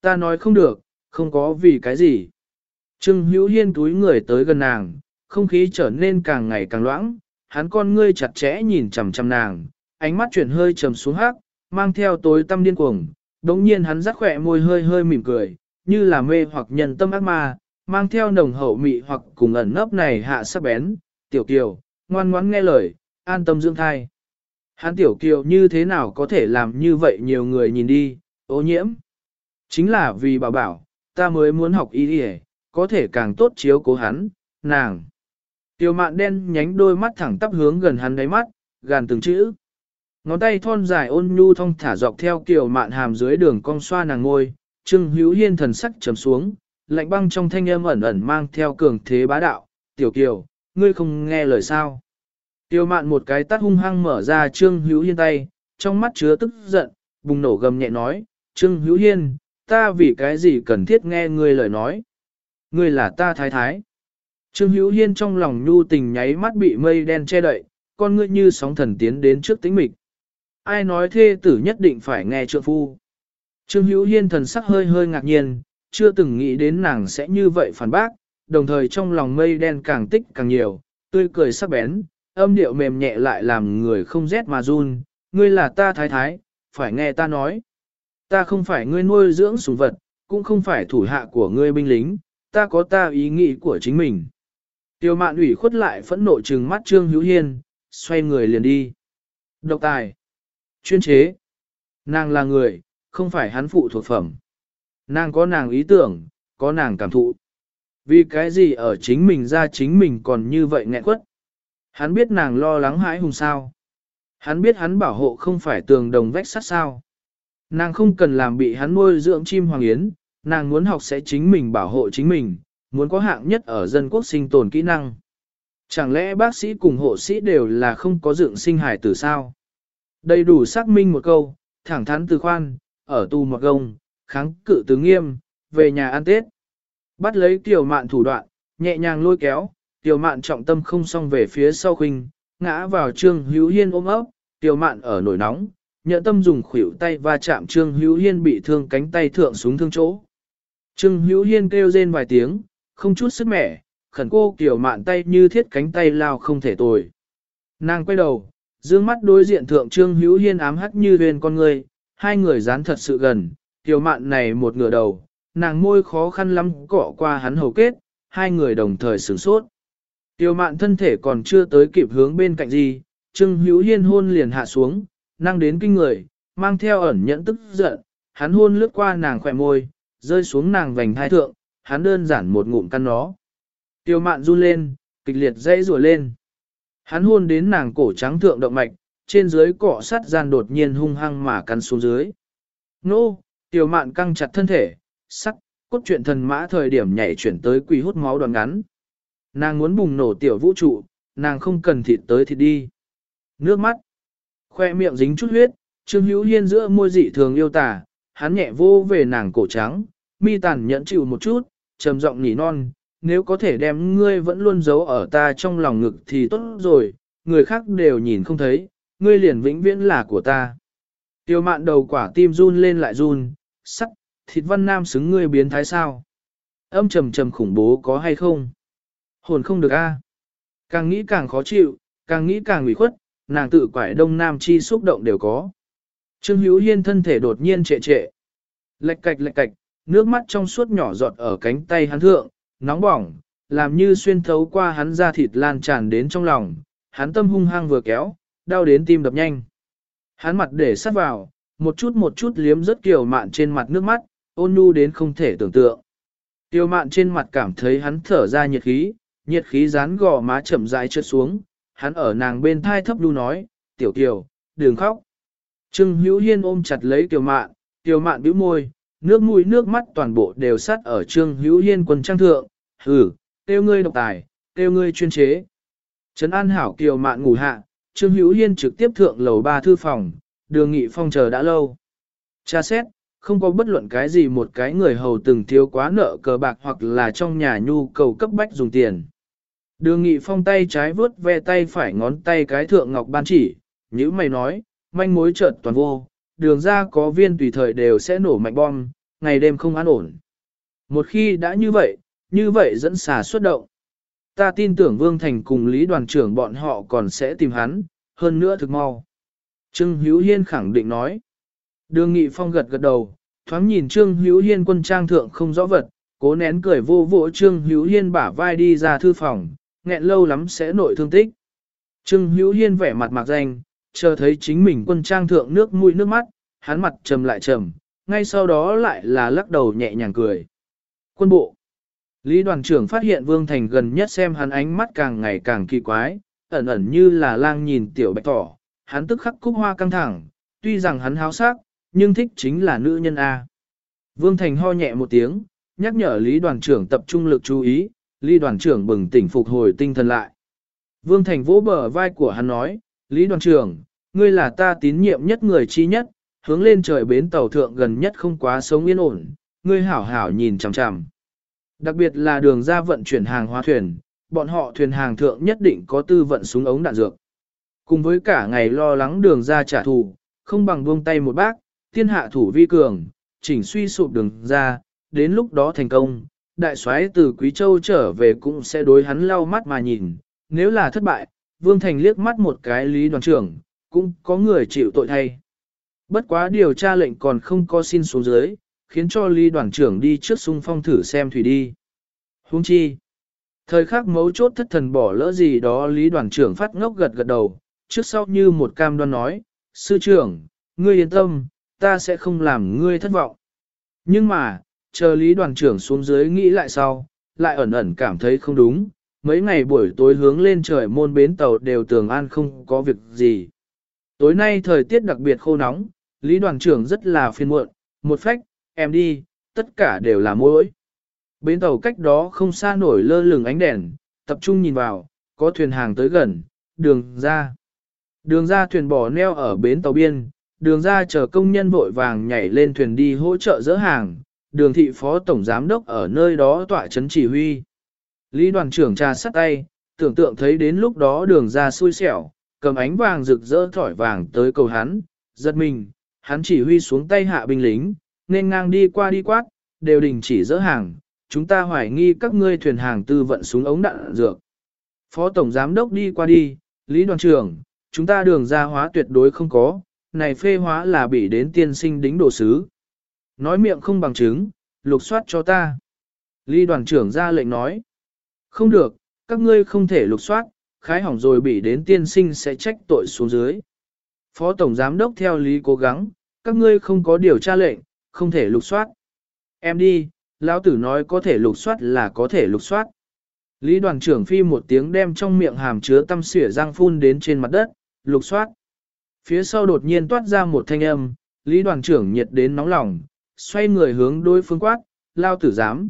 Ta nói không được, không có vì cái gì. Trương Hữu Hiên túi người tới gần nàng, không khí trở nên càng ngày càng loãng, hắn con ngươi chặt chẽ nhìn chằm chằm nàng, ánh mắt chuyển hơi trầm xuống hắc, mang theo tối tâm điên cuồng. Đống nhiên hắn rắc khỏe môi hơi hơi mỉm cười, như là mê hoặc nhân tâm ác ma, mang theo nồng hậu mị hoặc cùng ẩn nấp này hạ sắc bén, tiểu kiều, ngoan ngoãn nghe lời, an tâm dưỡng thai. Hắn tiểu kiều như thế nào có thể làm như vậy nhiều người nhìn đi, ô nhiễm. Chính là vì bảo bảo, ta mới muốn học y đi có thể càng tốt chiếu cố hắn, nàng. Tiểu mạn đen nhánh đôi mắt thẳng tắp hướng gần hắn đáy mắt, gàn từng chữ. Ngón tay thon dài ôn nhu thong thả dọc theo kiểu mạn hàm dưới đường cong xoa nàng ngôi, trưng hữu hiên thần sắc trầm xuống, lạnh băng trong thanh âm ẩn ẩn mang theo cường thế bá đạo, tiểu kiều, ngươi không nghe lời sao. Tiêu mạn một cái tắt hung hăng mở ra trương hữu hiên tay, trong mắt chứa tức giận, bùng nổ gầm nhẹ nói, trương hữu hiên, ta vì cái gì cần thiết nghe ngươi lời nói. Ngươi là ta thái thái. Trương hữu hiên trong lòng nhu tình nháy mắt bị mây đen che đậy, con ngươi như sóng thần tiến đến trước tính mịch. Ai nói thê tử nhất định phải nghe trượng phu. Trương hữu hiên thần sắc hơi hơi ngạc nhiên, chưa từng nghĩ đến nàng sẽ như vậy phản bác, đồng thời trong lòng mây đen càng tích càng nhiều, tươi cười sắc bén, âm điệu mềm nhẹ lại làm người không rét mà run, ngươi là ta thái thái, phải nghe ta nói. Ta không phải ngươi nuôi dưỡng sủng vật, cũng không phải thủ hạ của ngươi binh lính, ta có ta ý nghĩ của chính mình. Tiêu mạn ủy khuất lại phẫn nộ trừng mắt Trương Hữu Hiên, xoay người liền đi. Độc tài. Chuyên chế. Nàng là người, không phải hắn phụ thuộc phẩm. Nàng có nàng ý tưởng, có nàng cảm thụ. Vì cái gì ở chính mình ra chính mình còn như vậy nghẹn quất. Hắn biết nàng lo lắng hãi hùng sao. Hắn biết hắn bảo hộ không phải tường đồng vách sắt sao. Nàng không cần làm bị hắn nuôi dưỡng chim hoàng yến, nàng muốn học sẽ chính mình bảo hộ chính mình, muốn có hạng nhất ở dân quốc sinh tồn kỹ năng. Chẳng lẽ bác sĩ cùng hộ sĩ đều là không có dựng sinh hài tử sao? Đầy đủ xác minh một câu, thẳng thắn từ khoan, ở tù một gông, kháng cự từ nghiêm, về nhà ăn Tết. Bắt lấy tiểu mạn thủ đoạn, nhẹ nhàng lôi kéo, tiểu mạn trọng tâm không xong về phía sau khinh, ngã vào trương hữu hiên ôm ấp, tiểu mạn ở nổi nóng, nhận tâm dùng khuỷu tay va chạm trương hữu hiên bị thương cánh tay thượng xuống thương chỗ. Trương hữu hiên kêu rên vài tiếng, không chút sức mẻ, khẩn cô tiểu mạn tay như thiết cánh tay lao không thể tồi. Nàng quay đầu, dương mắt đối diện thượng trương hữu hiên ám hắt như huyền con người, hai người dán thật sự gần, tiểu mạn này một ngửa đầu, nàng môi khó khăn lắm cọ qua hắn hầu kết, hai người đồng thời sửng sốt. Tiểu mạn thân thể còn chưa tới kịp hướng bên cạnh gì, Trương Hữu Hiên hôn liền hạ xuống, năng đến kinh người, mang theo ẩn nhẫn tức giận, hắn hôn lướt qua nàng khỏe môi, rơi xuống nàng vành thai thượng, hắn đơn giản một ngụm căn nó. Tiểu mạn run lên, kịch liệt dãy rùa lên. Hắn hôn đến nàng cổ trắng thượng động mạch, trên dưới cọ sắt gian đột nhiên hung hăng mà cắn xuống dưới. Nô, tiểu mạn căng chặt thân thể, sắc, cốt truyện thần mã thời điểm nhảy chuyển tới quỳ hút máu đoàn ngắn. Nàng muốn bùng nổ tiểu vũ trụ, nàng không cần thịt tới thịt đi. Nước mắt, khoe miệng dính chút huyết, Trương Hữu Hiên giữa môi dị thường yêu tả, hắn nhẹ vô về nàng cổ trắng, mi tàn nhẫn chịu một chút, trầm giọng nỉ non, nếu có thể đem ngươi vẫn luôn giấu ở ta trong lòng ngực thì tốt rồi, người khác đều nhìn không thấy, ngươi liền vĩnh viễn là của ta. Tiêu mạn đầu quả tim run lên lại run, sắc, thịt văn nam xứng ngươi biến thái sao? Âm trầm trầm khủng bố có hay không? Hồn không được a. Càng nghĩ càng khó chịu, càng nghĩ càng ủy khuất, nàng tự quải đông nam chi xúc động đều có. Trương Hữu Hiên thân thể đột nhiên trệ trệ. Lệch cạch lệch cạch, nước mắt trong suốt nhỏ giọt ở cánh tay hắn thượng, nóng bỏng, làm như xuyên thấu qua hắn da thịt lan tràn đến trong lòng, hắn tâm hung hăng vừa kéo, đau đến tim đập nhanh. Hắn mặt để sát vào, một chút một chút liếm rất kiểu mạn trên mặt nước mắt, ôn nhu đến không thể tưởng tượng. Tiêu mạn trên mặt cảm thấy hắn thở ra nhiệt khí, nhiệt khí dán gò má chậm rãi trượt xuống, hắn ở nàng bên thai thấp đu nói, tiểu kiều, đừng khóc. Trương Hữu Hiên ôm chặt lấy Kiều Mạn, Kiều Mạn bĩu môi, nước mũi nước mắt toàn bộ đều sát ở Trương Hữu Hiên quần trang thượng, hừ, tiêu ngươi độc tài, tiêu ngươi chuyên chế. Trấn An Hảo Kiều Mạn ngủ hạ, Trương Hữu Hiên trực tiếp thượng lầu ba thư phòng, đường nghị phong chờ đã lâu. Cha xét, không có bất luận cái gì một cái người hầu từng thiếu quá nợ cờ bạc hoặc là trong nhà nhu cầu cấp bách dùng tiền. Đường nghị phong tay trái vướt ve tay phải ngón tay cái thượng ngọc ban chỉ, như mày nói, manh mối chợt toàn vô, đường ra có viên tùy thời đều sẽ nổ mạnh bom, ngày đêm không an ổn. Một khi đã như vậy, như vậy dẫn xà xuất động. Ta tin tưởng Vương Thành cùng Lý đoàn trưởng bọn họ còn sẽ tìm hắn, hơn nữa thực mau. Trương Hữu Hiên khẳng định nói. Đường Nghị Phong gật gật đầu, thoáng nhìn Trương Hữu Hiên quân trang thượng không rõ vật, cố nén cười vô vỗ Trương Hữu Hiên bả vai đi ra thư phòng, nghẹn lâu lắm sẽ nội thương tích. Trương Hữu Hiên vẻ mặt mạc danh, chờ thấy chính mình quân trang thượng nước mũi nước mắt, hắn mặt trầm lại trầm, ngay sau đó lại là lắc đầu nhẹ nhàng cười. Quân bộ Lý đoàn trưởng phát hiện Vương Thành gần nhất xem hắn ánh mắt càng ngày càng kỳ quái, ẩn ẩn như là lang nhìn tiểu bạch thỏ, hắn tức khắc cúc hoa căng thẳng, tuy rằng hắn háo sắc, nhưng thích chính là nữ nhân A. Vương Thành ho nhẹ một tiếng, nhắc nhở Lý đoàn trưởng tập trung lực chú ý, Lý đoàn trưởng bừng tỉnh phục hồi tinh thần lại. Vương Thành vỗ bờ vai của hắn nói, Lý đoàn trưởng, ngươi là ta tín nhiệm nhất người chi nhất, hướng lên trời bến tàu thượng gần nhất không quá sống yên ổn, ngươi hảo hảo nhìn chằm chằm. Đặc biệt là đường ra vận chuyển hàng hóa thuyền, bọn họ thuyền hàng thượng nhất định có tư vận súng ống đạn dược. Cùng với cả ngày lo lắng đường ra trả thù, không bằng buông tay một bác, thiên hạ thủ vi cường, chỉnh suy sụp đường ra, đến lúc đó thành công, đại soái từ Quý Châu trở về cũng sẽ đối hắn lau mắt mà nhìn, nếu là thất bại, Vương Thành liếc mắt một cái lý đoàn trưởng, cũng có người chịu tội thay. Bất quá điều tra lệnh còn không có xin xuống dưới, khiến cho lý đoàn trưởng đi trước xung phong thử xem thủy đi. Hung chi. Thời khắc mấu chốt thất thần bỏ lỡ gì đó lý đoàn trưởng phát ngốc gật gật đầu, trước sau như một cam đoan nói, sư trưởng, ngươi yên tâm, ta sẽ không làm ngươi thất vọng. Nhưng mà, chờ lý đoàn trưởng xuống dưới nghĩ lại sau, lại ẩn ẩn cảm thấy không đúng, mấy ngày buổi tối hướng lên trời môn bến tàu đều tường an không có việc gì. Tối nay thời tiết đặc biệt khô nóng, lý đoàn trưởng rất là phiền muộn, một phách, em đi, tất cả đều là mỗi. Bến tàu cách đó không xa nổi lơ lửng ánh đèn, tập trung nhìn vào, có thuyền hàng tới gần, đường ra. Đường ra thuyền bỏ neo ở bến tàu biên, đường ra chờ công nhân vội vàng nhảy lên thuyền đi hỗ trợ dỡ hàng, đường thị phó tổng giám đốc ở nơi đó tọa chấn chỉ huy. Lý đoàn trưởng trà sắt tay, tưởng tượng thấy đến lúc đó đường ra xui xẻo, cầm ánh vàng rực rỡ thỏi vàng tới cầu hắn, giật mình, hắn chỉ huy xuống tay hạ binh lính, nên ngang đi qua đi quát, đều đình chỉ dỡ hàng, chúng ta hoài nghi các ngươi thuyền hàng tư vận súng ống đạn dược. Phó Tổng Giám Đốc đi qua đi, Lý đoàn trưởng, chúng ta đường ra hóa tuyệt đối không có, này phê hóa là bị đến tiên sinh đính đồ sứ. Nói miệng không bằng chứng, lục soát cho ta. Lý đoàn trưởng ra lệnh nói. Không được, các ngươi không thể lục soát, khái hỏng rồi bị đến tiên sinh sẽ trách tội xuống dưới. Phó Tổng Giám Đốc theo lý cố gắng, các ngươi không có điều tra lệnh, không thể lục soát. Em đi, lão tử nói có thể lục soát là có thể lục soát. Lý đoàn trưởng phi một tiếng đem trong miệng hàm chứa tâm xỉa răng phun đến trên mặt đất, lục soát. Phía sau đột nhiên toát ra một thanh âm, Lý đoàn trưởng nhiệt đến nóng lòng, xoay người hướng đối phương quát, lao tử dám.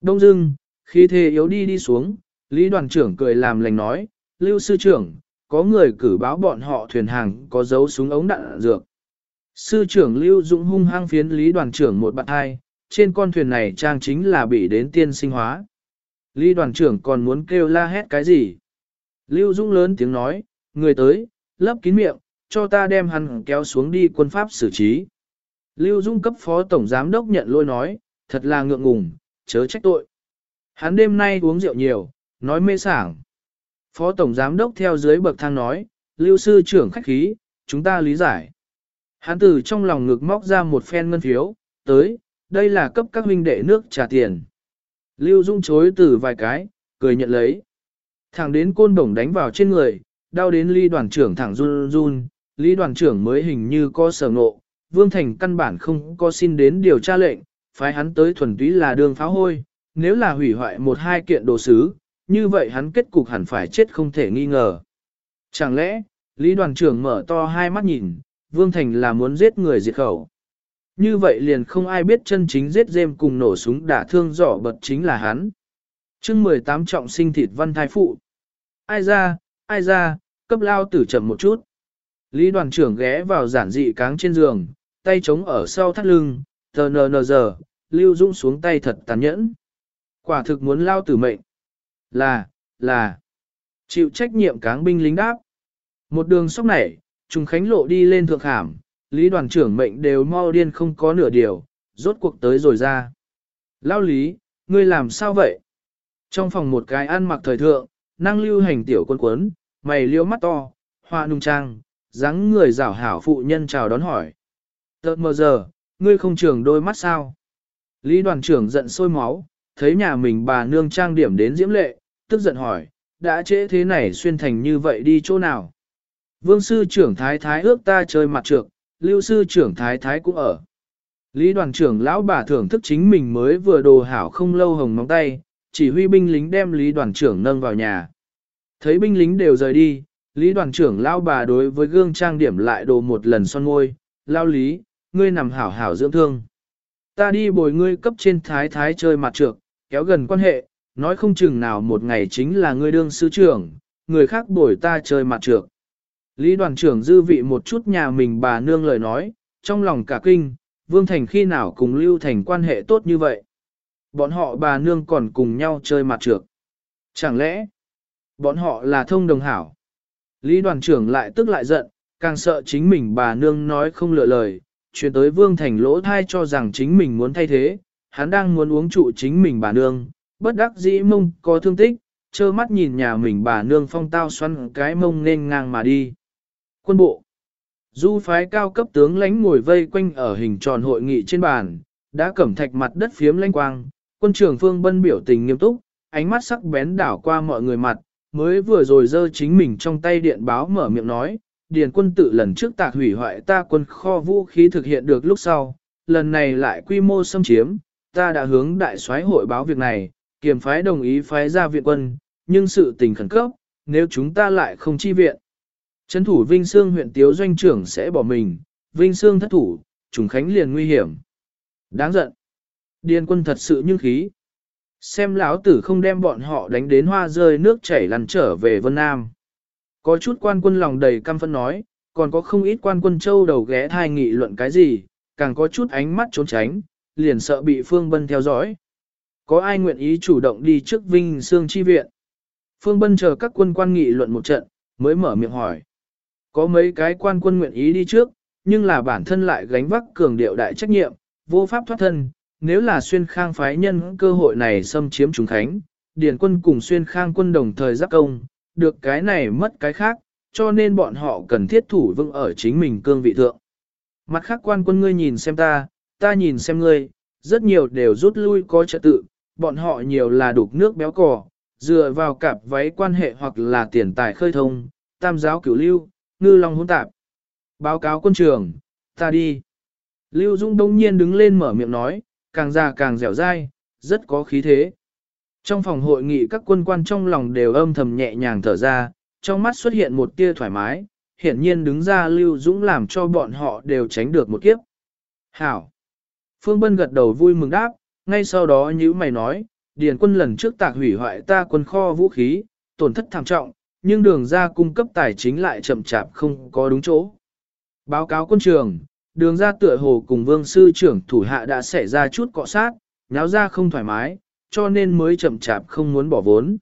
Đông dưng, khi thề yếu đi đi xuống, Lý đoàn trưởng cười làm lành nói, Lưu sư trưởng, có người cử báo bọn họ thuyền hàng có dấu súng ống đạn dược. Sư trưởng Lưu Dũng hung hăng phiến Lý đoàn trưởng một bạn hai, trên con thuyền này trang chính là bị đến tiên sinh hóa. Lý đoàn trưởng còn muốn kêu la hét cái gì? Lưu Dũng lớn tiếng nói, người tới, lấp kín miệng, cho ta đem hắn kéo xuống đi quân pháp xử trí. Lưu Dung cấp phó tổng giám đốc nhận lôi nói, thật là ngượng ngùng, chớ trách tội. Hắn đêm nay uống rượu nhiều, nói mê sảng. Phó tổng giám đốc theo dưới bậc thang nói, Lưu sư trưởng khách khí, chúng ta lý giải. Hắn từ trong lòng ngực móc ra một phen ngân phiếu, tới, đây là cấp các huynh đệ nước trả tiền. Lưu Dung chối từ vài cái, cười nhận lấy. Thẳng đến côn đồng đánh vào trên người, đau đến ly đoàn trưởng thẳng run run, ly đoàn trưởng mới hình như có sở ngộ, Vương Thành căn bản không có xin đến điều tra lệnh, phái hắn tới thuần túy là đường pháo hôi, nếu là hủy hoại một hai kiện đồ sứ, như vậy hắn kết cục hẳn phải chết không thể nghi ngờ. Chẳng lẽ, Lý đoàn trưởng mở to hai mắt nhìn, Vương Thành là muốn giết người diệt khẩu. Như vậy liền không ai biết chân chính giết dêm cùng nổ súng đả thương rõ bật chính là hắn. chương 18 trọng sinh thịt văn thai phụ. Ai ra, ai ra, cấp lao tử chậm một chút. Lý đoàn trưởng ghé vào giản dị cáng trên giường, tay chống ở sau thắt lưng, tờ nờ nờ giờ, lưu dũng xuống tay thật tàn nhẫn. Quả thực muốn lao tử mệnh. Là, là, chịu trách nhiệm cáng binh lính đáp. Một đường sóc nảy, trùng khánh lộ đi lên thượng hàm, lý đoàn trưởng mệnh đều mau điên không có nửa điều, rốt cuộc tới rồi ra. Lao lý, ngươi làm sao vậy? Trong phòng một cái ăn mặc thời thượng, năng lưu hành tiểu quân quấn, mày liêu mắt to, hoa nung trang, dáng người rảo hảo phụ nhân chào đón hỏi. Tợt mờ giờ, ngươi không trường đôi mắt sao? Lý đoàn trưởng giận sôi máu, thấy nhà mình bà nương trang điểm đến diễm lệ, tức giận hỏi, đã trễ thế này xuyên thành như vậy đi chỗ nào? Vương sư trưởng thái thái ước ta chơi mặt trược, lưu sư trưởng thái thái cũng ở. Lý đoàn trưởng lão bà thưởng thức chính mình mới vừa đồ hảo không lâu hồng móng tay, chỉ huy binh lính đem lý đoàn trưởng nâng vào nhà. Thấy binh lính đều rời đi, lý đoàn trưởng lão bà đối với gương trang điểm lại đồ một lần son môi, lao lý, ngươi nằm hảo hảo dưỡng thương. Ta đi bồi ngươi cấp trên thái thái chơi mặt trược, kéo gần quan hệ, nói không chừng nào một ngày chính là ngươi đương sư trưởng, người khác bồi ta chơi mặt trược. Lý đoàn trưởng dư vị một chút nhà mình bà nương lời nói, trong lòng cả kinh, Vương Thành khi nào cùng Lưu Thành quan hệ tốt như vậy. Bọn họ bà nương còn cùng nhau chơi mặt trược. Chẳng lẽ, bọn họ là thông đồng hảo? Lý đoàn trưởng lại tức lại giận, càng sợ chính mình bà nương nói không lựa lời, chuyển tới Vương Thành lỗ thai cho rằng chính mình muốn thay thế, hắn đang muốn uống trụ chính mình bà nương, bất đắc dĩ mông có thương tích, trơ mắt nhìn nhà mình bà nương phong tao xoắn cái mông nên ngang mà đi. Quân bộ Du phái cao cấp tướng lãnh ngồi vây quanh ở hình tròn hội nghị trên bàn, đã cẩm thạch mặt đất phiếm lanh quang, quân trưởng phương bân biểu tình nghiêm túc, ánh mắt sắc bén đảo qua mọi người mặt, mới vừa rồi dơ chính mình trong tay điện báo mở miệng nói, điền quân tự lần trước tạc hủy hoại ta quân kho vũ khí thực hiện được lúc sau, lần này lại quy mô xâm chiếm, ta đã hướng đại soái hội báo việc này, kiềm phái đồng ý phái ra viện quân, nhưng sự tình khẩn cấp, nếu chúng ta lại không chi viện. Trấn thủ Vinh Sương huyện Tiếu doanh trưởng sẽ bỏ mình, Vinh Sương thất thủ, trùng khánh liền nguy hiểm. Đáng giận. Điền quân thật sự như khí. Xem lão tử không đem bọn họ đánh đến hoa rơi nước chảy lăn trở về Vân Nam. Có chút quan quân lòng đầy căm phẫn nói, còn có không ít quan quân châu đầu ghé thai nghị luận cái gì, càng có chút ánh mắt trốn tránh, liền sợ bị Phương Bân theo dõi. Có ai nguyện ý chủ động đi trước Vinh Sương chi viện? Phương Bân chờ các quân quan nghị luận một trận, mới mở miệng hỏi. Có mấy cái quan quân nguyện ý đi trước, nhưng là bản thân lại gánh vác cường điệu đại trách nhiệm, vô pháp thoát thân. Nếu là xuyên khang phái nhân cơ hội này xâm chiếm chúng khánh, điền quân cùng xuyên khang quân đồng thời giáp công, được cái này mất cái khác, cho nên bọn họ cần thiết thủ vững ở chính mình cương vị thượng. Mặt khác quan quân ngươi nhìn xem ta, ta nhìn xem ngươi, rất nhiều đều rút lui có trật tự, bọn họ nhiều là đục nước béo cò, dựa vào cặp váy quan hệ hoặc là tiền tài khơi thông, tam giáo cửu lưu, ngư long hỗn tạp. Báo cáo quân trường, ta đi. Lưu Dung đông nhiên đứng lên mở miệng nói, càng già càng dẻo dai, rất có khí thế. Trong phòng hội nghị các quân quan trong lòng đều âm thầm nhẹ nhàng thở ra, trong mắt xuất hiện một tia thoải mái, hiển nhiên đứng ra Lưu Dũng làm cho bọn họ đều tránh được một kiếp. Hảo! Phương Bân gật đầu vui mừng đáp, ngay sau đó như mày nói, Điền quân lần trước tạc hủy hoại ta quân kho vũ khí, tổn thất thảm trọng, nhưng đường ra cung cấp tài chính lại chậm chạp không có đúng chỗ. Báo cáo quân trường, đường ra tựa hồ cùng vương sư trưởng thủ hạ đã xảy ra chút cọ sát, nháo ra không thoải mái, cho nên mới chậm chạp không muốn bỏ vốn.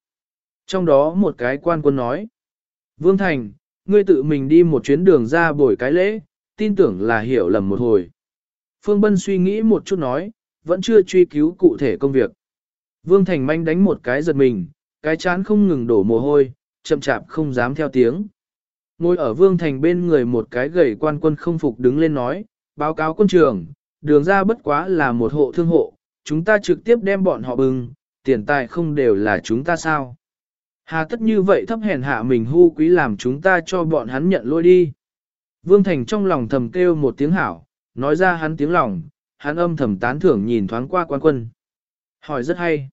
Trong đó một cái quan quân nói, Vương Thành, ngươi tự mình đi một chuyến đường ra bồi cái lễ, tin tưởng là hiểu lầm một hồi. Phương Bân suy nghĩ một chút nói, vẫn chưa truy cứu cụ thể công việc. Vương Thành manh đánh một cái giật mình, cái chán không ngừng đổ mồ hôi, chậm chạp không dám theo tiếng. Ngồi ở Vương Thành bên người một cái gầy quan quân không phục đứng lên nói, báo cáo quân trường, đường ra bất quá là một hộ thương hộ, chúng ta trực tiếp đem bọn họ bưng, tiền tài không đều là chúng ta sao. Hà tất như vậy thấp hèn hạ mình hưu quý làm chúng ta cho bọn hắn nhận lôi đi. Vương Thành trong lòng thầm kêu một tiếng hảo, nói ra hắn tiếng lòng, hắn âm thầm tán thưởng nhìn thoáng qua quan quân. Hỏi rất hay.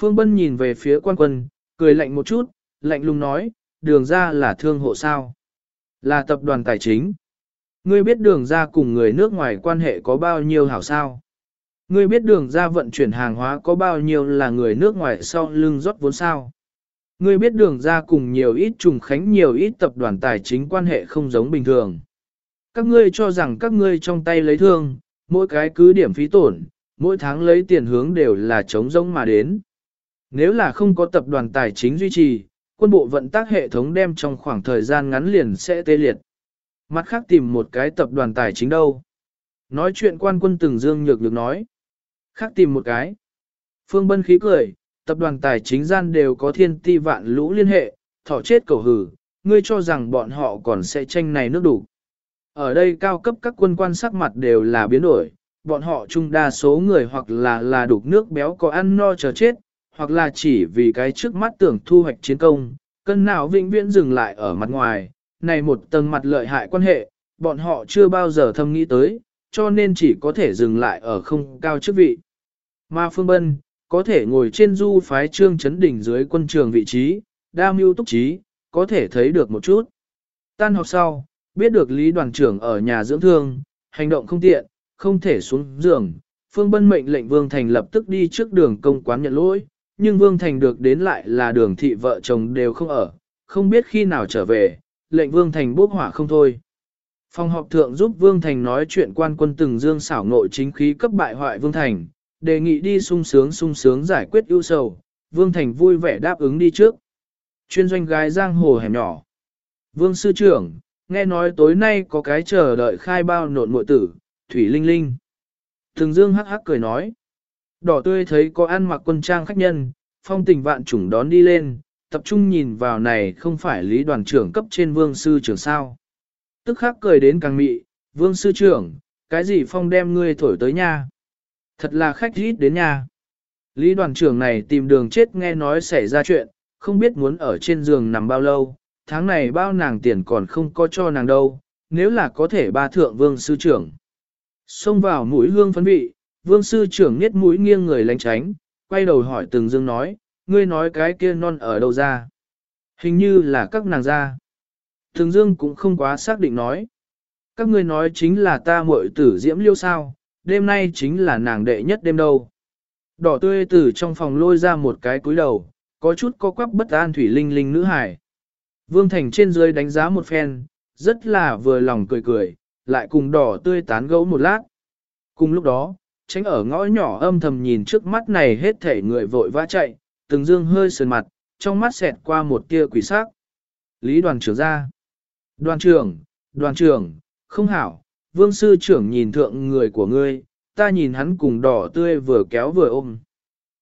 Phương Bân nhìn về phía quan quân, cười lạnh một chút, lạnh lùng nói, đường ra là thương hộ sao? Là tập đoàn tài chính. Ngươi biết đường ra cùng người nước ngoài quan hệ có bao nhiêu hảo sao? Ngươi biết đường ra vận chuyển hàng hóa có bao nhiêu là người nước ngoài sau lưng rót vốn sao? Ngươi biết đường ra cùng nhiều ít trùng khánh nhiều ít tập đoàn tài chính quan hệ không giống bình thường. Các ngươi cho rằng các ngươi trong tay lấy thương, mỗi cái cứ điểm phí tổn, mỗi tháng lấy tiền hướng đều là chống rỗng mà đến. Nếu là không có tập đoàn tài chính duy trì, quân bộ vận tác hệ thống đem trong khoảng thời gian ngắn liền sẽ tê liệt. Mặt khác tìm một cái tập đoàn tài chính đâu. Nói chuyện quan quân từng dương nhược được nói. Khác tìm một cái. Phương Bân khí cười, tập đoàn tài chính gian đều có thiên ti vạn lũ liên hệ, thỏ chết cầu hử, ngươi cho rằng bọn họ còn sẽ tranh này nước đủ. Ở đây cao cấp các quân quan sắc mặt đều là biến đổi, bọn họ chung đa số người hoặc là là đục nước béo có ăn no chờ chết, hoặc là chỉ vì cái trước mắt tưởng thu hoạch chiến công, cân nào vĩnh viễn dừng lại ở mặt ngoài, này một tầng mặt lợi hại quan hệ, bọn họ chưa bao giờ thâm nghĩ tới, cho nên chỉ có thể dừng lại ở không cao chức vị. Mà Phương Bân, có thể ngồi trên du phái trương chấn đỉnh dưới quân trường vị trí, đa mưu túc trí, có thể thấy được một chút. Tan học sau, biết được Lý đoàn trưởng ở nhà dưỡng thương, hành động không tiện, không thể xuống giường, Phương Bân mệnh lệnh Vương Thành lập tức đi trước đường công quán nhận lỗi, nhưng Vương Thành được đến lại là đường thị vợ chồng đều không ở, không biết khi nào trở về, lệnh Vương Thành bốc hỏa không thôi. Phòng họp thượng giúp Vương Thành nói chuyện quan quân từng dương xảo ngộ chính khí cấp bại hoại Vương Thành, đề nghị đi sung sướng sung sướng giải quyết ưu sầu, Vương Thành vui vẻ đáp ứng đi trước. Chuyên doanh gái giang hồ hẻm nhỏ. Vương sư trưởng, nghe nói tối nay có cái chờ đợi khai bao nộn mội tử, Thủy Linh Linh. Thường Dương hắc hắc cười nói. Đỏ tươi thấy có ăn mặc quân trang khách nhân, phong tình vạn chủng đón đi lên, tập trung nhìn vào này không phải lý đoàn trưởng cấp trên vương sư trưởng sao. Tức khắc cười đến càng mị, vương sư trưởng, cái gì phong đem ngươi thổi tới nha. Thật là khách rít đến nhà. Lý đoàn trưởng này tìm đường chết nghe nói xảy ra chuyện, không biết muốn ở trên giường nằm bao lâu, tháng này bao nàng tiền còn không có cho nàng đâu, nếu là có thể ba thượng vương sư trưởng. Xông vào mũi hương phấn vị, vương sư trưởng niết mũi nghiêng người lánh tránh, quay đầu hỏi từng dương nói, ngươi nói cái kia non ở đâu ra. Hình như là các nàng ra. Thường dương cũng không quá xác định nói. Các ngươi nói chính là ta muội tử diễm liêu sao, đêm nay chính là nàng đệ nhất đêm đâu. Đỏ tươi từ trong phòng lôi ra một cái cúi đầu, có chút có quắp bất an thủy linh linh nữ hải. Vương Thành trên dưới đánh giá một phen, rất là vừa lòng cười cười, lại cùng đỏ tươi tán gẫu một lát. Cùng lúc đó, tránh ở ngõ nhỏ âm thầm nhìn trước mắt này hết thể người vội vã chạy, từng dương hơi sườn mặt, trong mắt xẹt qua một tia quỷ sắc. Lý đoàn trưởng ra. Đoàn trưởng, đoàn trưởng, không hảo, vương sư trưởng nhìn thượng người của ngươi, ta nhìn hắn cùng đỏ tươi vừa kéo vừa ôm.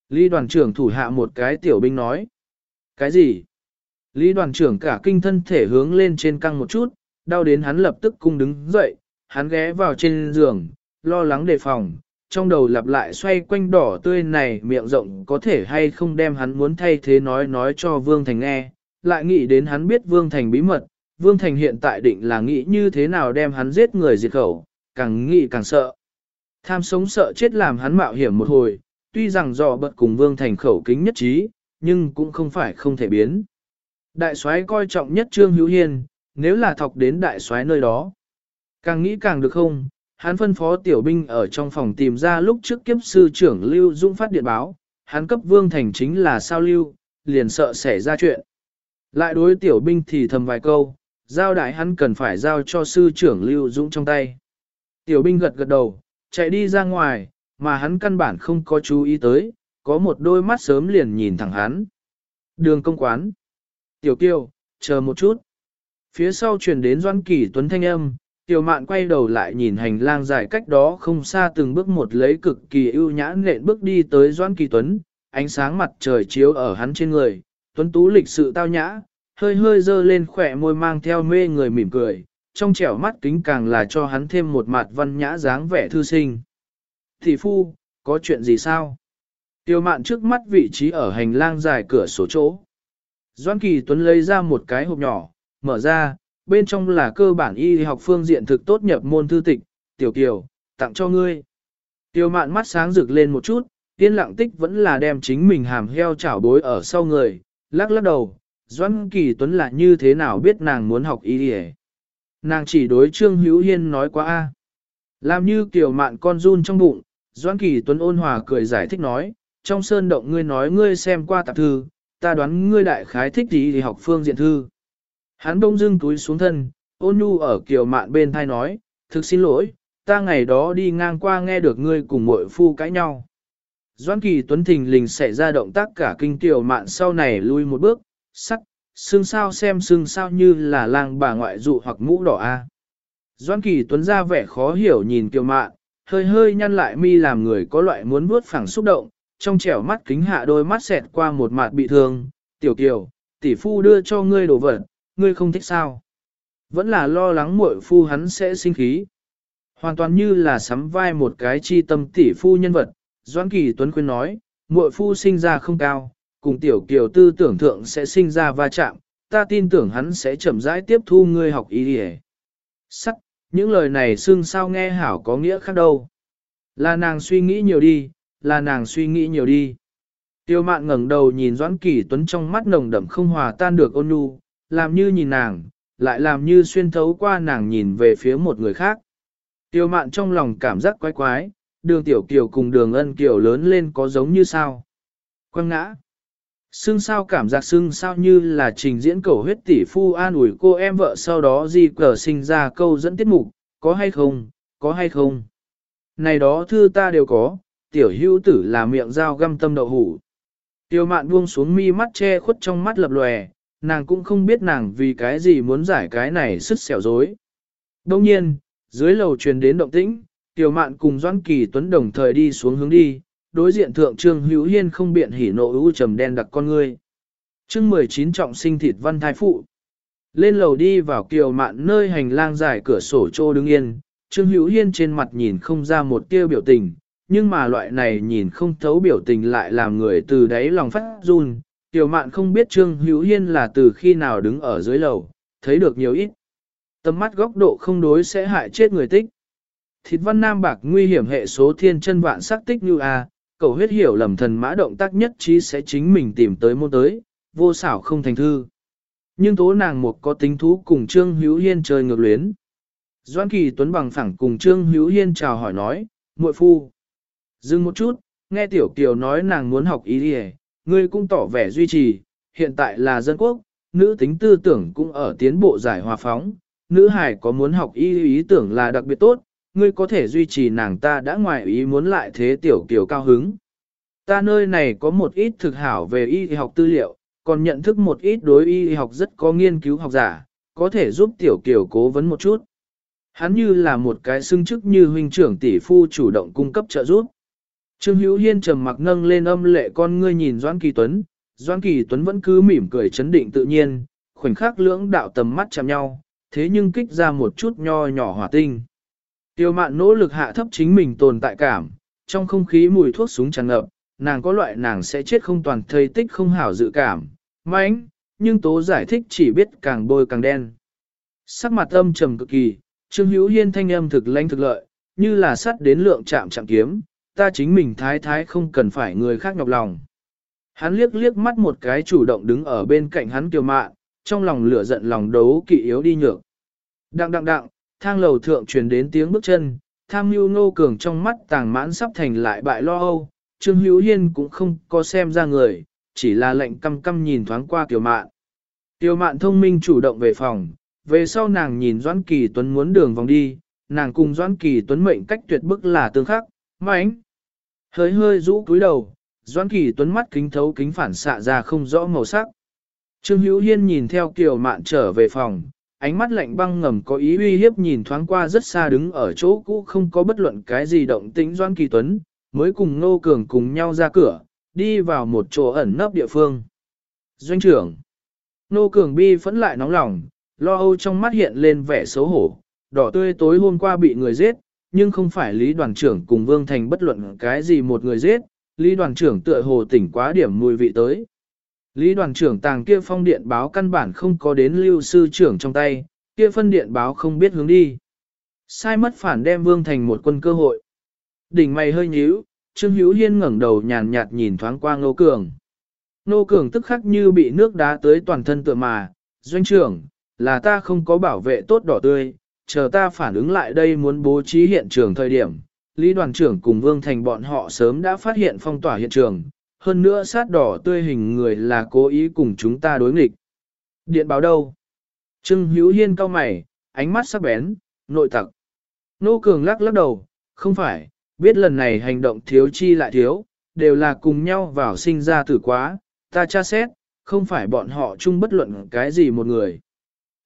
Lý đoàn trưởng thủ hạ một cái tiểu binh nói. Cái gì? Lý đoàn trưởng cả kinh thân thể hướng lên trên căng một chút, đau đến hắn lập tức cung đứng dậy, hắn ghé vào trên giường, lo lắng đề phòng, trong đầu lặp lại xoay quanh đỏ tươi này miệng rộng có thể hay không đem hắn muốn thay thế nói nói cho Vương Thành nghe, lại nghĩ đến hắn biết Vương Thành bí mật, Vương Thành hiện tại định là nghĩ như thế nào đem hắn giết người diệt khẩu, càng nghĩ càng sợ. Tham sống sợ chết làm hắn mạo hiểm một hồi, tuy rằng dò bật cùng Vương Thành khẩu kính nhất trí, nhưng cũng không phải không thể biến. Đại soái coi trọng nhất Trương Hữu Hiên, nếu là thọc đến đại soái nơi đó. Càng nghĩ càng được không, hắn phân phó tiểu binh ở trong phòng tìm ra lúc trước kiếp sư trưởng Lưu Dũng phát điện báo, hắn cấp Vương Thành chính là sao Lưu, liền sợ xảy ra chuyện. Lại đối tiểu binh thì thầm vài câu, giao đại hắn cần phải giao cho sư trưởng Lưu Dũng trong tay. Tiểu binh gật gật đầu, chạy đi ra ngoài, mà hắn căn bản không có chú ý tới, có một đôi mắt sớm liền nhìn thẳng hắn. Đường công quán. Tiểu kiều, chờ một chút. Phía sau truyền đến Doan Kỳ Tuấn thanh âm, Tiểu mạn quay đầu lại nhìn hành lang dài cách đó không xa từng bước một lấy cực kỳ ưu nhã nện bước đi tới Doan Kỳ Tuấn, ánh sáng mặt trời chiếu ở hắn trên người, Tuấn Tú lịch sự tao nhã, hơi hơi dơ lên khỏe môi mang theo mê người mỉm cười, trong trẻo mắt kính càng là cho hắn thêm một mặt văn nhã dáng vẻ thư sinh. Thị phu, có chuyện gì sao? Tiêu mạn trước mắt vị trí ở hành lang dài cửa sổ chỗ. Doan Kỳ Tuấn lấy ra một cái hộp nhỏ, mở ra, bên trong là cơ bản y học phương diện thực tốt nhập môn thư tịch, tiểu kiều, tặng cho ngươi. Tiêu mạn mắt sáng rực lên một chút, tiên lặng tích vẫn là đem chính mình hàm heo chảo bối ở sau người, lắc lắc đầu, Doãn Kỳ Tuấn là như thế nào biết nàng muốn học y hề. Nàng chỉ đối Trương Hữu Hiên nói quá a Làm như kiểu mạn con run trong bụng, Doãn Kỳ Tuấn ôn hòa cười giải thích nói, trong sơn động ngươi nói ngươi xem qua tạp thư, ta đoán ngươi đại khái thích gì thì học phương diện thư. Hắn đông dưng túi xuống thân, ôn nhu ở kiều mạn bên thai nói, thực xin lỗi, ta ngày đó đi ngang qua nghe được ngươi cùng muội phu cãi nhau. Doãn kỳ tuấn thình lình xảy ra động tác cả kinh tiểu mạn sau này lui một bước, sắc, xương sao xem xương sao như là lang bà ngoại dụ hoặc mũ đỏ a. Doan kỳ tuấn ra vẻ khó hiểu nhìn kiều mạn, hơi hơi nhăn lại mi làm người có loại muốn vuốt phẳng xúc động, trong trẻo mắt kính hạ đôi mắt xẹt qua một mặt bị thương, tiểu kiều, tỷ phu đưa cho ngươi đồ vật, ngươi không thích sao. Vẫn là lo lắng muội phu hắn sẽ sinh khí. Hoàn toàn như là sắm vai một cái chi tâm tỷ phu nhân vật, Doãn Kỳ Tuấn khuyên nói, muội phu sinh ra không cao, cùng tiểu kiều tư tưởng thượng sẽ sinh ra va chạm, ta tin tưởng hắn sẽ chậm rãi tiếp thu ngươi học ý đi Sắc, những lời này xưng sao nghe hảo có nghĩa khác đâu. Là nàng suy nghĩ nhiều đi, là nàng suy nghĩ nhiều đi. Tiêu mạn ngẩng đầu nhìn Doãn Kỳ Tuấn trong mắt nồng đậm không hòa tan được ôn nhu, làm như nhìn nàng, lại làm như xuyên thấu qua nàng nhìn về phía một người khác. Tiêu mạn trong lòng cảm giác quái quái, đường tiểu kiều cùng đường ân kiều lớn lên có giống như sao. quang ngã. Sưng sao cảm giác sưng sao như là trình diễn cầu huyết tỷ phu an ủi cô em vợ sau đó gì cờ sinh ra câu dẫn tiết mục, có hay không, có hay không. Này đó thư ta đều có, tiểu hữu tử là miệng dao găm tâm đậu hủ. Tiêu mạn buông xuống mi mắt che khuất trong mắt lập lòe, nàng cũng không biết nàng vì cái gì muốn giải cái này sức xẻo dối. Đông nhiên, dưới lầu truyền đến động tĩnh, Tiểu Mạn cùng Doãn Kỳ Tuấn đồng thời đi xuống hướng đi, đối diện thượng Trương Hữu Hiên không biện hỉ nộ ưu trầm đen đặc con ngươi. Chương 19 trọng sinh thịt văn thái phụ. Lên lầu đi vào Kiều Mạn nơi hành lang dài cửa sổ trô đứng yên, Trương Hữu Hiên trên mặt nhìn không ra một tia biểu tình, nhưng mà loại này nhìn không thấu biểu tình lại làm người từ đáy lòng phát run. Tiểu mạn không biết Trương Hữu Hiên là từ khi nào đứng ở dưới lầu, thấy được nhiều ít. Tầm mắt góc độ không đối sẽ hại chết người tích. Thịt văn nam bạc nguy hiểm hệ số thiên chân vạn sắc tích như A, cầu huyết hiểu lầm thần mã động tác nhất trí sẽ chính mình tìm tới môn tới, vô xảo không thành thư. Nhưng tố nàng một có tính thú cùng Trương Hữu Hiên chơi ngược luyến. Doan Kỳ Tuấn bằng phẳng cùng Trương Hữu Hiên chào hỏi nói, muội phu. Dừng một chút, nghe Tiểu Kiều nói nàng muốn học ý đi ngươi cũng tỏ vẻ duy trì, hiện tại là dân quốc, nữ tính tư tưởng cũng ở tiến bộ giải hòa phóng, nữ hải có muốn học y ý tưởng là đặc biệt tốt, ngươi có thể duy trì nàng ta đã ngoài ý muốn lại thế tiểu kiểu cao hứng. Ta nơi này có một ít thực hảo về y học tư liệu, còn nhận thức một ít đối y học rất có nghiên cứu học giả, có thể giúp tiểu kiểu cố vấn một chút. Hắn như là một cái xưng chức như huynh trưởng tỷ phu chủ động cung cấp trợ giúp. Trương Hữu Hiên trầm mặc nâng lên âm lệ con ngươi nhìn Doãn Kỳ Tuấn, Doãn Kỳ Tuấn vẫn cứ mỉm cười chấn định tự nhiên, khoảnh khắc lưỡng đạo tầm mắt chạm nhau, thế nhưng kích ra một chút nho nhỏ hỏa tinh. Tiêu mạn nỗ lực hạ thấp chính mình tồn tại cảm, trong không khí mùi thuốc súng tràn ngập, nàng có loại nàng sẽ chết không toàn thây tích không hảo dự cảm, mánh, nhưng tố giải thích chỉ biết càng bôi càng đen. Sắc mặt âm trầm cực kỳ, Trương Hữu Hiên thanh âm thực lãnh thực lợi, như là sắt đến lượng chạm chạm kiếm, ta chính mình thái thái không cần phải người khác nhọc lòng. Hắn liếc liếc mắt một cái chủ động đứng ở bên cạnh hắn kiều mạn, trong lòng lửa giận lòng đấu kỵ yếu đi nhược. Đặng đặng đặng, thang lầu thượng truyền đến tiếng bước chân, tham mưu nô cường trong mắt tàng mãn sắp thành lại bại lo âu, Trương Hữu Hiên cũng không có xem ra người, chỉ là lệnh căm căm nhìn thoáng qua Kiều Mạn. Kiều Mạn thông minh chủ động về phòng, về sau nàng nhìn Doãn Kỳ Tuấn muốn đường vòng đi, nàng cùng Doãn Kỳ Tuấn mệnh cách tuyệt bức là tương khắc, mánh. Hơi hơi rũ cúi đầu, Doãn Kỳ Tuấn mắt kính thấu kính phản xạ ra không rõ màu sắc. Trương Hữu Hiên nhìn theo Kiều Mạn trở về phòng, ánh mắt lạnh băng ngầm có ý uy hiếp nhìn thoáng qua rất xa đứng ở chỗ cũ không có bất luận cái gì động tĩnh Doan Kỳ Tuấn, mới cùng Nô Cường cùng nhau ra cửa, đi vào một chỗ ẩn nấp địa phương. Doanh trưởng Nô Cường bi phẫn lại nóng lòng, lo âu trong mắt hiện lên vẻ xấu hổ, đỏ tươi tối hôm qua bị người giết, nhưng không phải Lý đoàn trưởng cùng Vương Thành bất luận cái gì một người giết, Lý đoàn trưởng tựa hồ tỉnh quá điểm mùi vị tới. Lý đoàn trưởng tàng kia phong điện báo căn bản không có đến lưu sư trưởng trong tay, kia phân điện báo không biết hướng đi. Sai mất phản đem vương thành một quân cơ hội. Đỉnh mày hơi nhíu, Trương Hữu Hiên ngẩng đầu nhàn nhạt nhìn thoáng qua Ngô Cường. Ngô Cường tức khắc như bị nước đá tới toàn thân tựa mà, doanh trưởng, là ta không có bảo vệ tốt đỏ tươi, chờ ta phản ứng lại đây muốn bố trí hiện trường thời điểm. Lý đoàn trưởng cùng Vương Thành bọn họ sớm đã phát hiện phong tỏa hiện trường, hơn nữa sát đỏ tươi hình người là cố ý cùng chúng ta đối nghịch. Điện báo đâu? Trưng Hữu Hiên cao mày, ánh mắt sắc bén, nội tặc. Nô Cường lắc lắc đầu, không phải, biết lần này hành động thiếu chi lại thiếu, đều là cùng nhau vào sinh ra tử quá, ta tra xét, không phải bọn họ chung bất luận cái gì một người.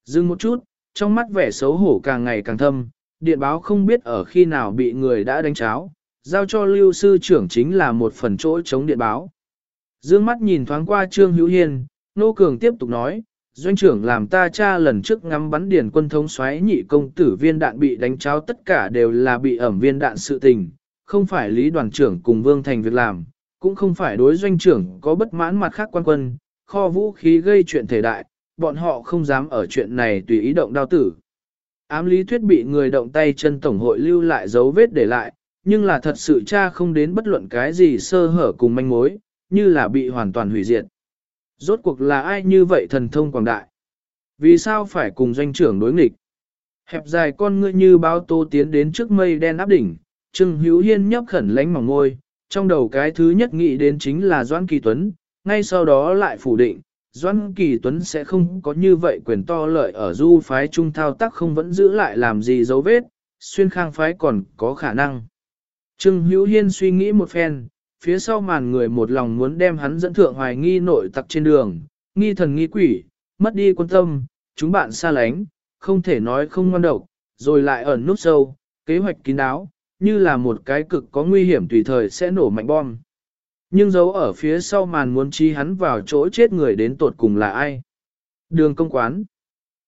Dừng một chút, trong mắt vẻ xấu hổ càng ngày càng thâm, điện báo không biết ở khi nào bị người đã đánh cháo, giao cho lưu sư trưởng chính là một phần chỗ chống điện báo. Dương mắt nhìn thoáng qua Trương Hữu Hiên, Nô Cường tiếp tục nói, doanh trưởng làm ta cha lần trước ngắm bắn điển quân thống xoáy nhị công tử viên đạn bị đánh cháo tất cả đều là bị ẩm viên đạn sự tình, không phải lý đoàn trưởng cùng Vương Thành việc làm, cũng không phải đối doanh trưởng có bất mãn mặt khác quan quân, kho vũ khí gây chuyện thể đại, bọn họ không dám ở chuyện này tùy ý động đao tử. Ám lý thuyết bị người động tay chân tổng hội lưu lại dấu vết để lại, nhưng là thật sự cha không đến bất luận cái gì sơ hở cùng manh mối, như là bị hoàn toàn hủy diệt. Rốt cuộc là ai như vậy thần thông quảng đại? Vì sao phải cùng doanh trưởng đối nghịch? Hẹp dài con ngươi như bao tô tiến đến trước mây đen áp đỉnh, Trừng Hữu Hiên nhấp khẩn lánh mỏng ngôi, trong đầu cái thứ nhất nghĩ đến chính là Doãn Kỳ Tuấn, ngay sau đó lại phủ định, Doãn Kỳ Tuấn sẽ không có như vậy quyền to lợi ở du phái trung thao tác không vẫn giữ lại làm gì dấu vết, xuyên khang phái còn có khả năng. Trương Hữu Hiên suy nghĩ một phen, phía sau màn người một lòng muốn đem hắn dẫn thượng hoài nghi nội tặc trên đường, nghi thần nghi quỷ, mất đi quân tâm, chúng bạn xa lánh, không thể nói không ngoan độc, rồi lại ẩn nút sâu, kế hoạch kín đáo, như là một cái cực có nguy hiểm tùy thời sẽ nổ mạnh bom. Nhưng dấu ở phía sau màn muốn chi hắn vào chỗ chết người đến tột cùng là ai? Đường công quán.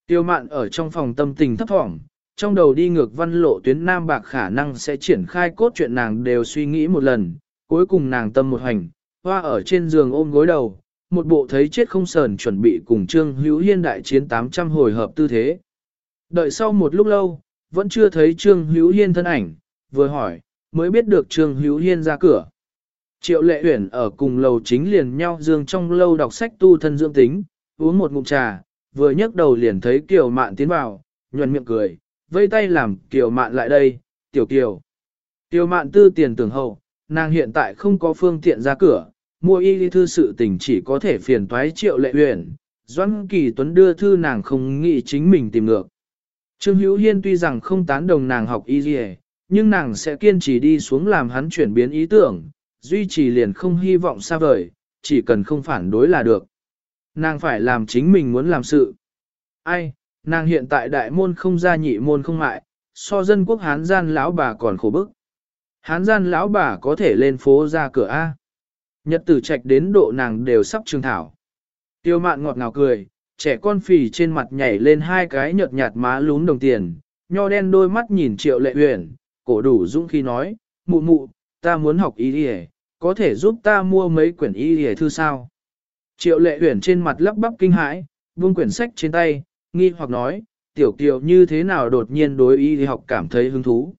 Tiêu mạn ở trong phòng tâm tình thấp thỏm, trong đầu đi ngược văn lộ tuyến Nam Bạc khả năng sẽ triển khai cốt chuyện nàng đều suy nghĩ một lần, cuối cùng nàng tâm một hành, hoa ở trên giường ôm gối đầu, một bộ thấy chết không sờn chuẩn bị cùng Trương Hữu Hiên đại chiến 800 hồi hợp tư thế. Đợi sau một lúc lâu, vẫn chưa thấy Trương Hữu Hiên thân ảnh, vừa hỏi, mới biết được Trương Hữu Hiên ra cửa. Triệu lệ huyển ở cùng lầu chính liền nhau dương trong lâu đọc sách tu thân dưỡng tính, uống một ngụm trà, vừa nhấc đầu liền thấy Kiều Mạn tiến vào, nhuận miệng cười, vây tay làm Kiều Mạn lại đây, tiểu Kiều. Kiều Mạn tư tiền tưởng hậu, nàng hiện tại không có phương tiện ra cửa, mua y lý thư sự tình chỉ có thể phiền toái triệu lệ huyền. Doãn Kỳ Tuấn đưa thư nàng không nghĩ chính mình tìm ngược. Trương Hữu Hiên tuy rằng không tán đồng nàng học y lý, nhưng nàng sẽ kiên trì đi xuống làm hắn chuyển biến ý tưởng, duy trì liền không hy vọng xa vời, chỉ cần không phản đối là được. Nàng phải làm chính mình muốn làm sự. Ai, nàng hiện tại đại môn không ra nhị môn không mại, so dân quốc hán gian lão bà còn khổ bức. Hán gian lão bà có thể lên phố ra cửa A. Nhật tử trạch đến độ nàng đều sắp trường thảo. Tiêu mạn ngọt ngào cười, trẻ con phì trên mặt nhảy lên hai cái nhợt nhạt má lún đồng tiền, nho đen đôi mắt nhìn triệu lệ huyền, cổ đủ dũng khi nói, mụ mụ, ta muốn học y đi có thể giúp ta mua mấy quyển y đi thư sao? Triệu lệ huyền trên mặt lắp bắp kinh hãi, buông quyển sách trên tay, nghi hoặc nói, tiểu kiều như thế nào đột nhiên đối y học cảm thấy hứng thú.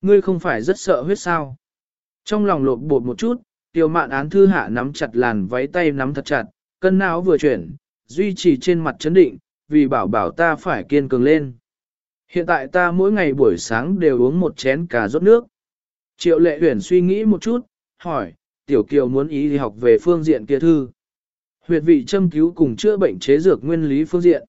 Ngươi không phải rất sợ huyết sao? Trong lòng lột bột một chút, tiểu mạn án thư hạ nắm chặt làn váy tay nắm thật chặt, cân não vừa chuyển, duy trì trên mặt chấn định, vì bảo bảo ta phải kiên cường lên. Hiện tại ta mỗi ngày buổi sáng đều uống một chén cà rốt nước. Triệu lệ huyển suy nghĩ một chút, hỏi, tiểu kiều muốn ý học về phương diện kia thư. Huyệt vị châm cứu cùng chữa bệnh chế dược nguyên lý phương diện.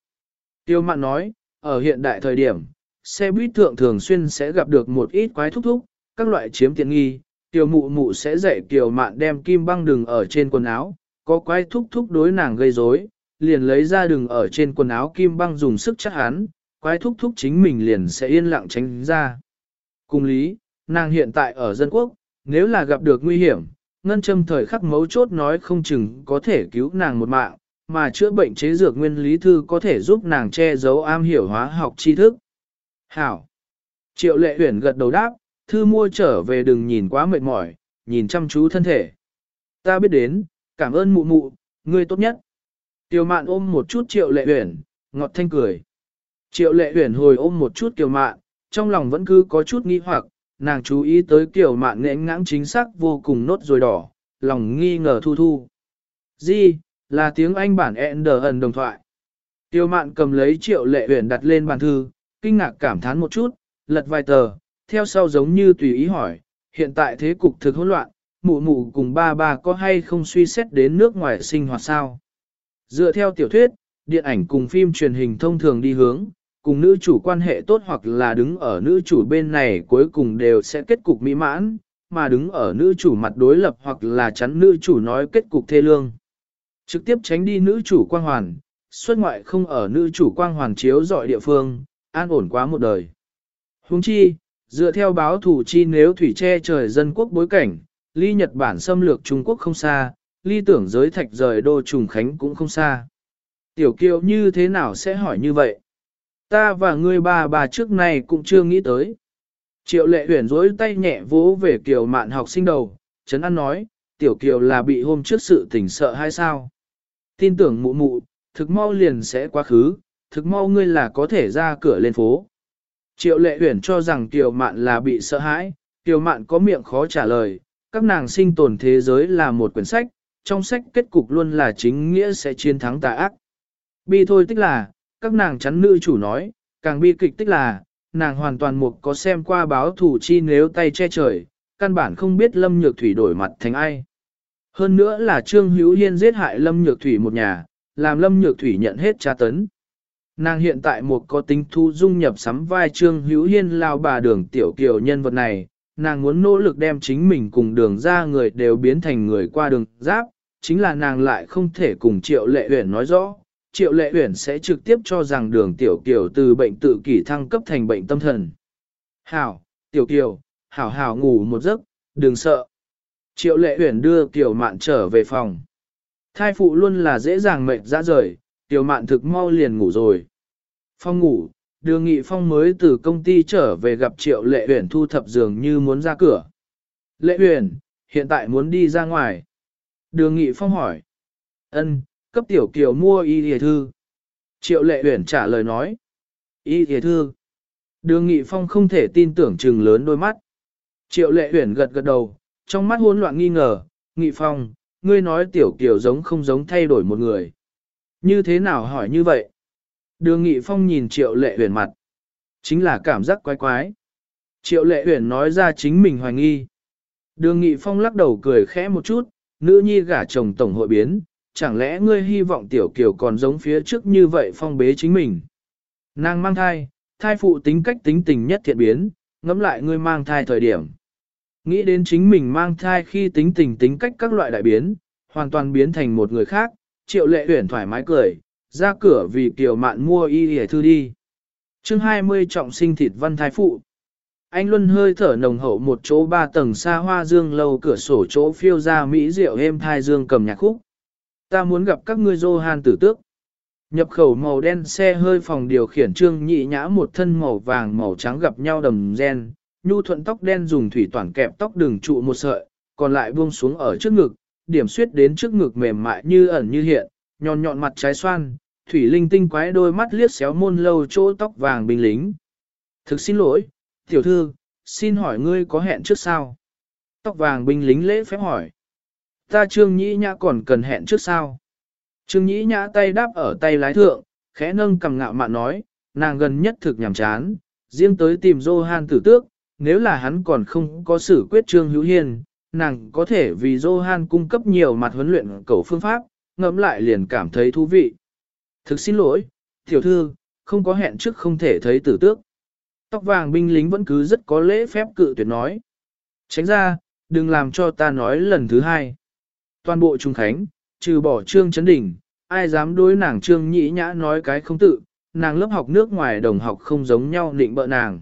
Tiêu mạn nói, ở hiện đại thời điểm, xe buýt thượng thường xuyên sẽ gặp được một ít quái thúc thúc, các loại chiếm tiện nghi, tiểu mụ mụ sẽ dạy tiểu mạn đem kim băng đừng ở trên quần áo, có quái thúc thúc đối nàng gây rối, liền lấy ra đừng ở trên quần áo kim băng dùng sức chắc hắn, quái thúc thúc chính mình liền sẽ yên lặng tránh ra. Cùng lý, nàng hiện tại ở dân quốc, nếu là gặp được nguy hiểm, ngân châm thời khắc mấu chốt nói không chừng có thể cứu nàng một mạng, mà chữa bệnh chế dược nguyên lý thư có thể giúp nàng che giấu am hiểu hóa học tri thức. Hảo. Triệu lệ huyển gật đầu đáp, thư mua trở về đừng nhìn quá mệt mỏi, nhìn chăm chú thân thể. Ta biết đến, cảm ơn mụ mụ, ngươi tốt nhất. Tiểu mạn ôm một chút triệu lệ huyển, ngọt thanh cười. Triệu lệ huyển hồi ôm một chút kiều mạn, trong lòng vẫn cứ có chút nghi hoặc, nàng chú ý tới kiều mạn nghẽn ngãng chính xác vô cùng nốt rồi đỏ, lòng nghi ngờ thu thu. Di, là tiếng Anh bản Ender ẩn đồng thoại. Tiêu mạn cầm lấy triệu lệ huyền đặt lên bàn thư, kinh ngạc cảm thán một chút, lật vài tờ, theo sau giống như tùy ý hỏi, hiện tại thế cục thực hỗn loạn, mụ mụ cùng ba ba có hay không suy xét đến nước ngoài sinh hoạt sao? Dựa theo tiểu thuyết, điện ảnh cùng phim truyền hình thông thường đi hướng, cùng nữ chủ quan hệ tốt hoặc là đứng ở nữ chủ bên này cuối cùng đều sẽ kết cục mỹ mãn, mà đứng ở nữ chủ mặt đối lập hoặc là chắn nữ chủ nói kết cục thê lương. Trực tiếp tránh đi nữ chủ quang hoàn, xuất ngoại không ở nữ chủ quang hoàn chiếu dọi địa phương, an ổn quá một đời. Huống chi, dựa theo báo thủ chi nếu thủy che trời dân quốc bối cảnh, ly Nhật Bản xâm lược Trung Quốc không xa, ly tưởng giới thạch rời đô trùng khánh cũng không xa. Tiểu kiều như thế nào sẽ hỏi như vậy? Ta và ngươi bà bà trước này cũng chưa nghĩ tới. Triệu lệ huyển rối tay nhẹ vỗ về kiều mạn học sinh đầu, Trấn An nói, tiểu kiều là bị hôm trước sự tỉnh sợ hay sao? Tin tưởng mụ mụ, thực mau liền sẽ quá khứ, thực mau ngươi là có thể ra cửa lên phố. Triệu lệ huyển cho rằng tiểu mạn là bị sợ hãi, tiểu mạn có miệng khó trả lời, các nàng sinh tồn thế giới là một quyển sách, trong sách kết cục luôn là chính nghĩa sẽ chiến thắng tà ác. Bi thôi tích là, các nàng chắn nữ chủ nói, càng bi kịch tích là, nàng hoàn toàn mục có xem qua báo thủ chi nếu tay che trời, căn bản không biết Lâm Nhược Thủy đổi mặt thành ai. Hơn nữa là Trương Hữu Hiên giết hại Lâm Nhược Thủy một nhà, làm Lâm Nhược Thủy nhận hết tra tấn. Nàng hiện tại một có tính thu dung nhập sắm vai Trương Hữu Hiên lao bà đường tiểu kiều nhân vật này, nàng muốn nỗ lực đem chính mình cùng đường ra người đều biến thành người qua đường giáp, chính là nàng lại không thể cùng triệu lệ uyển nói rõ. Triệu lệ uyển sẽ trực tiếp cho rằng đường tiểu kiều từ bệnh tự kỷ thăng cấp thành bệnh tâm thần. Hảo, tiểu kiều, hảo hảo ngủ một giấc, đừng sợ. Triệu lệ huyển đưa Tiểu Mạn trở về phòng. Thai phụ luôn là dễ dàng mệt ra rời, Tiểu Mạn thực mau liền ngủ rồi. Phong ngủ, đường nghị phong mới từ công ty trở về gặp triệu lệ huyển thu thập giường như muốn ra cửa. Lệ huyển, hiện tại muốn đi ra ngoài. Đường nghị phong hỏi. ân cấp tiểu kiều mua y hề thư. Triệu lệ huyển trả lời nói. Y hề thư. Đường nghị phong không thể tin tưởng chừng lớn đôi mắt. Triệu lệ Uyển gật gật đầu, trong mắt hỗn loạn nghi ngờ, nghị phong, ngươi nói tiểu kiều giống không giống thay đổi một người. Như thế nào hỏi như vậy? Đường nghị phong nhìn triệu lệ huyền mặt. Chính là cảm giác quái quái. Triệu lệ huyền nói ra chính mình hoài nghi. Đường nghị phong lắc đầu cười khẽ một chút, nữ nhi gả chồng tổng hội biến, chẳng lẽ ngươi hy vọng tiểu kiều còn giống phía trước như vậy phong bế chính mình. Nàng mang thai, thai phụ tính cách tính tình nhất thiện biến, ngẫm lại ngươi mang thai thời điểm. Nghĩ đến chính mình mang thai khi tính tình tính cách các loại đại biến, hoàn toàn biến thành một người khác, triệu lệ huyển thoải mái cười, ra cửa vì kiều mạn mua y hề thư đi. chương 20 trọng sinh thịt văn thái phụ. Anh Luân hơi thở nồng hậu một chỗ ba tầng xa hoa dương lâu cửa sổ chỗ phiêu ra mỹ rượu êm thai dương cầm nhạc khúc. Ta muốn gặp các ngươi dô hàn tử tước. Nhập khẩu màu đen xe hơi phòng điều khiển trương nhị nhã một thân màu vàng màu trắng gặp nhau đầm gen, nhu thuận tóc đen dùng thủy toàn kẹp tóc đường trụ một sợi, còn lại buông xuống ở trước ngực, điểm suyết đến trước ngực mềm mại như ẩn như hiện, nhọn nhọn mặt trái xoan, thủy linh tinh quái đôi mắt liếc xéo môn lâu chỗ tóc vàng binh lính. Thực xin lỗi, tiểu thư, xin hỏi ngươi có hẹn trước sao? Tóc vàng binh lính lễ phép hỏi. Ta trương nhĩ nhã còn cần hẹn trước sao? Trương nhĩ nhã tay đáp ở tay lái thượng, khẽ nâng cầm ngạo mạn nói, nàng gần nhất thực nhàm chán, riêng tới tìm Johan tử tước, nếu là hắn còn không có xử quyết Trương Hữu Hiên, nàng có thể vì Johan cung cấp nhiều mặt huấn luyện cầu phương pháp, ngẫm lại liền cảm thấy thú vị. Thực xin lỗi, tiểu thư, không có hẹn trước không thể thấy tử tước. Tóc vàng binh lính vẫn cứ rất có lễ phép cự tuyệt nói. Tránh ra, đừng làm cho ta nói lần thứ hai. Toàn bộ Trung Khánh, trừ bỏ Trương Chấn Đỉnh, ai dám đối nàng Trương Nhĩ Nhã nói cái không tự, nàng lớp học nước ngoài đồng học không giống nhau định bợ nàng.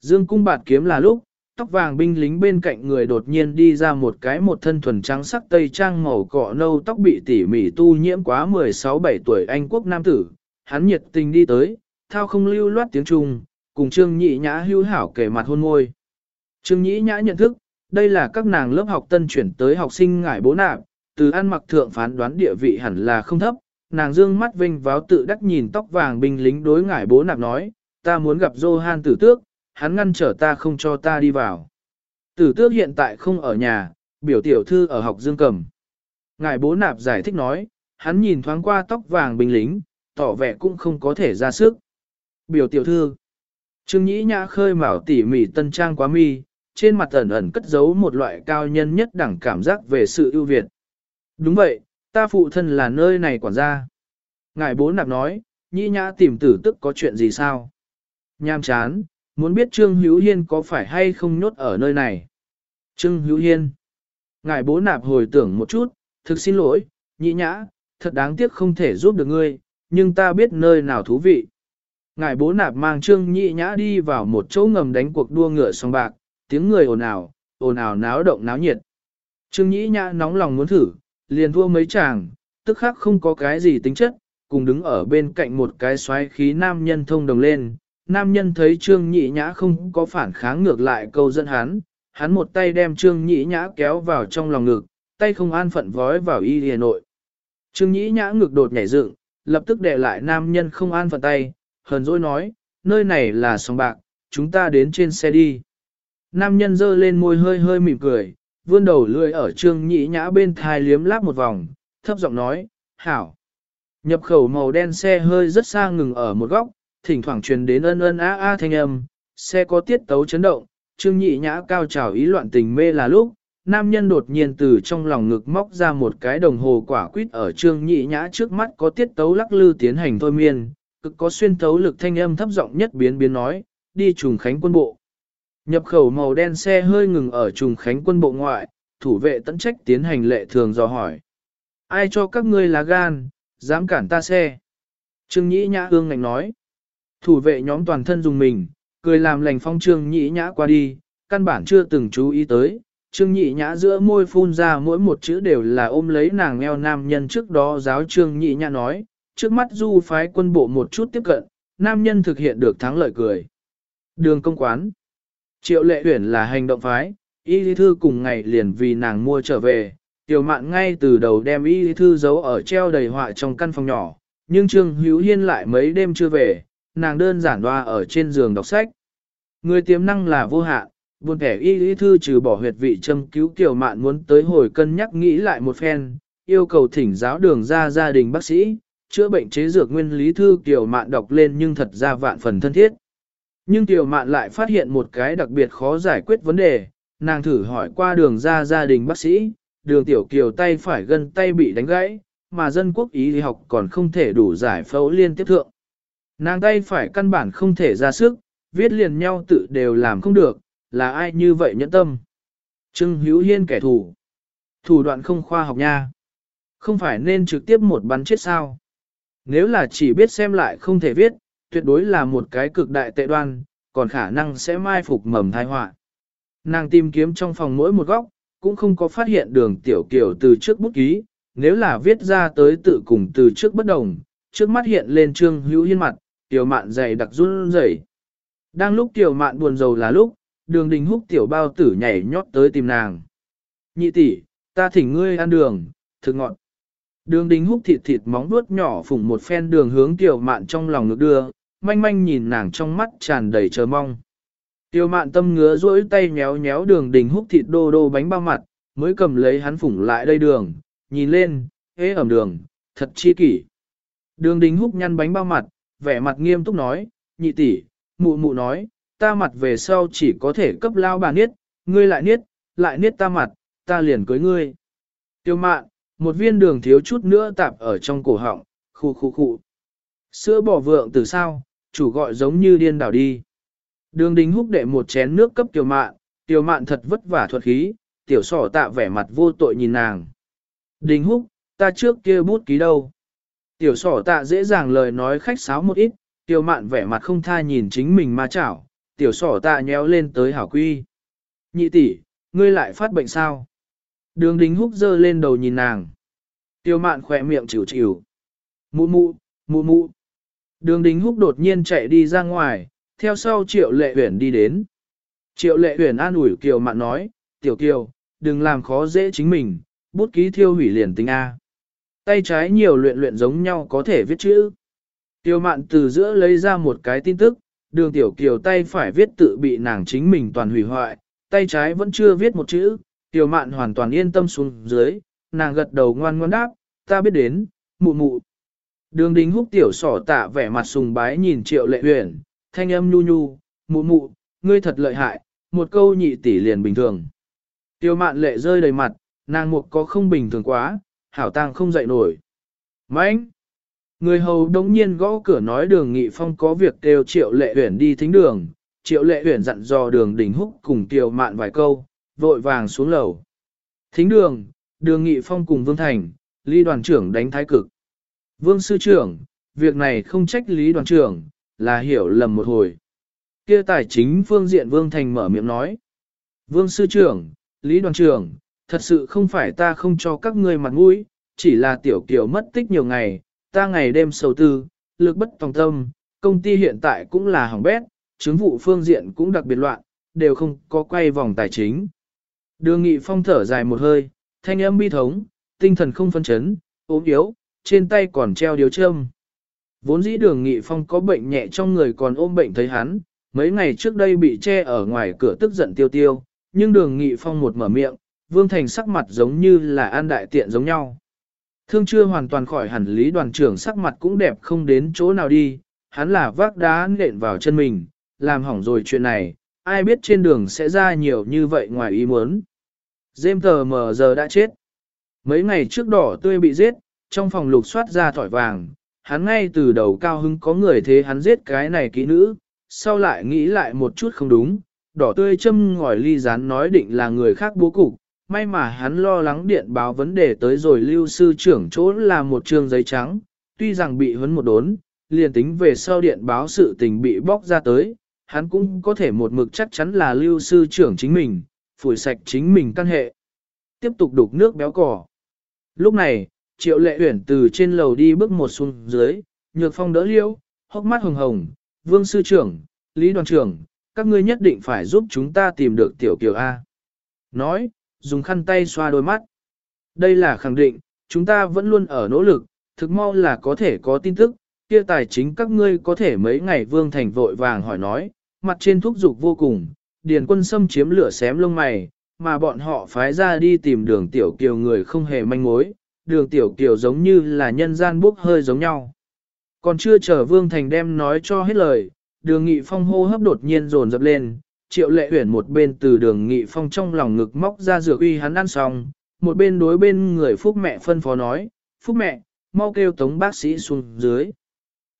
Dương cung bạt kiếm là lúc, tóc vàng binh lính bên cạnh người đột nhiên đi ra một cái một thân thuần trắng sắc tây trang màu cọ nâu tóc bị tỉ mỉ tu nhiễm quá 16-17 tuổi Anh quốc nam tử. Hắn nhiệt tình đi tới, thao không lưu loát tiếng Trung, cùng Trương nhị Nhã hưu hảo kể mặt hôn môi. Trương nhị Nhã nhận thức, đây là các nàng lớp học tân chuyển tới học sinh ngải bố nạp, từ ăn mặc thượng phán đoán địa vị hẳn là không thấp. Nàng dương mắt vinh váo tự đắc nhìn tóc vàng binh lính đối ngải bố nạp nói, ta muốn gặp Johan tử tước, hắn ngăn trở ta không cho ta đi vào. Tử tước hiện tại không ở nhà, biểu tiểu thư ở học dương cầm. Ngài bố nạp giải thích nói, hắn nhìn thoáng qua tóc vàng binh lính, tỏ vẻ cũng không có thể ra sức. Biểu tiểu thư, Trương Nhĩ Nhã khơi mào tỉ mỉ tân trang quá mi, trên mặt ẩn ẩn cất giấu một loại cao nhân nhất đẳng cảm giác về sự ưu việt. Đúng vậy, ta phụ thân là nơi này quản gia. Ngài bố nạp nói, Nhĩ Nhã tìm tử tức có chuyện gì sao? Nham chán, muốn biết Trương Hữu Hiên có phải hay không nhốt ở nơi này. Trương Hữu Hiên. Ngài bố nạp hồi tưởng một chút, thực xin lỗi, nhị nhã, thật đáng tiếc không thể giúp được ngươi, nhưng ta biết nơi nào thú vị. Ngài bố nạp mang trương nhị nhã đi vào một chỗ ngầm đánh cuộc đua ngựa song bạc, tiếng người ồn ào, ồn ào náo động náo nhiệt. Trương nhị nhã nóng lòng muốn thử, liền thua mấy chàng, tức khắc không có cái gì tính chất, cùng đứng ở bên cạnh một cái xoáy khí nam nhân thông đồng lên. Nam nhân thấy trương nhị nhã không có phản kháng ngược lại câu dẫn hắn, hắn một tay đem trương nhị nhã kéo vào trong lòng ngực, tay không an phận vói vào y hề nội. Trương nhị nhã ngực đột nhảy dựng, lập tức để lại nam nhân không an phận tay, hờn dỗi nói, nơi này là sòng bạc, chúng ta đến trên xe đi. Nam nhân giơ lên môi hơi hơi mỉm cười, vươn đầu lưỡi ở trương nhị nhã bên thai liếm láp một vòng, thấp giọng nói, hảo. Nhập khẩu màu đen xe hơi rất xa ngừng ở một góc, thỉnh thoảng truyền đến ân ân á á thanh âm, xe có tiết tấu chấn động, trương nhị nhã cao trào ý loạn tình mê là lúc, nam nhân đột nhiên từ trong lòng ngực móc ra một cái đồng hồ quả quýt ở trương nhị nhã trước mắt có tiết tấu lắc lư tiến hành thôi miên, cực có xuyên tấu lực thanh âm thấp giọng nhất biến biến nói, đi trùng khánh quân bộ. Nhập khẩu màu đen xe hơi ngừng ở trùng khánh quân bộ ngoại, thủ vệ tận trách tiến hành lệ thường dò hỏi. Ai cho các ngươi lá gan, dám cản ta xe? Trương Nhĩ Nhã ương ngạnh nói. Thủ vệ nhóm toàn thân dùng mình, cười làm lành phong Trương Nhĩ Nhã qua đi, căn bản chưa từng chú ý tới. Trương Nhĩ Nhã giữa môi phun ra mỗi một chữ đều là ôm lấy nàng eo nam nhân trước đó giáo Trương Nhĩ Nhã nói, trước mắt du phái quân bộ một chút tiếp cận, nam nhân thực hiện được thắng lợi cười. Đường công quán. Triệu lệ tuyển là hành động phái, y lý thư cùng ngày liền vì nàng mua trở về, tiểu mạn ngay từ đầu đem y lý thư giấu ở treo đầy họa trong căn phòng nhỏ, nhưng Trương Hữu Hiên lại mấy đêm chưa về, nàng đơn giản đoa ở trên giường đọc sách. Người tiềm năng là vô hạn, buồn kẻ y lý thư trừ bỏ huyệt vị châm cứu tiểu mạn muốn tới hồi cân nhắc nghĩ lại một phen, yêu cầu thỉnh giáo đường ra gia đình bác sĩ, chữa bệnh chế dược nguyên lý thư tiểu mạn đọc lên nhưng thật ra vạn phần thân thiết. Nhưng tiểu mạn lại phát hiện một cái đặc biệt khó giải quyết vấn đề, nàng thử hỏi qua đường ra gia đình bác sĩ, đường tiểu kiều tay phải gân tay bị đánh gãy, mà dân quốc ý học còn không thể đủ giải phẫu liên tiếp thượng. Nàng tay phải căn bản không thể ra sức, viết liền nhau tự đều làm không được, là ai như vậy nhẫn tâm. Trưng hữu hiên kẻ thù. Thủ đoạn không khoa học nha. Không phải nên trực tiếp một bắn chết sao. Nếu là chỉ biết xem lại không thể viết, tuyệt đối là một cái cực đại tệ đoan, còn khả năng sẽ mai phục mầm thai họa. Nàng tìm kiếm trong phòng mỗi một góc, cũng không có phát hiện đường tiểu kiểu từ trước bút ký, nếu là viết ra tới tự cùng từ trước bất đồng, trước mắt hiện lên trương hữu hiên mặt, tiểu mạn dày đặc run rẩy. Đang lúc tiểu mạn buồn rầu là lúc, đường đình húc tiểu bao tử nhảy nhót tới tìm nàng. Nhị tỷ, ta thỉnh ngươi ăn đường, thực ngọn. Đường đình húc thịt thịt móng vuốt nhỏ phủng một phen đường hướng tiểu mạn trong lòng ngực đưa, manh manh nhìn nàng trong mắt tràn đầy chờ mong. Tiểu mạn tâm ngứa rỗi tay nhéo nhéo đường đình húc thịt đô đô bánh bao mặt, mới cầm lấy hắn phủng lại đây đường, nhìn lên, hế ẩm đường, thật chi kỷ. Đường đình húc nhăn bánh bao mặt, vẻ mặt nghiêm túc nói, nhị tỷ, mụ mụ nói, ta mặt về sau chỉ có thể cấp lao bà niết, ngươi lại niết, lại niết ta mặt, ta liền cưới ngươi. Tiêu mạn, một viên đường thiếu chút nữa tạp ở trong cổ họng, khu khu khu. Sữa bỏ vượng từ sao, chủ gọi giống như điên đảo đi. Đường đình húc đệ một chén nước cấp tiểu mạn, tiểu mạn thật vất vả thuật khí, tiểu sỏ tạ vẻ mặt vô tội nhìn nàng. Đình húc, ta trước kia bút ký đâu. Tiểu sỏ tạ dễ dàng lời nói khách sáo một ít, tiểu mạn vẻ mặt không tha nhìn chính mình ma chảo, tiểu sỏ tạ nhéo lên tới hảo quy. Nhị tỷ, ngươi lại phát bệnh sao? Đường Đính húc dơ lên đầu nhìn nàng. Tiểu mạn khỏe miệng chịu chịu. Mụ mụ, mụ mụ. Đường Đính húc đột nhiên chạy đi ra ngoài, theo sau triệu lệ huyển đi đến. Triệu lệ huyển an ủi kiều mạn nói, tiểu kiều, đừng làm khó dễ chính mình, bút ký thiêu hủy liền tính A. Tay trái nhiều luyện luyện giống nhau có thể viết chữ. Tiêu mạn từ giữa lấy ra một cái tin tức, đường tiểu kiều tay phải viết tự bị nàng chính mình toàn hủy hoại, tay trái vẫn chưa viết một chữ, tiêu mạn hoàn toàn yên tâm xuống dưới, nàng gật đầu ngoan ngoan đáp, ta biết đến, mụ mụ. Đường đính húc tiểu sỏ tạ vẻ mặt sùng bái nhìn triệu lệ huyền, thanh âm nhu nhu, mụ mụ, ngươi thật lợi hại, một câu nhị tỷ liền bình thường. Tiêu mạn lệ rơi đầy mặt, nàng mục có không bình thường quá, hảo tang không dậy nổi. Mãnh! Người hầu đống nhiên gõ cửa nói đường nghị phong có việc kêu triệu lệ huyển đi thính đường, triệu lệ huyển dặn dò đường đỉnh húc cùng Tiểu mạn vài câu, vội vàng xuống lầu. Thính đường, đường nghị phong cùng Vương Thành, Lý đoàn trưởng đánh thái cực. Vương sư trưởng, việc này không trách lý đoàn trưởng, là hiểu lầm một hồi. Kia tài chính phương diện Vương Thành mở miệng nói. Vương Sư trưởng, Lý Đoàn trưởng, thật sự không phải ta không cho các ngươi mặt mũi, chỉ là tiểu kiểu mất tích nhiều ngày, ta ngày đêm sầu tư, lực bất tòng tâm, công ty hiện tại cũng là hỏng bét, chứng vụ phương diện cũng đặc biệt loạn, đều không có quay vòng tài chính. Đường nghị phong thở dài một hơi, thanh âm bi thống, tinh thần không phân chấn, ốm yếu, trên tay còn treo điếu châm. Vốn dĩ đường nghị phong có bệnh nhẹ trong người còn ôm bệnh thấy hắn, mấy ngày trước đây bị che ở ngoài cửa tức giận tiêu tiêu, nhưng đường nghị phong một mở miệng, vương thành sắc mặt giống như là an đại tiện giống nhau. Thương chưa hoàn toàn khỏi hẳn lý đoàn trưởng sắc mặt cũng đẹp không đến chỗ nào đi, hắn là vác đá nện vào chân mình, làm hỏng rồi chuyện này, ai biết trên đường sẽ ra nhiều như vậy ngoài ý muốn. Dêm tờ mờ giờ đã chết. Mấy ngày trước đỏ tươi bị giết, trong phòng lục soát ra thỏi vàng, hắn ngay từ đầu cao hứng có người thế hắn giết cái này kỹ nữ, sau lại nghĩ lại một chút không đúng, đỏ tươi châm ngòi ly rán nói định là người khác bố cục, may mà hắn lo lắng điện báo vấn đề tới rồi lưu sư trưởng chỗ là một trường giấy trắng, tuy rằng bị huấn một đốn, liền tính về sau điện báo sự tình bị bóc ra tới, hắn cũng có thể một mực chắc chắn là lưu sư trưởng chính mình, phủi sạch chính mình căn hệ. Tiếp tục đục nước béo cỏ. Lúc này, triệu lệ huyển từ trên lầu đi bước một xuống dưới, nhược phong đỡ liễu, hốc mắt hồng hồng, vương sư trưởng, lý đoàn trưởng, các ngươi nhất định phải giúp chúng ta tìm được tiểu kiều A. Nói, dùng khăn tay xoa đôi mắt. Đây là khẳng định, chúng ta vẫn luôn ở nỗ lực, thực mau là có thể có tin tức, kia tài chính các ngươi có thể mấy ngày vương thành vội vàng hỏi nói, mặt trên thúc dục vô cùng, điền quân xâm chiếm lửa xém lông mày, mà bọn họ phái ra đi tìm đường tiểu kiều người không hề manh mối, đường tiểu kiều giống như là nhân gian bốc hơi giống nhau. Còn chưa chờ Vương Thành đem nói cho hết lời, đường nghị phong hô hấp đột nhiên dồn dập lên, triệu lệ huyển một bên từ đường nghị phong trong lòng ngực móc ra dược uy hắn ăn xong, một bên đối bên người Phúc mẹ phân phó nói, Phúc mẹ, mau kêu tống bác sĩ xuống dưới.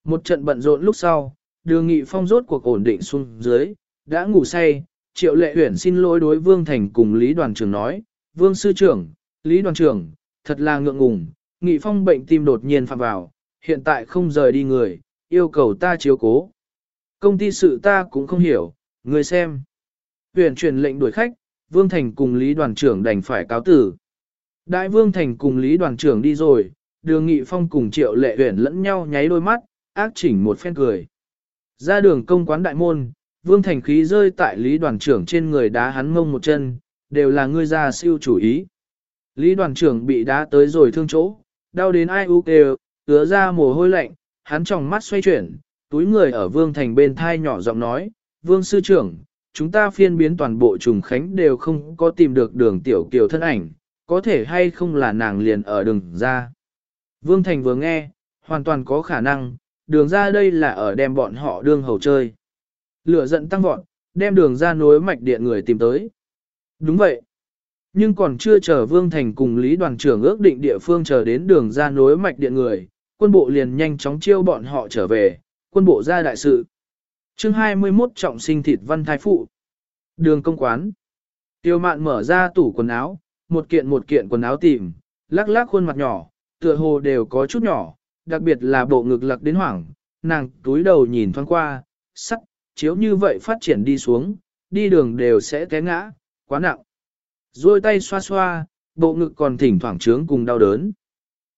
Một trận bận rộn lúc sau, đường nghị phong rốt cuộc ổn định xuống dưới, đã ngủ say, triệu lệ huyển xin lỗi đối Vương Thành cùng Lý đoàn trưởng nói, Vương sư trưởng, Lý đoàn trưởng, thật là ngượng ngùng, nghị phong bệnh tim đột nhiên phạm vào, hiện tại không rời đi người, yêu cầu ta chiếu cố. Công ty sự ta cũng không hiểu, người xem. Huyện truyền lệnh đuổi khách, Vương Thành cùng Lý đoàn trưởng đành phải cáo tử. Đại Vương Thành cùng Lý đoàn trưởng đi rồi, đường nghị phong cùng triệu lệ huyện lẫn nhau nháy đôi mắt, ác chỉnh một phen cười. Ra đường công quán đại môn, Vương Thành khí rơi tại Lý đoàn trưởng trên người đá hắn mông một chân, đều là ngươi ra siêu chủ ý. Lý đoàn trưởng bị đá tới rồi thương chỗ, đau đến ai u kêu, tứa ra mồ hôi lạnh, hắn tròng mắt xoay chuyển, túi người ở Vương Thành bên thai nhỏ giọng nói, Vương Sư trưởng, chúng ta phiên biến toàn bộ trùng khánh đều không có tìm được đường tiểu kiều thân ảnh, có thể hay không là nàng liền ở đường ra. Vương Thành vừa nghe, hoàn toàn có khả năng, đường ra đây là ở đem bọn họ đương hầu chơi. Lửa giận tăng vọt, đem đường ra nối mạch điện người tìm tới. Đúng vậy. Nhưng còn chưa chờ Vương Thành cùng Lý đoàn trưởng ước định địa phương chờ đến đường ra nối mạch điện người, quân bộ liền nhanh chóng chiêu bọn họ trở về, quân bộ ra đại sự chương 21 trọng sinh thịt văn thái phụ. Đường công quán. Tiêu mạn mở ra tủ quần áo, một kiện một kiện quần áo tìm, lắc lắc khuôn mặt nhỏ, tựa hồ đều có chút nhỏ, đặc biệt là bộ ngực lặc đến hoảng, nàng túi đầu nhìn thoáng qua, sắc, chiếu như vậy phát triển đi xuống, đi đường đều sẽ té ngã, quá nặng. Rồi tay xoa xoa, bộ ngực còn thỉnh thoảng trướng cùng đau đớn.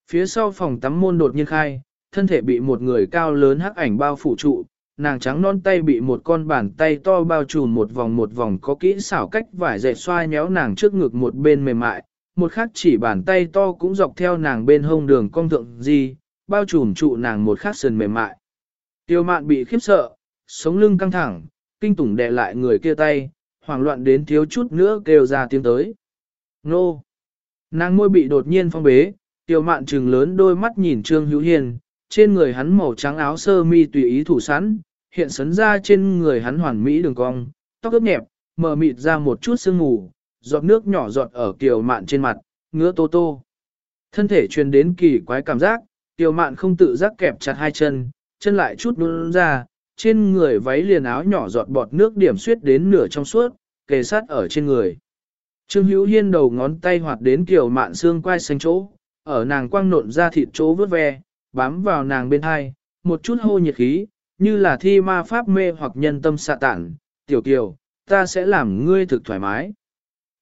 Phía sau phòng tắm môn đột nhiên khai, thân thể bị một người cao lớn hắc ảnh bao phủ trụ, nàng trắng non tay bị một con bàn tay to bao trùm một vòng một vòng có kỹ xảo cách vải dệt xoa nhéo nàng trước ngực một bên mềm mại, một khắc chỉ bàn tay to cũng dọc theo nàng bên hông đường cong thượng gì, bao trùm trụ nàng một khắc sườn mềm mại. Tiêu mạn bị khiếp sợ, sống lưng căng thẳng, kinh tủng đè lại người kia tay, hoảng loạn đến thiếu chút nữa kêu ra tiếng tới. Nô! Nàng môi bị đột nhiên phong bế, tiêu mạn trừng lớn đôi mắt nhìn Trương Hữu Hiền, trên người hắn màu trắng áo sơ mi tùy ý thủ sẵn, hiện sấn ra trên người hắn hoàn mỹ đường cong, tóc ướp nhẹp, mờ mịt ra một chút sương mù, giọt nước nhỏ giọt ở kiều mạn trên mặt, ngứa tô tô. Thân thể truyền đến kỳ quái cảm giác, kiều mạn không tự giác kẹp chặt hai chân, chân lại chút đun ra, trên người váy liền áo nhỏ giọt bọt nước điểm suyết đến nửa trong suốt, kề sát ở trên người. Trương Hữu Hiên đầu ngón tay hoạt đến kiều mạn xương quai xanh chỗ, ở nàng quang nộn ra thịt chỗ vớt ve, bám vào nàng bên hai, một chút hô nhiệt khí, như là thi ma pháp mê hoặc nhân tâm xạ tản, tiểu kiều, ta sẽ làm ngươi thực thoải mái.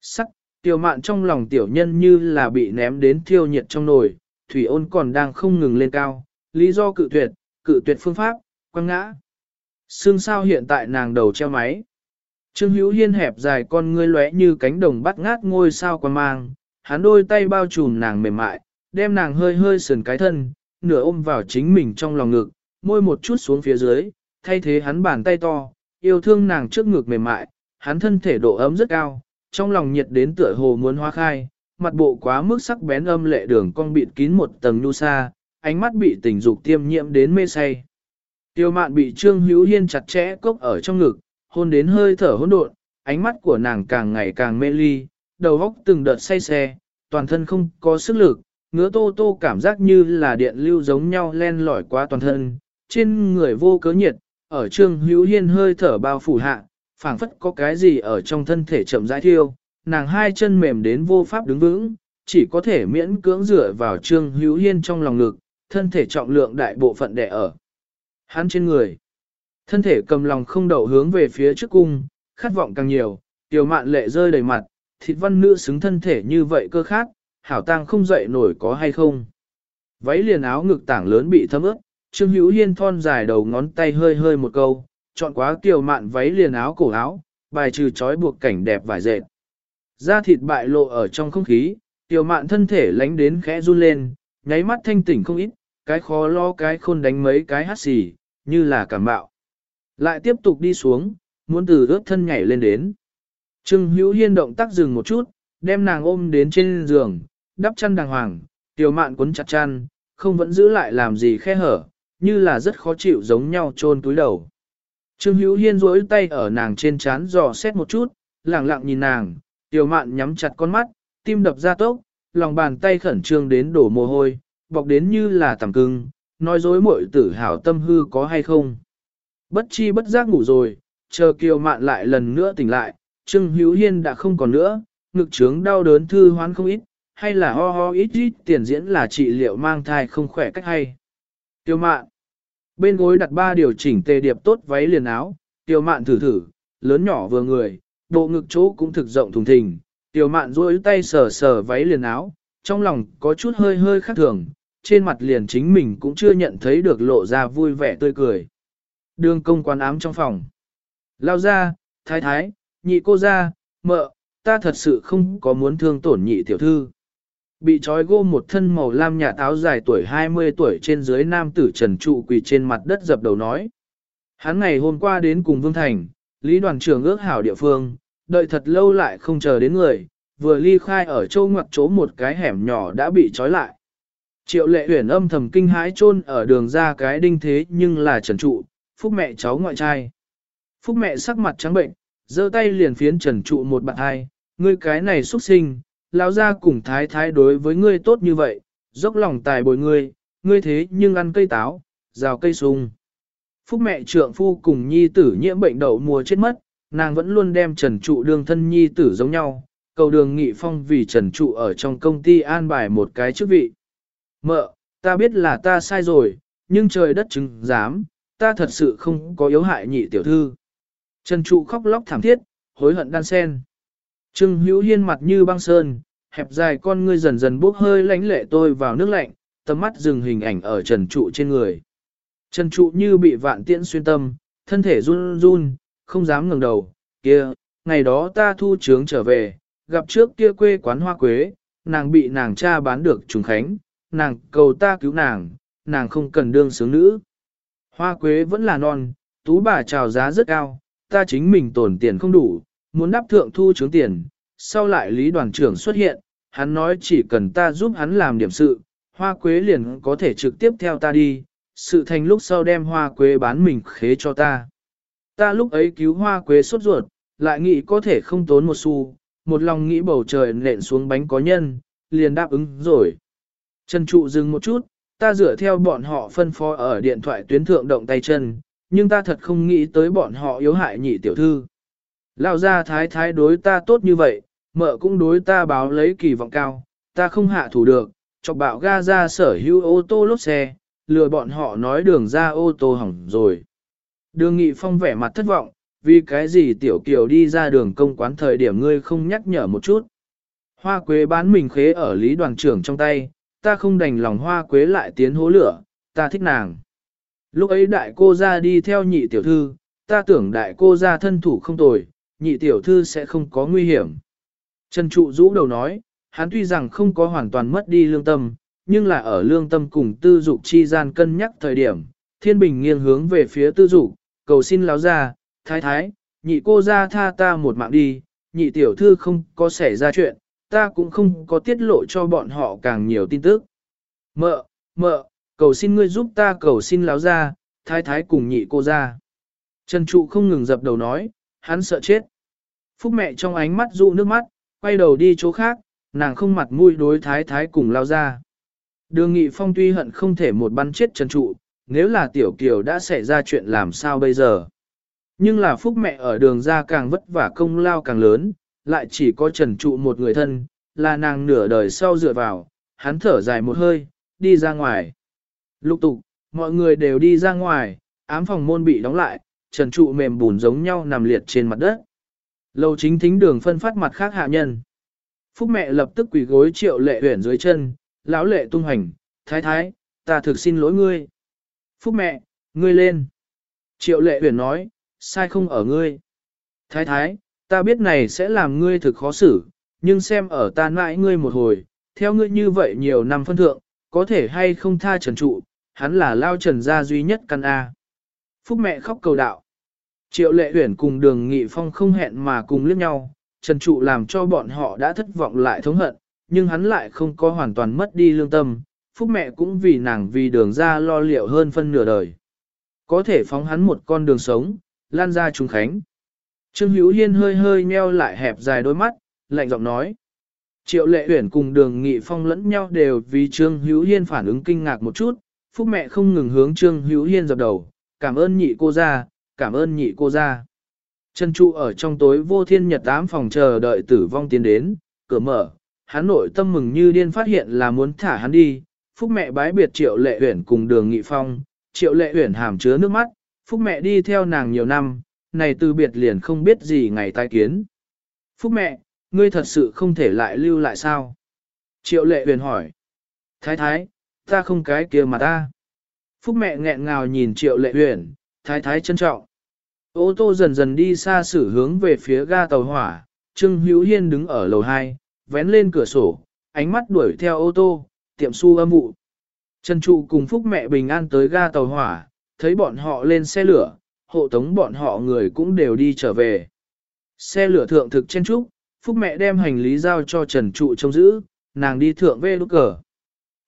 Sắc, tiểu mạn trong lòng tiểu nhân như là bị ném đến thiêu nhiệt trong nồi, thủy ôn còn đang không ngừng lên cao, lý do cự tuyệt, cự tuyệt phương pháp, quăng ngã. Sương sao hiện tại nàng đầu treo máy. Trương Hữu Hiên hẹp dài con ngươi lóe như cánh đồng bắt ngát ngôi sao quan mang, hắn đôi tay bao trùm nàng mềm mại, đem nàng hơi hơi sườn cái thân, nửa ôm vào chính mình trong lòng ngực, môi một chút xuống phía dưới, thay thế hắn bàn tay to, yêu thương nàng trước ngực mềm mại, hắn thân thể độ ấm rất cao, trong lòng nhiệt đến tựa hồ muốn hoa khai, mặt bộ quá mức sắc bén âm lệ đường cong bịt kín một tầng nhu sa, ánh mắt bị tình dục tiêm nhiễm đến mê say. Tiêu mạn bị Trương Hữu Hiên chặt chẽ cốc ở trong ngực, hôn đến hơi thở hỗn độn, ánh mắt của nàng càng ngày càng mê ly, đầu óc từng đợt say xe, toàn thân không có sức lực, ngứa tô tô cảm giác như là điện lưu giống nhau len lỏi qua toàn thân, trên người vô cớ nhiệt, ở Trương Hữu Hiên hơi thở bao phủ hạ, phảng phất có cái gì ở trong thân thể chậm rãi thiêu, nàng hai chân mềm đến vô pháp đứng vững, chỉ có thể miễn cưỡng dựa vào Trương Hữu Hiên trong lòng ngực, thân thể trọng lượng đại bộ phận đè ở. Hắn trên người, thân thể cầm lòng không đậu hướng về phía trước cung, khát vọng càng nhiều, tiểu mạn lệ rơi đầy mặt, thịt văn nữ xứng thân thể như vậy cơ khát, hảo tang không dậy nổi có hay không. Váy liền áo ngực tảng lớn bị thấm ướt, Trương Hữu Hiên thon dài đầu ngón tay hơi hơi một câu, chọn quá kiều mạn váy liền áo cổ áo, bài trừ trói buộc cảnh đẹp vải dệt. Da thịt bại lộ ở trong không khí, tiểu mạn thân thể lánh đến khẽ run lên, nháy mắt thanh tỉnh không ít, cái khó lo cái khôn đánh mấy cái hát xì, như là cảm bạo. Lại tiếp tục đi xuống, muốn từ ướt thân nhảy lên đến. Trương Hữu Hiên động tác dừng một chút, đem nàng ôm đến trên giường, đắp chăn đàng hoàng, tiểu mạn cuốn chặt chăn, không vẫn giữ lại làm gì khe hở, như là rất khó chịu giống nhau chôn túi đầu. Trương Hữu Hiên duỗi tay ở nàng trên trán dò xét một chút, lặng lặng nhìn nàng, tiểu mạn nhắm chặt con mắt, tim đập ra tốc, lòng bàn tay khẩn trương đến đổ mồ hôi, bọc đến như là tầm cưng, nói dối muội tử hảo tâm hư có hay không. Bất chi bất giác ngủ rồi, chờ kiều mạn lại lần nữa tỉnh lại, Trương Hữu Hiên đã không còn nữa, ngực trướng đau đớn thư hoán không ít, hay là ho ho ít ít tiền diễn là trị liệu mang thai không khỏe cách hay. Tiêu mạn. Bên gối đặt ba điều chỉnh tề điệp tốt váy liền áo, tiêu mạn thử thử, lớn nhỏ vừa người, bộ ngực chỗ cũng thực rộng thùng thình. Tiêu mạn duỗi tay sờ sờ váy liền áo, trong lòng có chút hơi hơi khác thường, trên mặt liền chính mình cũng chưa nhận thấy được lộ ra vui vẻ tươi cười. Đường công quán ám trong phòng. Lao ra, thái thái, nhị cô ra, mợ, ta thật sự không có muốn thương tổn nhị tiểu thư. Bị trói gô một thân màu lam nhà táo dài tuổi 20 tuổi trên dưới nam tử trần trụ quỳ trên mặt đất dập đầu nói. Hắn ngày hôm qua đến cùng Vương Thành, Lý đoàn trưởng ước hảo địa phương, đợi thật lâu lại không chờ đến người, vừa ly khai ở châu ngoặc chỗ một cái hẻm nhỏ đã bị trói lại. Triệu lệ huyển âm thầm kinh hãi chôn ở đường ra cái đinh thế nhưng là trần trụ, phúc mẹ cháu ngoại trai. Phúc mẹ sắc mặt trắng bệnh, giơ tay liền phiến trần trụ một bạn hai, ngươi cái này xuất sinh, lão gia cùng thái thái đối với ngươi tốt như vậy, dốc lòng tài bồi ngươi, ngươi thế nhưng ăn cây táo, rào cây sung. Phúc mẹ trượng phu cùng nhi tử nhiễm bệnh đậu mùa chết mất, nàng vẫn luôn đem trần trụ đường thân nhi tử giống nhau, cầu đường nghị phong vì trần trụ ở trong công ty an bài một cái chức vị. Mợ, ta biết là ta sai rồi, nhưng trời đất chứng dám, ta thật sự không có yếu hại nhị tiểu thư. Trần trụ khóc lóc thảm thiết, hối hận đan sen. Trương hữu hiên mặt như băng sơn, hẹp dài con ngươi dần dần bốc hơi lánh lệ tôi vào nước lạnh, tầm mắt dừng hình ảnh ở trần trụ trên người. Trần trụ như bị vạn tiễn xuyên tâm, thân thể run run, không dám ngẩng đầu, kia, ngày đó ta thu trướng trở về, gặp trước kia quê quán hoa quế, nàng bị nàng cha bán được trùng khánh, nàng cầu ta cứu nàng, nàng không cần đương sướng nữ. Hoa quế vẫn là non, tú bà chào giá rất cao, ta chính mình tổn tiền không đủ, muốn đáp thượng thu trướng tiền, sau lại lý đoàn trưởng xuất hiện, hắn nói chỉ cần ta giúp hắn làm điểm sự, hoa quế liền có thể trực tiếp theo ta đi, sự thành lúc sau đem hoa quế bán mình khế cho ta. Ta lúc ấy cứu hoa quế sốt ruột, lại nghĩ có thể không tốn một xu, một lòng nghĩ bầu trời nện xuống bánh có nhân, liền đáp ứng rồi. Trần trụ dừng một chút, ta dựa theo bọn họ phân phó ở điện thoại tuyến thượng động tay chân, nhưng ta thật không nghĩ tới bọn họ yếu hại nhị tiểu thư. Lão gia thái thái đối ta tốt như vậy, mợ cũng đối ta báo lấy kỳ vọng cao, ta không hạ thủ được, chọc bạo ga ra sở hữu ô tô lốp xe, lừa bọn họ nói đường ra ô tô hỏng rồi. Đường Nghị Phong vẻ mặt thất vọng, vì cái gì tiểu kiều đi ra đường công quán thời điểm ngươi không nhắc nhở một chút. Hoa quế bán mình khế ở lý đoàn trưởng trong tay, ta không đành lòng hoa quế lại tiến hố lửa, ta thích nàng. Lúc ấy đại cô ra đi theo nhị tiểu thư, ta tưởng đại cô ra thân thủ không tồi, nhị tiểu thư sẽ không có nguy hiểm. Trần Trụ rũ đầu nói, hắn tuy rằng không có hoàn toàn mất đi lương tâm, nhưng là ở lương tâm cùng tư dục chi gian cân nhắc thời điểm, thiên bình nghiêng hướng về phía tư dục, cầu xin láo ra, thái thái, nhị cô ra tha ta một mạng đi, nhị tiểu thư không có xảy ra chuyện, ta cũng không có tiết lộ cho bọn họ càng nhiều tin tức. Mợ, mợ, cầu xin ngươi giúp ta cầu xin láo ra, thái thái cùng nhị cô ra. Trần Trụ không ngừng dập đầu nói, hắn sợ chết. Phúc mẹ trong ánh mắt dụ nước mắt, quay đầu đi chỗ khác, nàng không mặt mũi đối thái thái cùng lao ra. Đường Nghị Phong tuy hận không thể một bắn chết Trần Trụ, nếu là Tiểu Kiều đã xảy ra chuyện làm sao bây giờ. Nhưng là Phúc mẹ ở đường ra càng vất vả công lao càng lớn, lại chỉ có Trần Trụ một người thân, là nàng nửa đời sau dựa vào, hắn thở dài một hơi, đi ra ngoài. Lục tục, mọi người đều đi ra ngoài, ám phòng môn bị đóng lại, Trần Trụ mềm bùn giống nhau nằm liệt trên mặt đất. Lầu chính thính đường phân phát mặt khác hạ nhân. Phúc mẹ lập tức quỳ gối triệu lệ huyển dưới chân, lão lệ tung hành, thái thái, ta thực xin lỗi ngươi. Phúc mẹ, ngươi lên. Triệu lệ huyển nói, sai không ở ngươi. Thái thái, ta biết này sẽ làm ngươi thực khó xử, nhưng xem ở ta mãi ngươi một hồi, theo ngươi như vậy nhiều năm phân thượng, có thể hay không tha trần trụ, hắn là lao trần gia duy nhất căn A. Phúc mẹ khóc cầu đạo. Triệu lệ huyển cùng đường nghị phong không hẹn mà cùng liếc nhau, trần trụ làm cho bọn họ đã thất vọng lại thống hận, nhưng hắn lại không có hoàn toàn mất đi lương tâm, phúc mẹ cũng vì nàng vì đường ra lo liệu hơn phân nửa đời. Có thể phóng hắn một con đường sống, lan ra trùng khánh. Trương Hữu Hiên hơi hơi meo lại hẹp dài đôi mắt, lạnh giọng nói. Triệu lệ huyển cùng đường nghị phong lẫn nhau đều vì Trương Hữu Hiên phản ứng kinh ngạc một chút, phúc mẹ không ngừng hướng Trương Hữu Hiên dập đầu, cảm ơn nhị cô ra, cảm ơn nhị cô ra. Trần trụ ở trong tối vô thiên nhật tám phòng chờ đợi tử vong tiến đến, cửa mở, hắn nội tâm mừng như điên phát hiện là muốn thả hắn đi, phúc mẹ bái biệt triệu lệ huyển cùng đường nghị phong, triệu lệ huyển hàm chứa nước mắt, phúc mẹ đi theo nàng nhiều năm, này từ biệt liền không biết gì ngày tai kiến. Phúc mẹ, ngươi thật sự không thể lại lưu lại sao? Triệu lệ huyền hỏi. Thái thái, ta không cái kia mà ta. Phúc mẹ nghẹn ngào nhìn triệu lệ huyền, thái thái trân trọng. Ô tô dần dần đi xa xử hướng về phía ga tàu hỏa, Trương Hữu Hiên đứng ở lầu 2, vén lên cửa sổ, ánh mắt đuổi theo ô tô, tiệm su âm vụ. Trần Trụ cùng Phúc mẹ bình an tới ga tàu hỏa, thấy bọn họ lên xe lửa, hộ tống bọn họ người cũng đều đi trở về. Xe lửa thượng thực chen trúc, Phúc mẹ đem hành lý giao cho Trần Trụ trông giữ, nàng đi thượng về lúc cờ.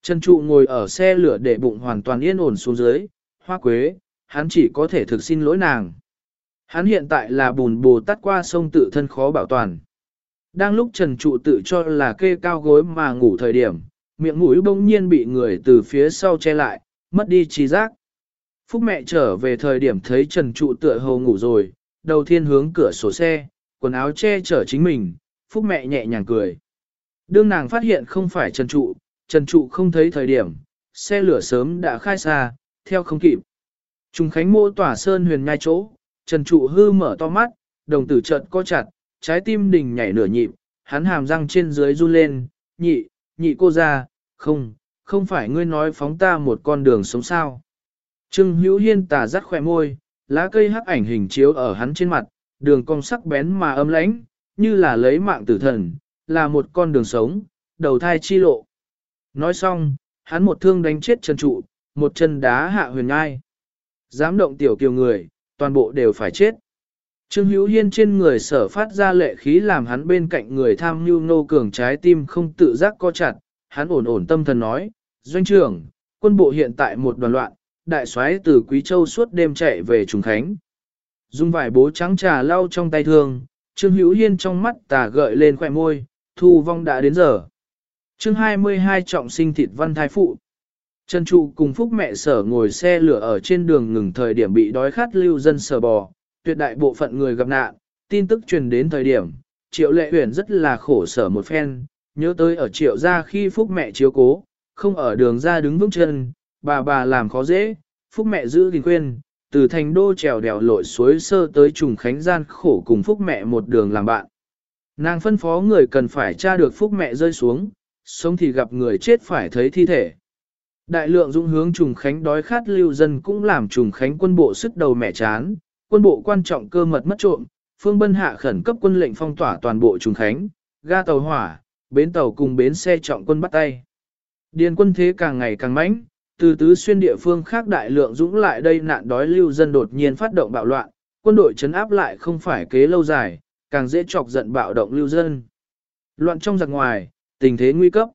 Trần Trụ ngồi ở xe lửa để bụng hoàn toàn yên ổn xuống dưới, hoa quế, hắn chỉ có thể thực xin lỗi nàng. Hắn hiện tại là bùn bồ tắt qua sông tự thân khó bảo toàn. Đang lúc Trần Trụ tự cho là kê cao gối mà ngủ thời điểm, miệng mũi bỗng nhiên bị người từ phía sau che lại, mất đi trí giác. Phúc mẹ trở về thời điểm thấy Trần Trụ tựa hồ ngủ rồi, đầu tiên hướng cửa sổ xe, quần áo che chở chính mình, Phúc mẹ nhẹ nhàng cười. Đương nàng phát hiện không phải Trần Trụ, Trần Trụ không thấy thời điểm, xe lửa sớm đã khai xa, theo không kịp. Trung Khánh mô tỏa sơn huyền nhai chỗ, Trần Trụ hư mở to mắt, đồng tử chợt co chặt, trái tim đình nhảy nửa nhịp, hắn hàm răng trên dưới run lên, nhị, nhị cô ra, không, không phải ngươi nói phóng ta một con đường sống sao. Trưng hữu hiên tà rắt khỏe môi, lá cây hắc ảnh hình chiếu ở hắn trên mặt, đường cong sắc bén mà âm lãnh, như là lấy mạng tử thần, là một con đường sống, đầu thai chi lộ. Nói xong, hắn một thương đánh chết Trần trụ, một chân đá hạ huyền ngai. Dám động tiểu kiều người, toàn bộ đều phải chết. Trương Hữu Hiên trên người sở phát ra lệ khí làm hắn bên cạnh người tham nhu nô cường trái tim không tự giác co chặt, hắn ổn ổn tâm thần nói, doanh trưởng, quân bộ hiện tại một đoàn loạn, đại soái từ Quý Châu suốt đêm chạy về Trùng Khánh. Dùng vải bố trắng trà lau trong tay thương, Trương Hữu Hiên trong mắt tà gợi lên khỏe môi, thu vong đã đến giờ. chương 22 trọng sinh thịt văn thái phụ. Trần Trụ cùng Phúc mẹ sở ngồi xe lửa ở trên đường ngừng thời điểm bị đói khát lưu dân sở bò, tuyệt đại bộ phận người gặp nạn, tin tức truyền đến thời điểm, triệu lệ huyền rất là khổ sở một phen, nhớ tới ở triệu gia khi Phúc mẹ chiếu cố, không ở đường ra đứng vững chân, bà bà làm khó dễ, Phúc mẹ giữ gìn quên, từ thành đô trèo đèo lội suối sơ tới trùng khánh gian khổ cùng phúc mẹ một đường làm bạn. Nàng phân phó người cần phải tra được phúc mẹ rơi xuống, sống thì gặp người chết phải thấy thi thể. Đại lượng dũng hướng trùng khánh đói khát lưu dân cũng làm trùng khánh quân bộ sức đầu mẻ chán, quân bộ quan trọng cơ mật mất trộm, phương bân hạ khẩn cấp quân lệnh phong tỏa toàn bộ trùng khánh, ga tàu hỏa, bến tàu cùng bến xe trọng quân bắt tay. Điền quân thế càng ngày càng mãnh, từ tứ xuyên địa phương khác đại lượng dũng lại đây nạn đói lưu dân đột nhiên phát động bạo loạn, quân đội chấn áp lại không phải kế lâu dài, càng dễ chọc giận bạo động lưu dân. Loạn trong giặc ngoài, tình thế nguy cấp.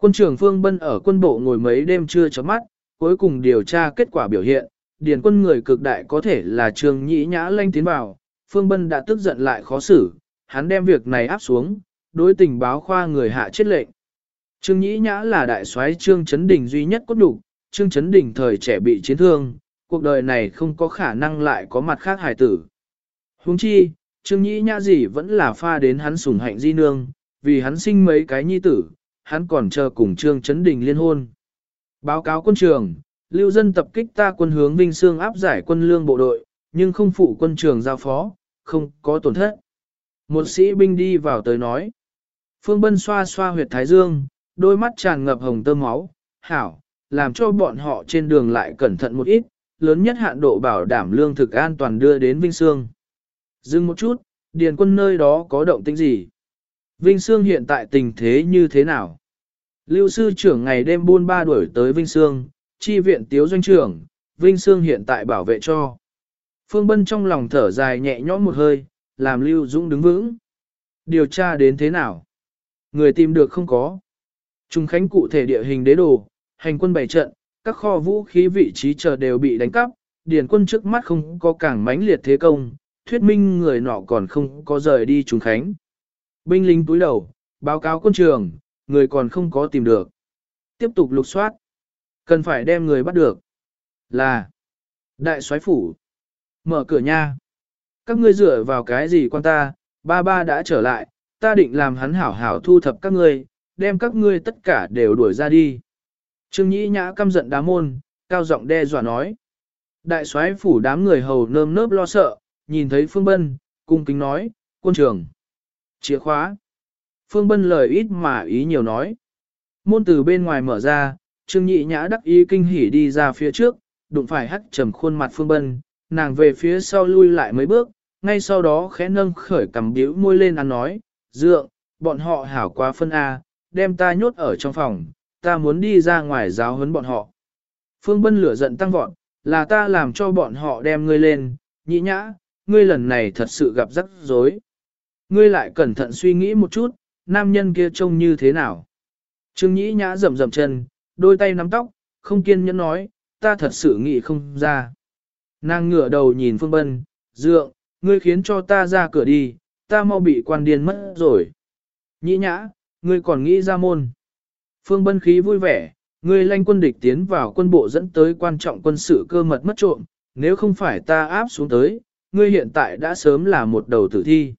Quân trưởng Phương Bân ở quân bộ ngồi mấy đêm chưa chấm mắt, cuối cùng điều tra kết quả biểu hiện, điền quân người cực đại có thể là trường nhĩ nhã lanh tiến vào, Phương Bân đã tức giận lại khó xử, hắn đem việc này áp xuống, đối tình báo khoa người hạ chết lệnh. Trương Nhĩ Nhã là đại soái Trương Chấn Đình duy nhất cốt đủ, Trương Chấn Đình thời trẻ bị chiến thương, cuộc đời này không có khả năng lại có mặt khác hài tử. Huống chi, Trương Nhĩ Nhã gì vẫn là pha đến hắn sủng hạnh di nương, vì hắn sinh mấy cái nhi tử, hắn còn chờ cùng Trương Chấn Đình liên hôn. Báo cáo quân trường, lưu dân tập kích ta quân hướng Vinh Sương áp giải quân lương bộ đội, nhưng không phụ quân trường giao phó, không có tổn thất. Một sĩ binh đi vào tới nói. Phương Bân xoa xoa huyệt thái dương, đôi mắt tràn ngập hồng tơm máu, hảo, làm cho bọn họ trên đường lại cẩn thận một ít, lớn nhất hạn độ bảo đảm lương thực an toàn đưa đến Vinh Sương. Dừng một chút, điền quân nơi đó có động tĩnh gì? Vinh Sương hiện tại tình thế như thế nào? Lưu sư trưởng ngày đêm buôn ba đuổi tới Vinh Sương, chi viện tiếu doanh trưởng, Vinh Sương hiện tại bảo vệ cho. Phương Bân trong lòng thở dài nhẹ nhõm một hơi, làm Lưu Dũng đứng vững. Điều tra đến thế nào? Người tìm được không có. Trung khánh cụ thể địa hình đế đồ, hành quân bày trận, các kho vũ khí vị trí chờ đều bị đánh cắp, điền quân trước mắt không có cảng mãnh liệt thế công, thuyết minh người nọ còn không có rời đi Trung khánh. Binh lính túi đầu, báo cáo quân trường, người còn không có tìm được. Tiếp tục lục soát. Cần phải đem người bắt được. Là. Đại soái phủ. Mở cửa nha. Các ngươi dựa vào cái gì quan ta, ba ba đã trở lại, ta định làm hắn hảo hảo thu thập các ngươi, đem các ngươi tất cả đều đuổi ra đi. Trương Nhĩ Nhã căm giận đá môn, cao giọng đe dọa nói. Đại soái phủ đám người hầu nơm nớp lo sợ, nhìn thấy Phương Bân, cung kính nói, quân trưởng, Chìa khóa. Phương Bân lời ít mà ý nhiều nói. Môn từ bên ngoài mở ra, Trương Nhị Nhã đắc ý kinh hỉ đi ra phía trước, đụng phải hắt trầm khuôn mặt Phương Bân, nàng về phía sau lui lại mấy bước, ngay sau đó khẽ nâng khởi cầm biểu môi lên ăn nói, dượng, bọn họ hảo quá phân A, đem ta nhốt ở trong phòng, ta muốn đi ra ngoài giáo huấn bọn họ. Phương Bân lửa giận tăng vọt, là ta làm cho bọn họ đem ngươi lên, nhị nhã, ngươi lần này thật sự gặp rắc rối. Ngươi lại cẩn thận suy nghĩ một chút, nam nhân kia trông như thế nào. Trương nhĩ nhã rầm rầm chân, đôi tay nắm tóc, không kiên nhẫn nói, ta thật sự nghĩ không ra. Nàng ngửa đầu nhìn Phương Bân, dượng, ngươi khiến cho ta ra cửa đi, ta mau bị quan điên mất rồi. Nhĩ nhã, ngươi còn nghĩ ra môn. Phương Bân khí vui vẻ, ngươi lanh quân địch tiến vào quân bộ dẫn tới quan trọng quân sự cơ mật mất trộm, nếu không phải ta áp xuống tới, ngươi hiện tại đã sớm là một đầu tử thi.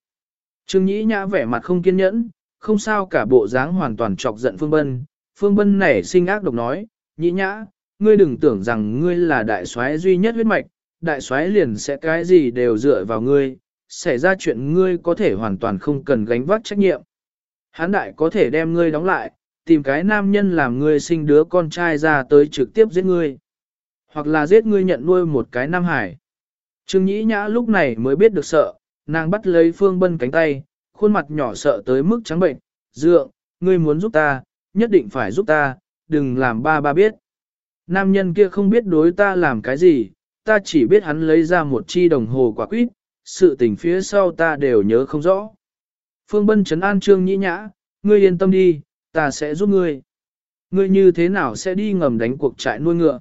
Trương Nhĩ Nhã vẻ mặt không kiên nhẫn, không sao cả bộ dáng hoàn toàn chọc giận Phương Bân. Phương Bân nảy sinh ác độc nói, Nhĩ Nhã, ngươi đừng tưởng rằng ngươi là đại soái duy nhất huyết mạch, đại soái liền sẽ cái gì đều dựa vào ngươi, xảy ra chuyện ngươi có thể hoàn toàn không cần gánh vác trách nhiệm. Hán đại có thể đem ngươi đóng lại, tìm cái nam nhân làm ngươi sinh đứa con trai ra tới trực tiếp giết ngươi. Hoặc là giết ngươi nhận nuôi một cái nam hải. Trương Nhĩ Nhã lúc này mới biết được sợ, nàng bắt lấy Phương Bân cánh tay, khuôn mặt nhỏ sợ tới mức trắng bệnh, dượng, ngươi muốn giúp ta, nhất định phải giúp ta, đừng làm ba ba biết. Nam nhân kia không biết đối ta làm cái gì, ta chỉ biết hắn lấy ra một chi đồng hồ quả quýt, sự tình phía sau ta đều nhớ không rõ. Phương Bân Trấn an Trương Nhĩ Nhã, ngươi yên tâm đi, ta sẽ giúp ngươi. Ngươi như thế nào sẽ đi ngầm đánh cuộc trại nuôi ngựa?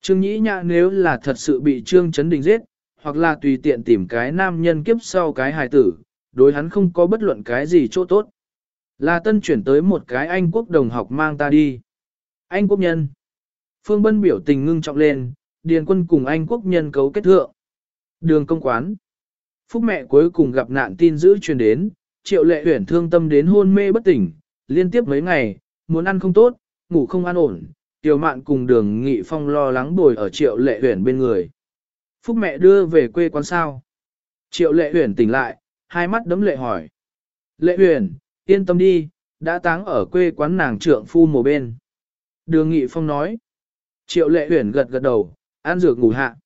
Trương Nhĩ Nhã nếu là thật sự bị Trương Trấn Đình giết, hoặc là tùy tiện tìm cái nam nhân kiếp sau cái hài tử, đối hắn không có bất luận cái gì chỗ tốt. Là tân chuyển tới một cái Anh quốc đồng học mang ta đi. Anh quốc nhân. Phương Bân biểu tình ngưng trọng lên, điền quân cùng Anh quốc nhân cấu kết thượng. Đường công quán. Phúc mẹ cuối cùng gặp nạn tin dữ truyền đến, triệu lệ huyển thương tâm đến hôn mê bất tỉnh, liên tiếp mấy ngày, muốn ăn không tốt, ngủ không an ổn, tiểu mạn cùng đường nghị phong lo lắng bồi ở triệu lệ huyển bên người. Phúc mẹ đưa về quê quán sao. Triệu lệ huyển tỉnh lại, hai mắt đấm lệ hỏi. Lệ huyền, yên tâm đi, đã táng ở quê quán nàng trượng phu mồ bên. Đường Nghị Phong nói. Triệu lệ huyền gật gật đầu, ăn dược ngủ hạ.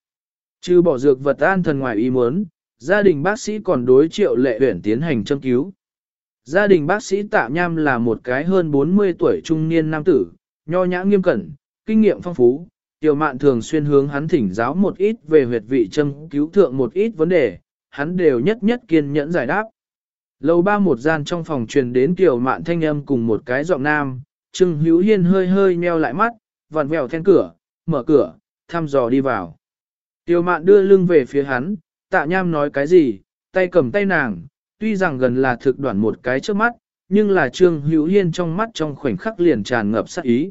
Trừ bỏ dược vật an thần ngoài ý muốn, gia đình bác sĩ còn đối triệu lệ huyền tiến hành châm cứu. Gia đình bác sĩ Tạ Nham là một cái hơn 40 tuổi trung niên nam tử, nho nhã nghiêm cẩn, kinh nghiệm phong phú. Tiểu mạn thường xuyên hướng hắn thỉnh giáo một ít về huyệt vị châm cứu thượng một ít vấn đề, hắn đều nhất nhất kiên nhẫn giải đáp. Lầu ba một gian trong phòng truyền đến tiểu mạn thanh âm cùng một cái giọng nam, Trương Hữu Hiên hơi hơi nheo lại mắt, vặn vẹo then cửa, mở cửa, thăm dò đi vào. Tiểu mạn đưa lưng về phía hắn, tạ nham nói cái gì, tay cầm tay nàng, tuy rằng gần là thực đoạn một cái trước mắt, nhưng là Trương Hữu Hiên trong mắt trong khoảnh khắc liền tràn ngập sát ý.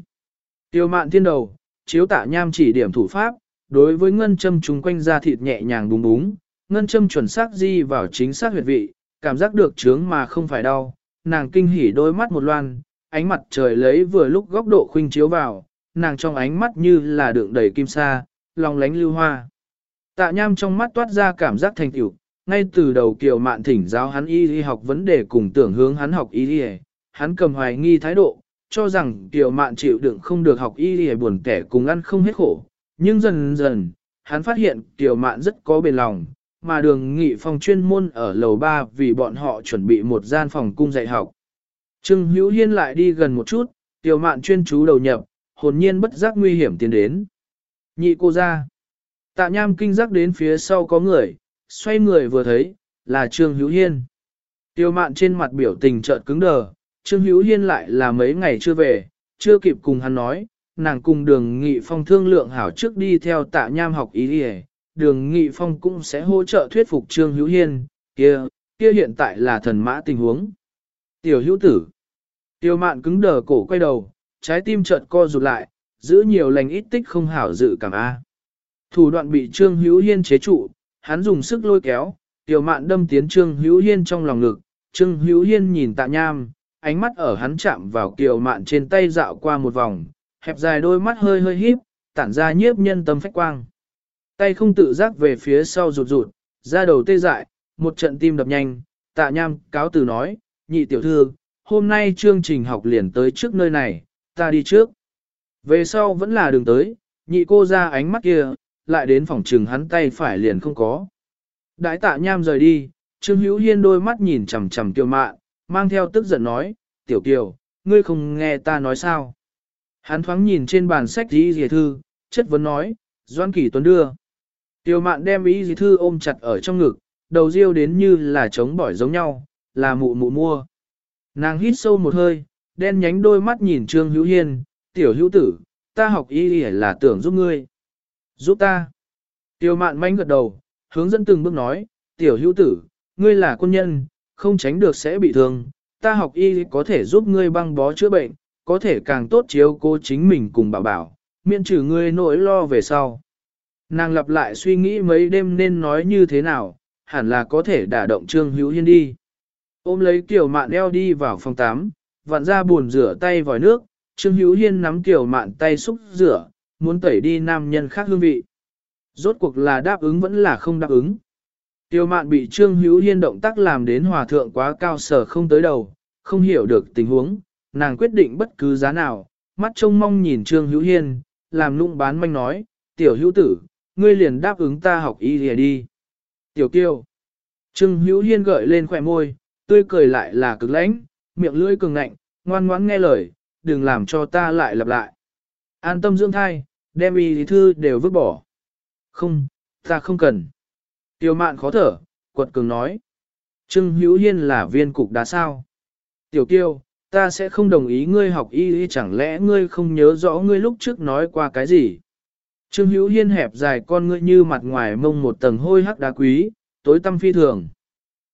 Tiêu mạn thiên đầu, chiếu tạ nham chỉ điểm thủ pháp, đối với ngân châm chúng quanh da thịt nhẹ nhàng búng búng, ngân châm chuẩn xác di vào chính xác huyệt vị, cảm giác được trướng mà không phải đau, nàng kinh hỉ đôi mắt một loan, ánh mặt trời lấy vừa lúc góc độ khuynh chiếu vào, nàng trong ánh mắt như là đựng đầy kim sa, lòng lánh lưu hoa. Tạ nham trong mắt toát ra cảm giác thành tựu, ngay từ đầu kiều mạn thỉnh giáo hắn y y học vấn đề cùng tưởng hướng hắn học y y, hắn cầm hoài nghi thái độ, cho rằng kiều mạn chịu đựng không được học y y buồn kẻ cùng ăn không hết khổ. Nhưng dần dần, hắn phát hiện kiều mạn rất có bền lòng, mà đường nghị phòng chuyên môn ở lầu 3 vì bọn họ chuẩn bị một gian phòng cung dạy học. Trương Hữu Hiên lại đi gần một chút, tiểu mạn chuyên chú đầu nhập, hồn nhiên bất giác nguy hiểm tiến đến. Nhị cô ra. Tạ nham kinh giác đến phía sau có người, xoay người vừa thấy, là Trương Hữu Hiên. Tiêu mạn trên mặt biểu tình chợt cứng đờ, Trương Hữu Hiên lại là mấy ngày chưa về, chưa kịp cùng hắn nói, nàng cùng đường nghị phong thương lượng hảo trước đi theo tạ nham học ý đi đường nghị phong cũng sẽ hỗ trợ thuyết phục Trương Hữu Hiên, kia, kia hiện tại là thần mã tình huống. Tiểu hữu tử. Tiêu mạn cứng đờ cổ quay đầu, trái tim chợt co rụt lại, giữ nhiều lành ít tích không hảo dự cảm A. Thủ đoạn bị Trương Hữu Hiên chế trụ, hắn dùng sức lôi kéo, tiểu mạn đâm tiến Trương Hữu Hiên trong lòng ngực, Trương Hữu Hiên nhìn tạ nham, ánh mắt ở hắn chạm vào kiều mạn trên tay dạo qua một vòng, hẹp dài đôi mắt hơi hơi híp, tản ra nhiếp nhân tâm phách quang. Tay không tự giác về phía sau rụt rụt, ra đầu tê dại, một trận tim đập nhanh, tạ nham cáo từ nói, nhị tiểu thư, hôm nay chương trình học liền tới trước nơi này, ta đi trước. Về sau vẫn là đường tới, nhị cô ra ánh mắt kia, lại đến phòng trừng hắn tay phải liền không có. Đại tạ nham rời đi, Trương Hữu Hiên đôi mắt nhìn chằm chằm Kiều Mạn, mang theo tức giận nói, Tiểu Kiều, ngươi không nghe ta nói sao. Hắn thoáng nhìn trên bàn sách dì dì thư, chất vấn nói, Doan Kỳ Tuấn đưa. Tiểu Mạn đem ý dì thư ôm chặt ở trong ngực, đầu riêu đến như là trống bỏi giống nhau, là mụ mụ mua. Nàng hít sâu một hơi, đen nhánh đôi mắt nhìn Trương Hữu Hiên, Tiểu Hữu Tử, ta học y là tưởng giúp ngươi. Giúp ta. Tiểu mạn manh gật đầu, hướng dẫn từng bước nói, tiểu hữu tử, ngươi là quân nhân, không tránh được sẽ bị thương, ta học y có thể giúp ngươi băng bó chữa bệnh, có thể càng tốt chiếu cố chính mình cùng bảo bảo, miễn trừ ngươi nỗi lo về sau. Nàng lặp lại suy nghĩ mấy đêm nên nói như thế nào, hẳn là có thể đả động Trương Hữu Hiên đi. Ôm lấy Kiều Mạn eo đi vào phòng 8, vặn ra buồn rửa tay vòi nước, Trương Hữu Hiên nắm Kiều Mạn tay xúc rửa, muốn tẩy đi nam nhân khác hương vị. Rốt cuộc là đáp ứng vẫn là không đáp ứng. Tiêu mạn bị Trương Hữu Hiên động tác làm đến hòa thượng quá cao sở không tới đầu, không hiểu được tình huống, nàng quyết định bất cứ giá nào, mắt trông mong nhìn Trương Hữu Hiên, làm lung bán manh nói, tiểu hữu tử, ngươi liền đáp ứng ta học y lìa đi. Tiểu kiêu. Trương Hữu Hiên gợi lên khỏe môi, tươi cười lại là cực lãnh, miệng lưỡi cường ngạnh, ngoan ngoãn nghe lời, đừng làm cho ta lại lặp lại. An tâm dưỡng thai, đem y lý thư đều vứt bỏ. Không, ta không cần. Tiểu mạn khó thở, quật cường nói. Trương Hữu Hiên là viên cục đá sao. Tiểu kiêu, ta sẽ không đồng ý ngươi học y lý chẳng lẽ ngươi không nhớ rõ ngươi lúc trước nói qua cái gì. Trương Hữu Hiên hẹp dài con ngươi như mặt ngoài mông một tầng hôi hắc đá quý, tối tăm phi thường.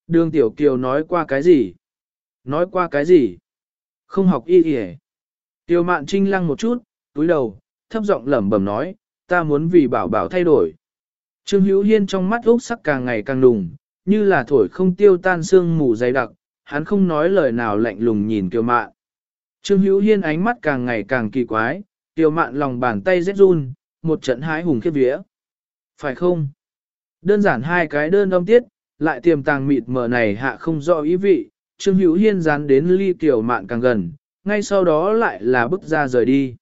Đường Tiểu Kiều nói qua cái gì? Nói qua cái gì? Không học y y Tiêu mạn trinh lăng một chút, túi đầu, thấp giọng lẩm bẩm nói, ta muốn vì bảo bảo thay đổi. Trương Hữu Hiên trong mắt úc sắc càng ngày càng đùng, như là thổi không tiêu tan sương mù dày đặc, hắn không nói lời nào lạnh lùng nhìn Kiều Mạn. Trương Hữu Hiên ánh mắt càng ngày càng kỳ quái, Kiều Mạn lòng bàn tay rét run, một trận hái hùng khiếp vía. Phải không? Đơn giản hai cái đơn âm tiết, lại tiềm tàng mịt mờ này hạ không rõ ý vị, Trương Hữu Hiên dán đến ly tiểu mạn càng gần, ngay sau đó lại là bước ra rời đi.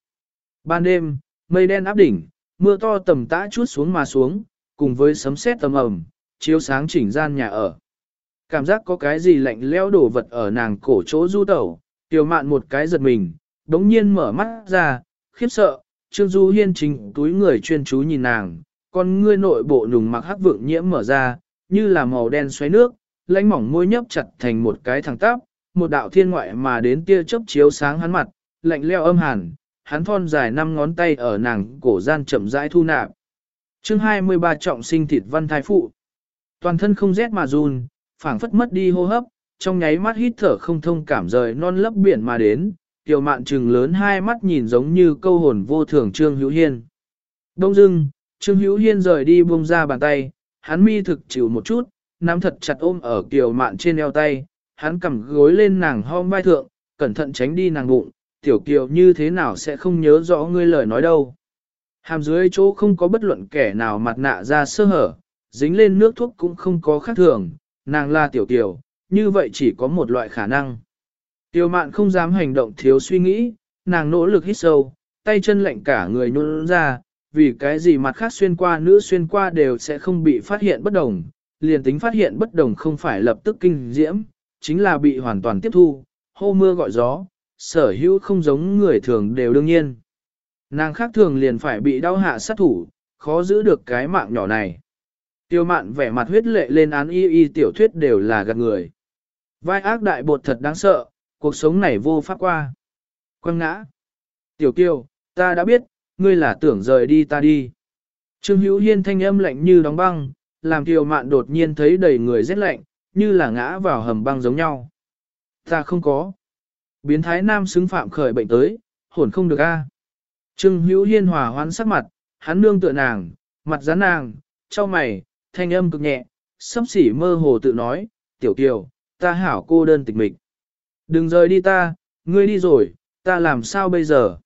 Ban đêm, mây đen áp đỉnh, mưa to tầm tã chút xuống mà xuống, cùng với sấm sét tầm ẩm, chiếu sáng chỉnh gian nhà ở. Cảm giác có cái gì lạnh leo đổ vật ở nàng cổ chỗ du tẩu, tiểu mạn một cái giật mình, đống nhiên mở mắt ra, khiếp sợ, Trương Du Hiên chính túi người chuyên chú nhìn nàng, con ngươi nội bộ nùng mặc hắc vượng nhiễm mở ra, như là màu đen xoáy nước, lãnh mỏng môi nhấp chặt thành một cái thẳng tắp, một đạo thiên ngoại mà đến tia chớp chiếu sáng hắn mặt, lạnh leo âm hàn, hắn thon dài năm ngón tay ở nàng cổ gian chậm rãi thu nạp. Chương 23 trọng sinh thịt văn thái phụ. Toàn thân không rét mà run, phảng phất mất đi hô hấp, trong nháy mắt hít thở không thông cảm rời non lấp biển mà đến, tiểu mạn trừng lớn hai mắt nhìn giống như câu hồn vô thường Trương Hữu Hiên. Đông dưng, Trương Hữu Hiên rời đi buông ra bàn tay, hắn mi thực chịu một chút, nắm thật chặt ôm ở kiều mạn trên eo tay, hắn cầm gối lên nàng hom vai thượng, cẩn thận tránh đi nàng bụng, tiểu kiều như thế nào sẽ không nhớ rõ ngươi lời nói đâu. Hàm dưới chỗ không có bất luận kẻ nào mặt nạ ra sơ hở, dính lên nước thuốc cũng không có khác thường, nàng là tiểu kiều, như vậy chỉ có một loại khả năng. Tiêu mạn không dám hành động thiếu suy nghĩ, nàng nỗ lực hít sâu, tay chân lạnh cả người nhún ra, vì cái gì mặt khác xuyên qua nữ xuyên qua đều sẽ không bị phát hiện bất đồng, liền tính phát hiện bất đồng không phải lập tức kinh diễm, chính là bị hoàn toàn tiếp thu, hô mưa gọi gió, sở hữu không giống người thường đều đương nhiên. Nàng khác thường liền phải bị đau hạ sát thủ, khó giữ được cái mạng nhỏ này. Tiêu mạn vẻ mặt huyết lệ lên án y y tiểu thuyết đều là gạt người. Vai ác đại bột thật đáng sợ, cuộc sống này vô pháp qua. Quăng ngã. Tiểu kiều, ta đã biết, ngươi là tưởng rời đi ta đi. Trương Hữu Hiên thanh âm lạnh như đóng băng, làm Kiều Mạn đột nhiên thấy đầy người rét lạnh, như là ngã vào hầm băng giống nhau. Ta không có. Biến thái nam xứng phạm khởi bệnh tới, hồn không được a. Trương Hữu Hiên hòa hoãn sắc mặt, hắn nương tựa nàng, mặt rắn nàng, cho mày, thanh âm cực nhẹ, sắp xỉ mơ hồ tự nói, tiểu kiều, ta hảo cô đơn tịch mịch. Đừng rời đi ta, ngươi đi rồi, ta làm sao bây giờ?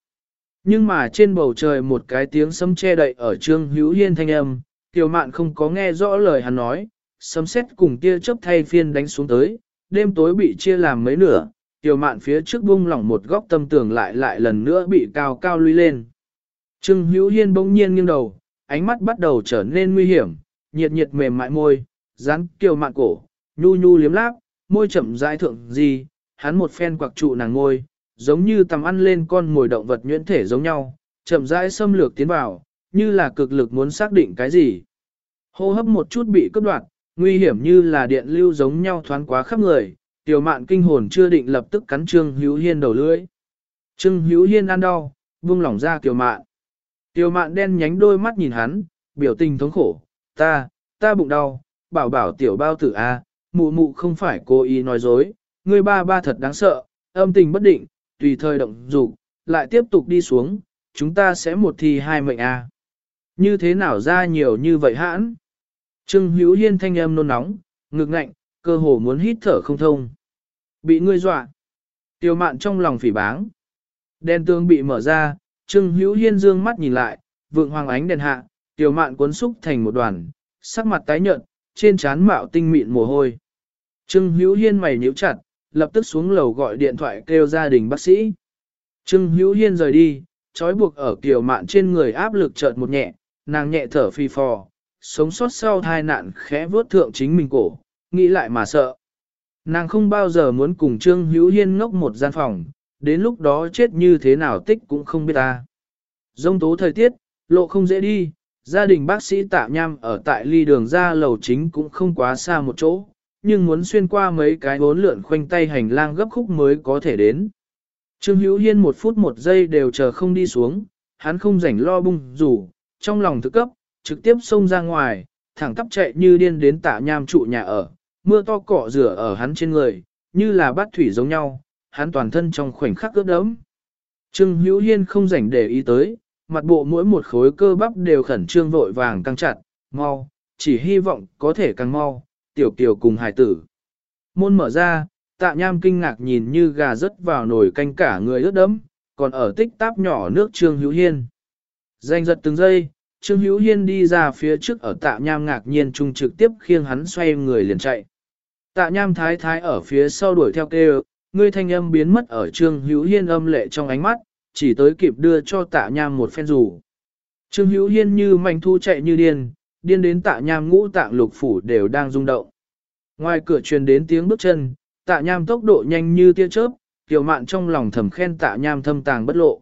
Nhưng mà trên bầu trời một cái tiếng sấm che đậy ở trương hữu hiên thanh âm, tiểu mạn không có nghe rõ lời hắn nói, sấm sét cùng tia chớp thay phiên đánh xuống tới, đêm tối bị chia làm mấy nửa, tiểu mạn phía trước bung lỏng một góc tâm tường lại lại lần nữa bị cao cao lui lên. Trương hữu hiên bỗng nhiên nghiêng đầu, ánh mắt bắt đầu trở nên nguy hiểm, nhiệt nhiệt mềm mại môi, dán kiều mạn cổ, nhu nhu liếm láp, môi chậm rãi thượng gì, hắn một phen quặc trụ nàng ngôi, giống như tầm ăn lên con mồi động vật nhuyễn thể giống nhau, chậm rãi xâm lược tiến vào, như là cực lực muốn xác định cái gì. Hô hấp một chút bị cướp đoạt, nguy hiểm như là điện lưu giống nhau thoáng quá khắp người, tiểu mạn kinh hồn chưa định lập tức cắn Trương Hữu Hiên đầu lưỡi. Trương Hữu Hiên ăn đau, buông lỏng ra tiểu mạn. Tiểu mạn đen nhánh đôi mắt nhìn hắn, biểu tình thống khổ, ta, ta bụng đau, bảo bảo tiểu bao tử a, mụ mụ không phải cố ý nói dối, ngươi ba ba thật đáng sợ, âm tình bất định, tùy thời động dục, lại tiếp tục đi xuống, chúng ta sẽ một thi hai mệnh a. Như thế nào ra nhiều như vậy hãn? Trương Hữu Hiên thanh âm nôn nóng, ngực ngạnh, cơ hồ muốn hít thở không thông. Bị ngươi dọa. Tiêu mạn trong lòng phỉ báng. Đèn tương bị mở ra, Trương Hữu Hiên dương mắt nhìn lại, vượng hoàng ánh đèn hạ, tiêu mạn cuốn xúc thành một đoàn, sắc mặt tái nhợt, trên trán mạo tinh mịn mồ hôi. Trương Hữu Hiên mày nhíu chặt, lập tức xuống lầu gọi điện thoại kêu gia đình bác sĩ. Trương Hữu Hiên rời đi, trói buộc ở kiều mạn trên người áp lực chợt một nhẹ, nàng nhẹ thở phi phò, sống sót sau tai nạn khẽ vớt thượng chính mình cổ, nghĩ lại mà sợ. Nàng không bao giờ muốn cùng Trương Hữu Hiên ngốc một gian phòng, đến lúc đó chết như thế nào tích cũng không biết ta. Dông tố thời tiết, lộ không dễ đi, gia đình bác sĩ tạ nham ở tại ly đường ra lầu chính cũng không quá xa một chỗ, nhưng muốn xuyên qua mấy cái bốn lượn khoanh tay hành lang gấp khúc mới có thể đến. Trương Hữu Hiên một phút một giây đều chờ không đi xuống, hắn không rảnh lo bung rủ, trong lòng thức cấp, trực tiếp xông ra ngoài, thẳng tắp chạy như điên đến tạ nham trụ nhà ở, mưa to cọ rửa ở hắn trên người, như là bát thủy giống nhau, hắn toàn thân trong khoảnh khắc ướt đẫm. Trương Hữu Hiên không rảnh để ý tới, mặt bộ mỗi một khối cơ bắp đều khẩn trương vội vàng căng chặt, mau, chỉ hy vọng có thể càng mau, tiểu kiều cùng hải tử. Môn mở ra, tạ nham kinh ngạc nhìn như gà rớt vào nồi canh cả người ướt đẫm, còn ở tích táp nhỏ nước trương hữu hiên. Danh giật từng giây, Trương Hữu Hiên đi ra phía trước ở tạ nham ngạc nhiên trung trực tiếp khiêng hắn xoay người liền chạy. Tạ nham thái thái ở phía sau đuổi theo kêu, ngươi thanh âm biến mất ở Trương Hữu Hiên âm lệ trong ánh mắt, chỉ tới kịp đưa cho tạ nham một phen rủ. Trương Hữu Hiên như manh thu chạy như điên, điên đến tạ nham ngũ tạng lục phủ đều đang rung động. Ngoài cửa truyền đến tiếng bước chân, tạ nham tốc độ nhanh như tia chớp, tiểu mạn trong lòng thầm khen tạ nham thâm tàng bất lộ.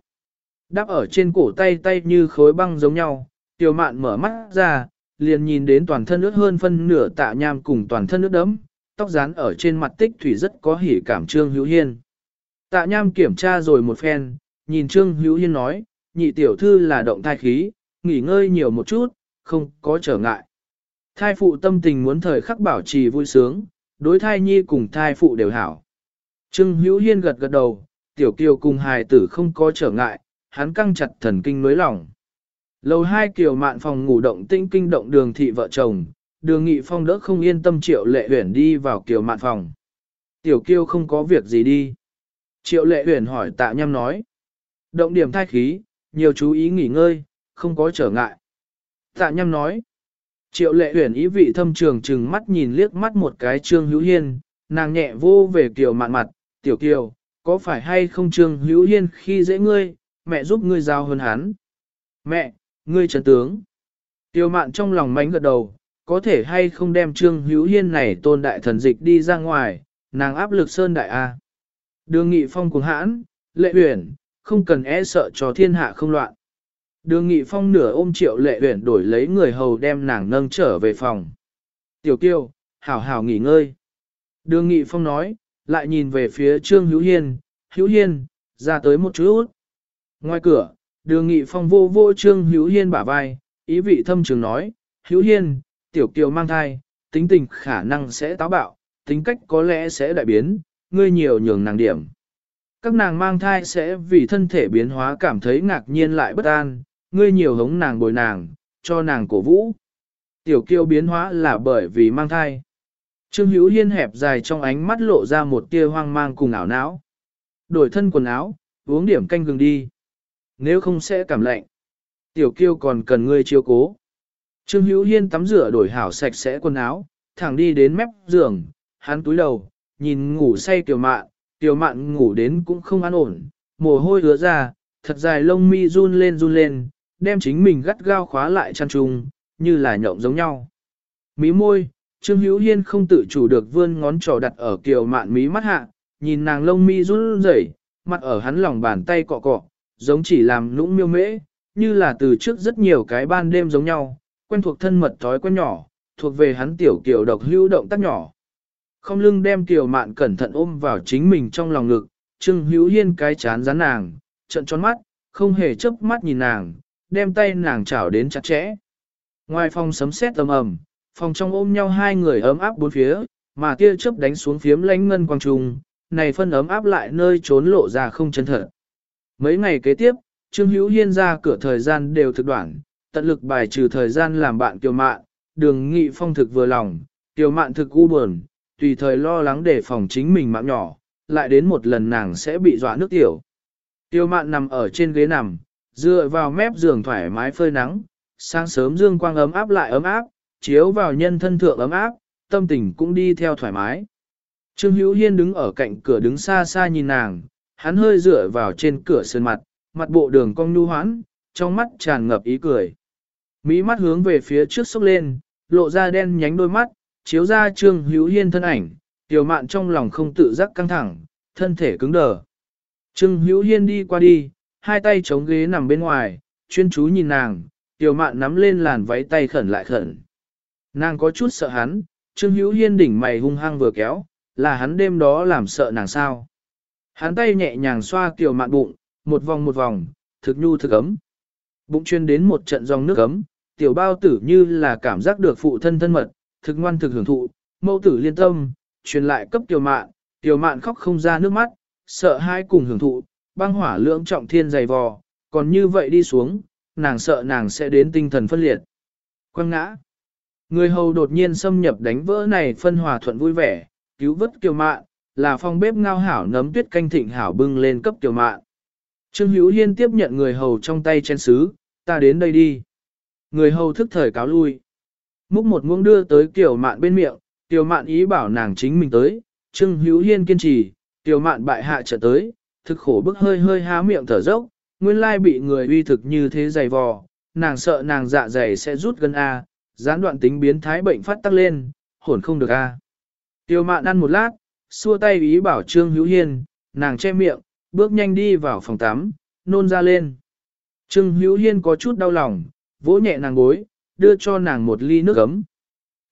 Đắp ở trên cổ tay tay như khối băng giống nhau, tiểu mạn mở mắt ra, liền nhìn đến toàn thân ướt hơn phân nửa tạ nham cùng toàn thân ướt đấm, tóc dán ở trên mặt tích thủy rất có hỉ cảm Trương Hữu Hiên. Tạ nham kiểm tra rồi một phen, nhìn Trương Hữu Hiên nói, nhị tiểu thư là động thai khí, nghỉ ngơi nhiều một chút, không có trở ngại. Thai phụ tâm tình muốn thời khắc bảo trì vui sướng, đối thai nhi cùng thai phụ đều hảo. Trương Hữu Hiên gật gật đầu, tiểu kiều cùng hài tử không có trở ngại, hắn căng chặt thần kinh nối lòng. Lầu hai kiều mạn phòng ngủ động tinh kinh động đường thị vợ chồng, đường nghị phong đỡ không yên tâm triệu lệ huyển đi vào kiều mạn phòng. Tiểu kiều không có việc gì đi. Triệu lệ huyển hỏi tạ nhâm nói. Động điểm thai khí, nhiều chú ý nghỉ ngơi, không có trở ngại. Tạ nhâm nói. Triệu lệ huyền ý vị thâm trường trừng mắt nhìn liếc mắt một cái trương hữu hiên, nàng nhẹ vô về kiều mạn mặt, tiểu kiều, có phải hay không trương hữu hiên khi dễ ngươi, mẹ giúp ngươi giao hơn hắn. Mẹ, ngươi trấn tướng. Tiêu mạn trong lòng mánh gật đầu, có thể hay không đem trương hữu hiên này tôn đại thần dịch đi ra ngoài, nàng áp lực sơn đại A. Đường nghị phong cùng hãn, lệ huyển, không cần e sợ cho thiên hạ không loạn. Đường nghị phong nửa ôm triệu lệ Uyển đổi lấy người hầu đem nàng nâng trở về phòng. Tiểu kiêu, hảo hảo nghỉ ngơi. Đường nghị phong nói, lại nhìn về phía trương hữu hiên, hữu hiên, ra tới một chút. Ngoài cửa, đường nghị phong vô vô trương hữu hiên bả vai, ý vị thâm trường nói, hữu hiên, tiểu kiều mang thai, tính tình khả năng sẽ táo bạo, tính cách có lẽ sẽ đại biến, ngươi nhiều nhường nàng điểm. Các nàng mang thai sẽ vì thân thể biến hóa cảm thấy ngạc nhiên lại bất an, ngươi nhiều hống nàng bồi nàng, cho nàng cổ vũ. Tiểu kiêu biến hóa là bởi vì mang thai. Trương Hữu Hiên hẹp dài trong ánh mắt lộ ra một tia hoang mang cùng ảo não. Đổi thân quần áo, uống điểm canh gừng đi. Nếu không sẽ cảm lạnh. Tiểu kiêu còn cần ngươi chiếu cố. Trương Hữu Hiên tắm rửa đổi hảo sạch sẽ quần áo, thẳng đi đến mép giường, hắn túi đầu, nhìn ngủ say tiểu mạn, tiểu mạn ngủ đến cũng không an ổn, mồ hôi ứa ra, thật dài lông mi run lên run lên, đem chính mình gắt gao khóa lại chăn trùng, như là nhộng giống nhau. Mí môi, Trương Hữu Hiên không tự chủ được vươn ngón trỏ đặt ở kiều mạn mí mắt hạ, nhìn nàng lông mi run rẩy, mặt ở hắn lòng bàn tay cọ cọ, giống chỉ làm nũng miêu mễ, như là từ trước rất nhiều cái ban đêm giống nhau, quen thuộc thân mật thói quen nhỏ, thuộc về hắn tiểu kiều độc hữu động tác nhỏ. Không lưng đem kiều mạn cẩn thận ôm vào chính mình trong lòng ngực, Trương Hữu Hiên cái chán rắn nàng, trận tròn mắt, không hề chớp mắt nhìn nàng, đem tay nàng chảo đến chặt chẽ. Ngoài phòng sấm sét ầm ầm, phòng trong ôm nhau hai người ấm áp bốn phía, mà tia chớp đánh xuống phiếm lánh ngân quang trùng, này phân ấm áp lại nơi trốn lộ ra không chân thật. Mấy ngày kế tiếp, Trương Hữu Hiên ra cửa thời gian đều thực đoạn, tận lực bài trừ thời gian làm bạn Kiều Mạn, đường nghị phong thực vừa lòng, Kiều Mạn thực u buồn, tùy thời lo lắng để phòng chính mình mạng nhỏ, lại đến một lần nàng sẽ bị dọa nước tiểu. Tiêu Mạn nằm ở trên ghế nằm, dựa vào mép giường thoải mái phơi nắng, sáng sớm dương quang ấm áp lại ấm áp, chiếu vào nhân thân thượng ấm áp, tâm tình cũng đi theo thoải mái. Trương Hữu Hiên đứng ở cạnh cửa đứng xa xa nhìn nàng, hắn hơi dựa vào trên cửa sơn mặt, mặt bộ đường cong nhu hoãn, trong mắt tràn ngập ý cười. Mỹ mắt hướng về phía trước sốc lên, lộ ra đen nhánh đôi mắt, chiếu ra Trương Hữu Hiên thân ảnh, tiểu mạn trong lòng không tự giác căng thẳng, thân thể cứng đờ. Trương Hữu Hiên đi qua đi, hai tay chống ghế nằm bên ngoài, chuyên chú nhìn nàng, tiểu mạn nắm lên làn váy tay khẩn lại khẩn. Nàng có chút sợ hắn, Trương Hữu Hiên đỉnh mày hung hăng vừa kéo, là hắn đêm đó làm sợ nàng sao. Hắn tay nhẹ nhàng xoa tiểu mạn bụng, một vòng một vòng, thực nhu thực ấm. Bụng chuyên đến một trận dòng nước ấm, tiểu bao tử như là cảm giác được phụ thân thân mật, thực ngoan thực hưởng thụ, mẫu tử liên tâm, truyền lại cấp tiểu mạn, tiểu mạn khóc không ra nước mắt, sợ hai cùng hưởng thụ, băng hỏa lưỡng trọng thiên dày vò, còn như vậy đi xuống, nàng sợ nàng sẽ đến tinh thần phân liệt. Quăng ngã. Người hầu đột nhiên xâm nhập đánh vỡ này phân hòa thuận vui vẻ, cứu vớt kiều mạn, là phòng bếp ngao hảo nấm tuyết canh thịnh hảo bưng lên cấp kiều mạn. Trương Hữu Hiên tiếp nhận người hầu trong tay chén sứ, ta đến đây đi. Người hầu thức thời cáo lui. Múc một muỗng đưa tới kiều mạn bên miệng, kiều mạn ý bảo nàng chính mình tới, Trương Hữu Hiên kiên trì, kiều mạn bại hạ trở tới, thực khổ bức hơi hơi há miệng thở dốc, nguyên lai bị người uy thực như thế dày vò, nàng sợ nàng dạ dày sẽ rút gần A, gián đoạn tính biến thái bệnh phát tắc lên, hồn không được A. Tiêu mạn ăn một lát, xua tay ý bảo Trương Hữu Hiên, nàng che miệng, bước nhanh đi vào phòng tắm, nôn ra lên. Trương Hữu Hiên có chút đau lòng, vỗ nhẹ nàng gối, đưa cho nàng một ly nước ấm.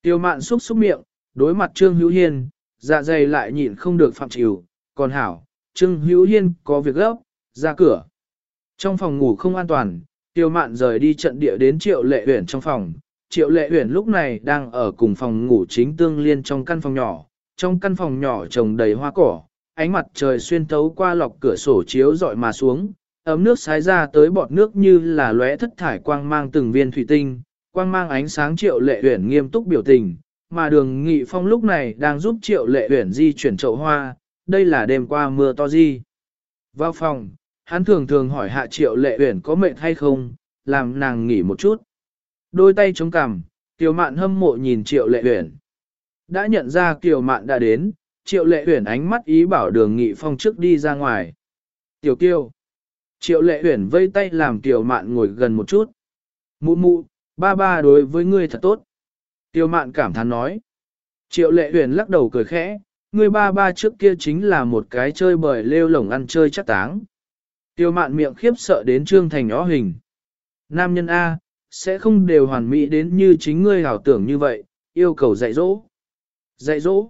Tiêu mạn xúc xúc miệng, đối mặt Trương Hữu Hiên, dạ dày lại nhịn không được phạm chịu, còn hảo, Trương Hữu Hiên có việc gấp, ra cửa. Trong phòng ngủ không an toàn, tiêu mạn rời đi trận địa đến triệu lệ Uyển trong phòng. Triệu lệ Uyển lúc này đang ở cùng phòng ngủ chính tương liên trong căn phòng nhỏ, trong căn phòng nhỏ trồng đầy hoa cỏ, ánh mặt trời xuyên thấu qua lọc cửa sổ chiếu rọi mà xuống, ấm nước xái ra tới bọt nước như là lóe thất thải quang mang từng viên thủy tinh, quang mang ánh sáng triệu lệ Uyển nghiêm túc biểu tình, mà đường nghị phong lúc này đang giúp triệu lệ Uyển di chuyển chậu hoa, đây là đêm qua mưa to gì. Vào phòng, hắn thường thường hỏi hạ triệu lệ huyển có mệt hay không, làm nàng nghỉ một chút. Đôi tay chống cằm, Kiều Mạn hâm mộ nhìn Triệu Lệ Uyển. Đã nhận ra Kiều Mạn đã đến, Triệu Lệ Uyển ánh mắt ý bảo Đường Nghị Phong trước đi ra ngoài. "Tiểu Kiều." Triệu Lệ Uyển vây tay làm Kiều Mạn ngồi gần một chút. "Mụ mụ, ba ba đối với ngươi thật tốt." Kiều Mạn cảm thán nói. Triệu Lệ Uyển lắc đầu cười khẽ, "Ngươi ba ba trước kia chính là một cái chơi bời lêu lổng ăn chơi chắc táng." Tiêu mạn miệng khiếp sợ đến trương thành ó hình. Nam nhân A, sẽ không đều hoàn mỹ đến như chính ngươi hảo tưởng như vậy, yêu cầu dạy dỗ. Dạy dỗ.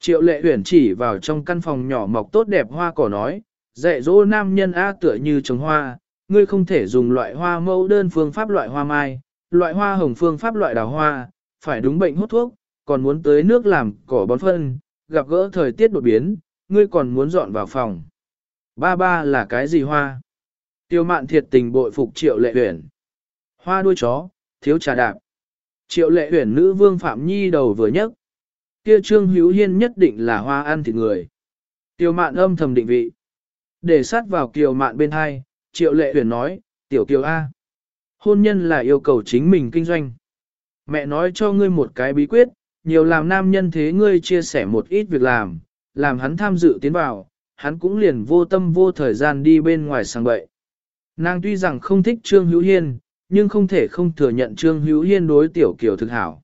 Triệu lệ huyển chỉ vào trong căn phòng nhỏ mọc tốt đẹp hoa cỏ nói, dạy dỗ nam nhân A tựa như trồng hoa, ngươi không thể dùng loại hoa mẫu đơn phương pháp loại hoa mai, loại hoa hồng phương pháp loại đào hoa, phải đúng bệnh hút thuốc, còn muốn tới nước làm cỏ bón phân, gặp gỡ thời tiết đột biến, ngươi còn muốn dọn vào phòng. Ba ba là cái gì hoa? Tiêu mạn thiệt tình bội phục triệu lệ huyển. Hoa đuôi chó, thiếu trà đạp. Triệu lệ huyển nữ vương Phạm Nhi đầu vừa nhấc. Kia trương hữu hiên nhất định là hoa ăn thịt người. Tiêu mạn âm thầm định vị. Để sát vào kiều mạn bên hai, triệu lệ huyển nói, tiểu kiều A. Hôn nhân là yêu cầu chính mình kinh doanh. Mẹ nói cho ngươi một cái bí quyết, nhiều làm nam nhân thế ngươi chia sẻ một ít việc làm, làm hắn tham dự tiến vào, hắn cũng liền vô tâm vô thời gian đi bên ngoài sang bậy. Nàng tuy rằng không thích Trương Hữu Hiên, nhưng không thể không thừa nhận Trương Hữu Hiên đối tiểu kiểu thực hảo.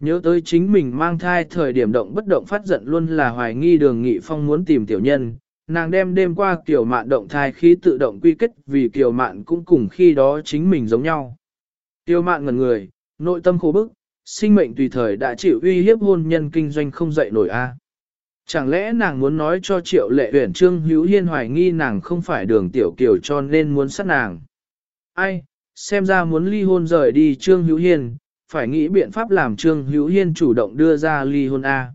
Nhớ tới chính mình mang thai thời điểm động bất động phát giận luôn là hoài nghi đường nghị phong muốn tìm tiểu nhân, nàng đem đêm qua kiểu mạn động thai khí tự động quy kết vì kiểu mạn cũng cùng khi đó chính mình giống nhau. Tiểu mạn ngần người, nội tâm khổ bức, sinh mệnh tùy thời đã chịu uy hiếp hôn nhân kinh doanh không dậy nổi a. Chẳng lẽ nàng muốn nói cho triệu lệ huyển Trương Hữu Hiên hoài nghi nàng không phải đường tiểu kiều cho nên muốn sát nàng. Ai, xem ra muốn ly hôn rời đi Trương Hữu Hiên, phải nghĩ biện pháp làm Trương Hữu Hiên chủ động đưa ra ly hôn A.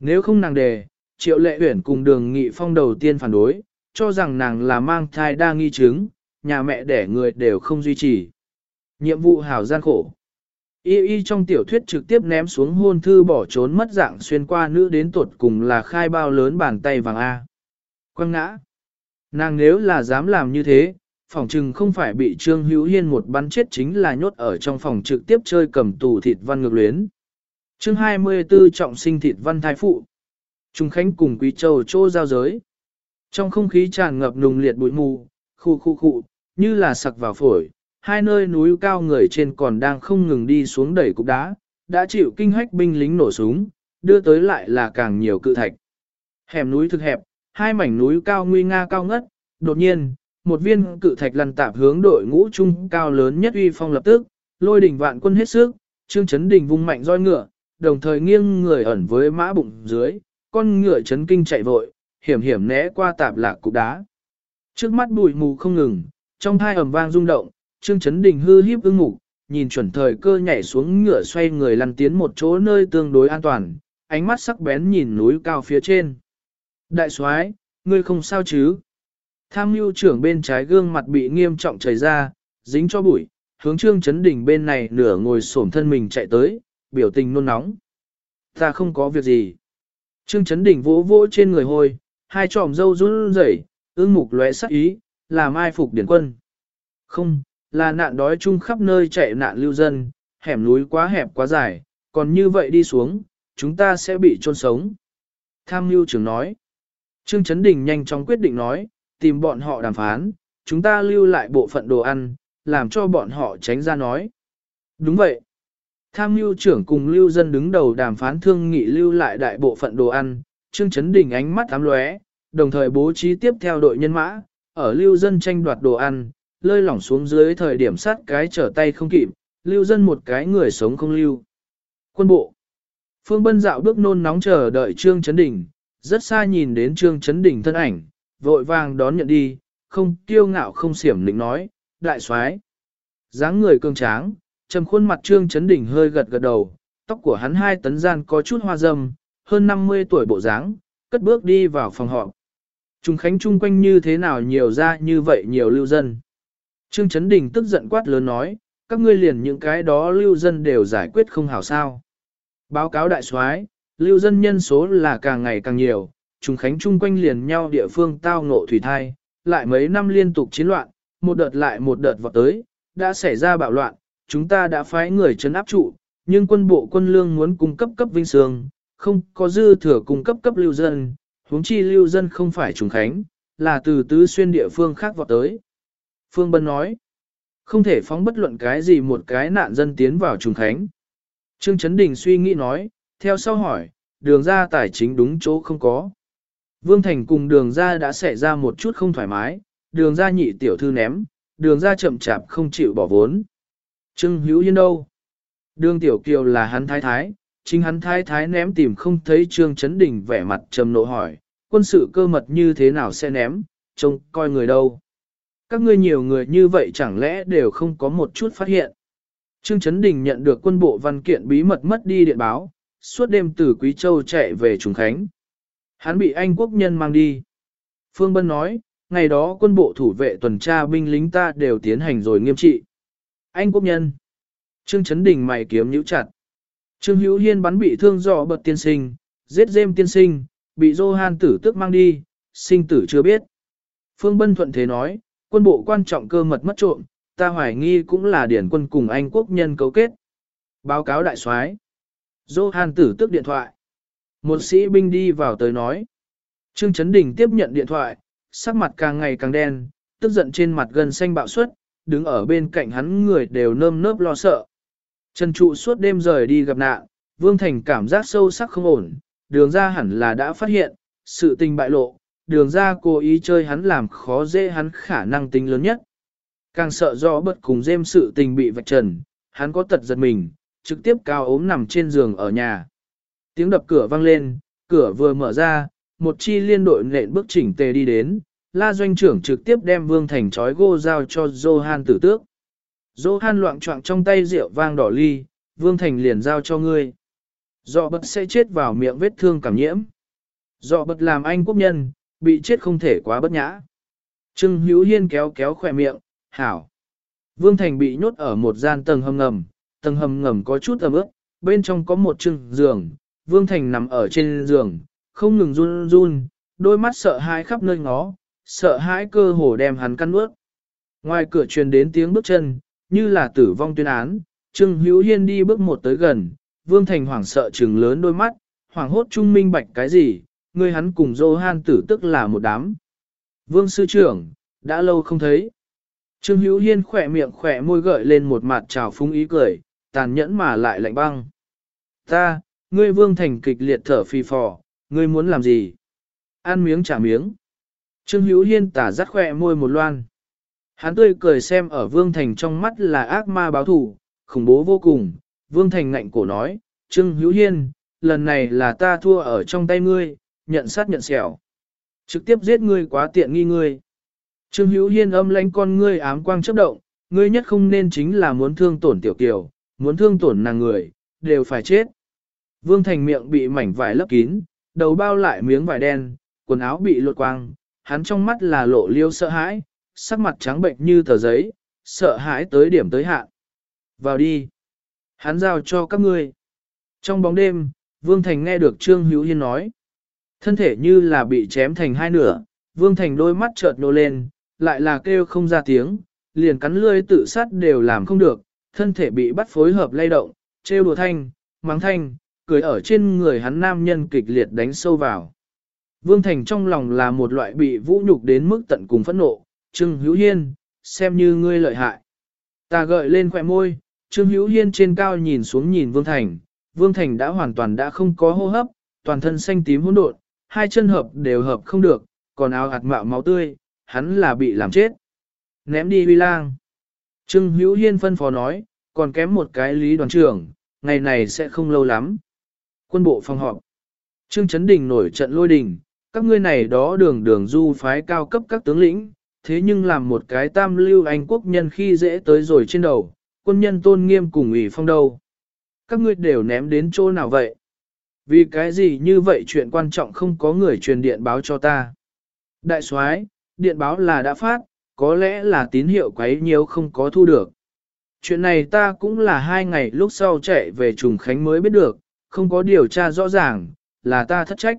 Nếu không nàng đề, triệu lệ huyển cùng đường nghị phong đầu tiên phản đối, cho rằng nàng là mang thai đa nghi chứng, nhà mẹ đẻ người đều không duy trì. Nhiệm vụ hảo gian khổ. Y y trong tiểu thuyết trực tiếp ném xuống hôn thư bỏ trốn mất dạng xuyên qua nữ đến tuột cùng là khai bao lớn bàn tay vàng A. Quăng ngã. Nàng nếu là dám làm như thế, phòng trừng không phải bị Trương Hữu Hiên một bắn chết chính là nhốt ở trong phòng trực tiếp chơi cầm tù thịt văn ngược luyến. chương 24 trọng sinh thịt văn thái phụ. Trung Khánh cùng Quý Châu chô giao giới. Trong không khí tràn ngập nùng liệt bụi mù, khu khu khu, như là sặc vào phổi, hai nơi núi cao người trên còn đang không ngừng đi xuống đẩy cục đá, đã chịu kinh hách binh lính nổ súng, đưa tới lại là càng nhiều cự thạch. Hẻm núi thực hẹp, hai mảnh núi cao nguy nga cao ngất, đột nhiên, một viên cự thạch lăn tạp hướng đội ngũ trung cao lớn nhất uy phong lập tức, lôi đỉnh vạn quân hết sức, trương chấn đỉnh vung mạnh roi ngựa, đồng thời nghiêng người ẩn với mã bụng dưới, con ngựa chấn kinh chạy vội, hiểm hiểm né qua tạp lạc cục đá. Trước mắt bụi mù không ngừng, trong hai ầm vang rung động, Trương Chấn Đình hư hiếp ưng mục, nhìn chuẩn thời cơ nhảy xuống ngựa xoay người lăn tiến một chỗ nơi tương đối an toàn, ánh mắt sắc bén nhìn núi cao phía trên. Đại soái, ngươi không sao chứ? Tham mưu trưởng bên trái gương mặt bị nghiêm trọng chảy ra, dính cho bụi, hướng Trương Chấn Đình bên này nửa ngồi xổm thân mình chạy tới, biểu tình nôn nóng. Ta không có việc gì. Trương Chấn Đình vỗ vỗ trên người hôi, hai tròm dâu run rẩy, ương mục lóe sắc ý, làm ai phục điển quân. Không, là nạn đói chung khắp nơi chạy nạn lưu dân, hẻm núi quá hẹp quá dài, còn như vậy đi xuống, chúng ta sẽ bị chôn sống. Tham mưu trưởng nói. Trương Chấn Đình nhanh chóng quyết định nói, tìm bọn họ đàm phán, chúng ta lưu lại bộ phận đồ ăn, làm cho bọn họ tránh ra nói. Đúng vậy. Tham mưu trưởng cùng lưu dân đứng đầu đàm phán thương nghị lưu lại đại bộ phận đồ ăn, Trương Chấn Đình ánh mắt ám lóe, đồng thời bố trí tiếp theo đội nhân mã, ở lưu dân tranh đoạt đồ ăn, lơi lỏng xuống dưới thời điểm sát cái trở tay không kịp, lưu dân một cái người sống không lưu. Quân bộ Phương Bân dạo bước nôn nóng chờ đợi Trương Chấn Đình, rất xa nhìn đến Trương Chấn Đình thân ảnh, vội vàng đón nhận đi, không kiêu ngạo không xiểm lĩnh nói, đại soái dáng người cương tráng, trầm khuôn mặt Trương Chấn Đình hơi gật gật đầu, tóc của hắn hai tấn gian có chút hoa râm, hơn 50 tuổi bộ dáng, cất bước đi vào phòng họp. Trung Khánh chung quanh như thế nào nhiều ra như vậy nhiều lưu dân. Trương Chấn Đình tức giận quát lớn nói, các ngươi liền những cái đó lưu dân đều giải quyết không hảo sao. Báo cáo đại soái, lưu dân nhân số là càng ngày càng nhiều, trùng Khánh chung quanh liền nhau địa phương tao ngộ thủy thai, lại mấy năm liên tục chiến loạn, một đợt lại một đợt vọt tới, đã xảy ra bạo loạn, chúng ta đã phái người chấn áp trụ, nhưng quân bộ quân lương muốn cung cấp cấp vinh sương, không có dư thừa cung cấp cấp lưu dân, huống chi lưu dân không phải trùng khánh, là từ tứ xuyên địa phương khác vọt tới. Phương Bân nói, không thể phóng bất luận cái gì một cái nạn dân tiến vào trùng khánh. Trương Trấn Đình suy nghĩ nói, theo sau hỏi, đường ra tài chính đúng chỗ không có. Vương Thành cùng đường ra đã xảy ra một chút không thoải mái, đường ra nhị tiểu thư ném, đường ra chậm chạp không chịu bỏ vốn. Trương Hữu Yên đâu? Đường tiểu kiều là hắn thái thái, chính hắn thái thái ném tìm không thấy Trương Chấn Đình vẻ mặt trầm nộ hỏi, quân sự cơ mật như thế nào sẽ ném, trông coi người đâu. Các ngươi nhiều người như vậy chẳng lẽ đều không có một chút phát hiện. Trương Chấn Đình nhận được quân bộ văn kiện bí mật mất đi điện báo, suốt đêm từ Quý Châu chạy về Trùng Khánh. Hắn bị Anh quốc nhân mang đi. Phương Bân nói, ngày đó quân bộ thủ vệ tuần tra binh lính ta đều tiến hành rồi nghiêm trị. Anh quốc nhân. Trương Chấn Đình mày kiếm nhíu chặt. Trương Hữu Hiên bắn bị thương dọ bật tiên sinh, giết dêm tiên sinh, bị Johan tử tức mang đi, sinh tử chưa biết. Phương Bân thuận thế nói, quân bộ quan trọng cơ mật mất trộm, ta hoài nghi cũng là điển quân cùng Anh quốc nhân cấu kết. Báo cáo đại soái. Johan tử tức điện thoại. Một sĩ binh đi vào tới nói. Trương Chấn Đình tiếp nhận điện thoại, sắc mặt càng ngày càng đen, tức giận trên mặt gần xanh bạo suất, đứng ở bên cạnh hắn người đều nơm nớp lo sợ. Trần trụ suốt đêm rời đi gặp nạn, Vương Thành cảm giác sâu sắc không ổn, đường ra hẳn là đã phát hiện, sự tình bại lộ, đường ra cố ý chơi hắn làm khó dễ hắn khả năng tính lớn nhất. Càng sợ rõ bật cùng dêm sự tình bị vạch trần, hắn có tật giật mình, trực tiếp cao ốm nằm trên giường ở nhà. Tiếng đập cửa vang lên, cửa vừa mở ra, một chi liên đội nện bước chỉnh tề đi đến, la doanh trưởng trực tiếp đem Vương Thành trói gô giao cho Johan tử tước. Johan loạn trọng trong tay rượu vang đỏ ly, Vương Thành liền giao cho ngươi. Dọ bật sẽ chết vào miệng vết thương cảm nhiễm. Dọ bật làm anh quốc nhân, bị chết không thể quá bất nhã. Trưng Hữu Hiên kéo kéo khỏe miệng, hảo. Vương Thành bị nhốt ở một gian tầng hầm ngầm, tầng hầm ngầm có chút ẩm ướt, bên trong có một chừng giường, Vương Thành nằm ở trên giường, không ngừng run run, đôi mắt sợ hãi khắp nơi ngó, sợ hãi cơ hồ đem hắn căn ướt. Ngoài cửa truyền đến tiếng bước chân, như là tử vong tuyên án, Trương Hữu Hiên đi bước một tới gần, Vương Thành hoảng sợ trừng lớn đôi mắt, hoảng hốt trung minh bạch cái gì, Ngươi hắn cùng Johan tử tức là một đám. Vương sư trưởng, đã lâu không thấy. Trương Hữu Hiên khỏe miệng khỏe môi gợi lên một mặt trào phúng ý cười, tàn nhẫn mà lại lạnh băng. Ta, ngươi Vương Thành kịch liệt thở phì phò, ngươi muốn làm gì? Ăn miếng trả miếng. Trương Hữu Hiên tả rắt khỏe môi một loan. Hắn tươi cười xem ở Vương Thành trong mắt là ác ma báo thủ, khủng bố vô cùng. Vương Thành ngạnh cổ nói, Trương Hữu Hiên, lần này là ta thua ở trong tay ngươi, nhận sát nhận sẹo. Trực tiếp giết ngươi quá tiện nghi ngươi. Trương Hữu Hiên âm lãnh con ngươi ám quang chớp động, ngươi nhất không nên chính là muốn thương tổn tiểu kiều, muốn thương tổn nàng người, đều phải chết. Vương Thành miệng bị mảnh vải lấp kín, đầu bao lại miếng vải đen, quần áo bị lột quang, hắn trong mắt là lộ liêu sợ hãi, sắc mặt trắng bệnh như tờ giấy, sợ hãi tới điểm tới hạn. Vào đi. Hắn giao cho các ngươi. Trong bóng đêm, Vương Thành nghe được Trương Hữu Hiên nói. Thân thể như là bị chém thành hai nửa, Vương Thành đôi mắt chợt nô lên, lại là kêu không ra tiếng, liền cắn lươi tự sát đều làm không được, thân thể bị bắt phối hợp lay động, trêu đùa thanh, mắng thanh, cười ở trên người hắn nam nhân kịch liệt đánh sâu vào. Vương Thành trong lòng là một loại bị vũ nhục đến mức tận cùng phẫn nộ, Trương Hữu Hiên, xem như ngươi lợi hại. Ta gợi lên khỏe môi, Trương Hữu Hiên trên cao nhìn xuống nhìn Vương Thành, Vương Thành đã hoàn toàn đã không có hô hấp, toàn thân xanh tím hỗn độn, hai chân hợp đều hợp không được, còn áo hạt mạo máu tươi, hắn là bị làm chết. Ném đi huy lang. Trương Hữu Hiên phân phó nói, còn kém một cái lý đoàn trưởng, ngày này sẽ không lâu lắm. Quân bộ phòng họp. Trương Trấn Đình nổi trận lôi đình, các ngươi này đó đường đường du phái cao cấp các tướng lĩnh, thế nhưng làm một cái tam lưu anh quốc nhân khi dễ tới rồi trên đầu, quân nhân tôn nghiêm cùng ủy phong đâu. Các ngươi đều ném đến chỗ nào vậy? Vì cái gì như vậy chuyện quan trọng không có người truyền điện báo cho ta. Đại soái, điện báo là đã phát, có lẽ là tín hiệu quấy nhiều không có thu được. Chuyện này ta cũng là hai ngày lúc sau chạy về trùng khánh mới biết được, không có điều tra rõ ràng, là ta thất trách.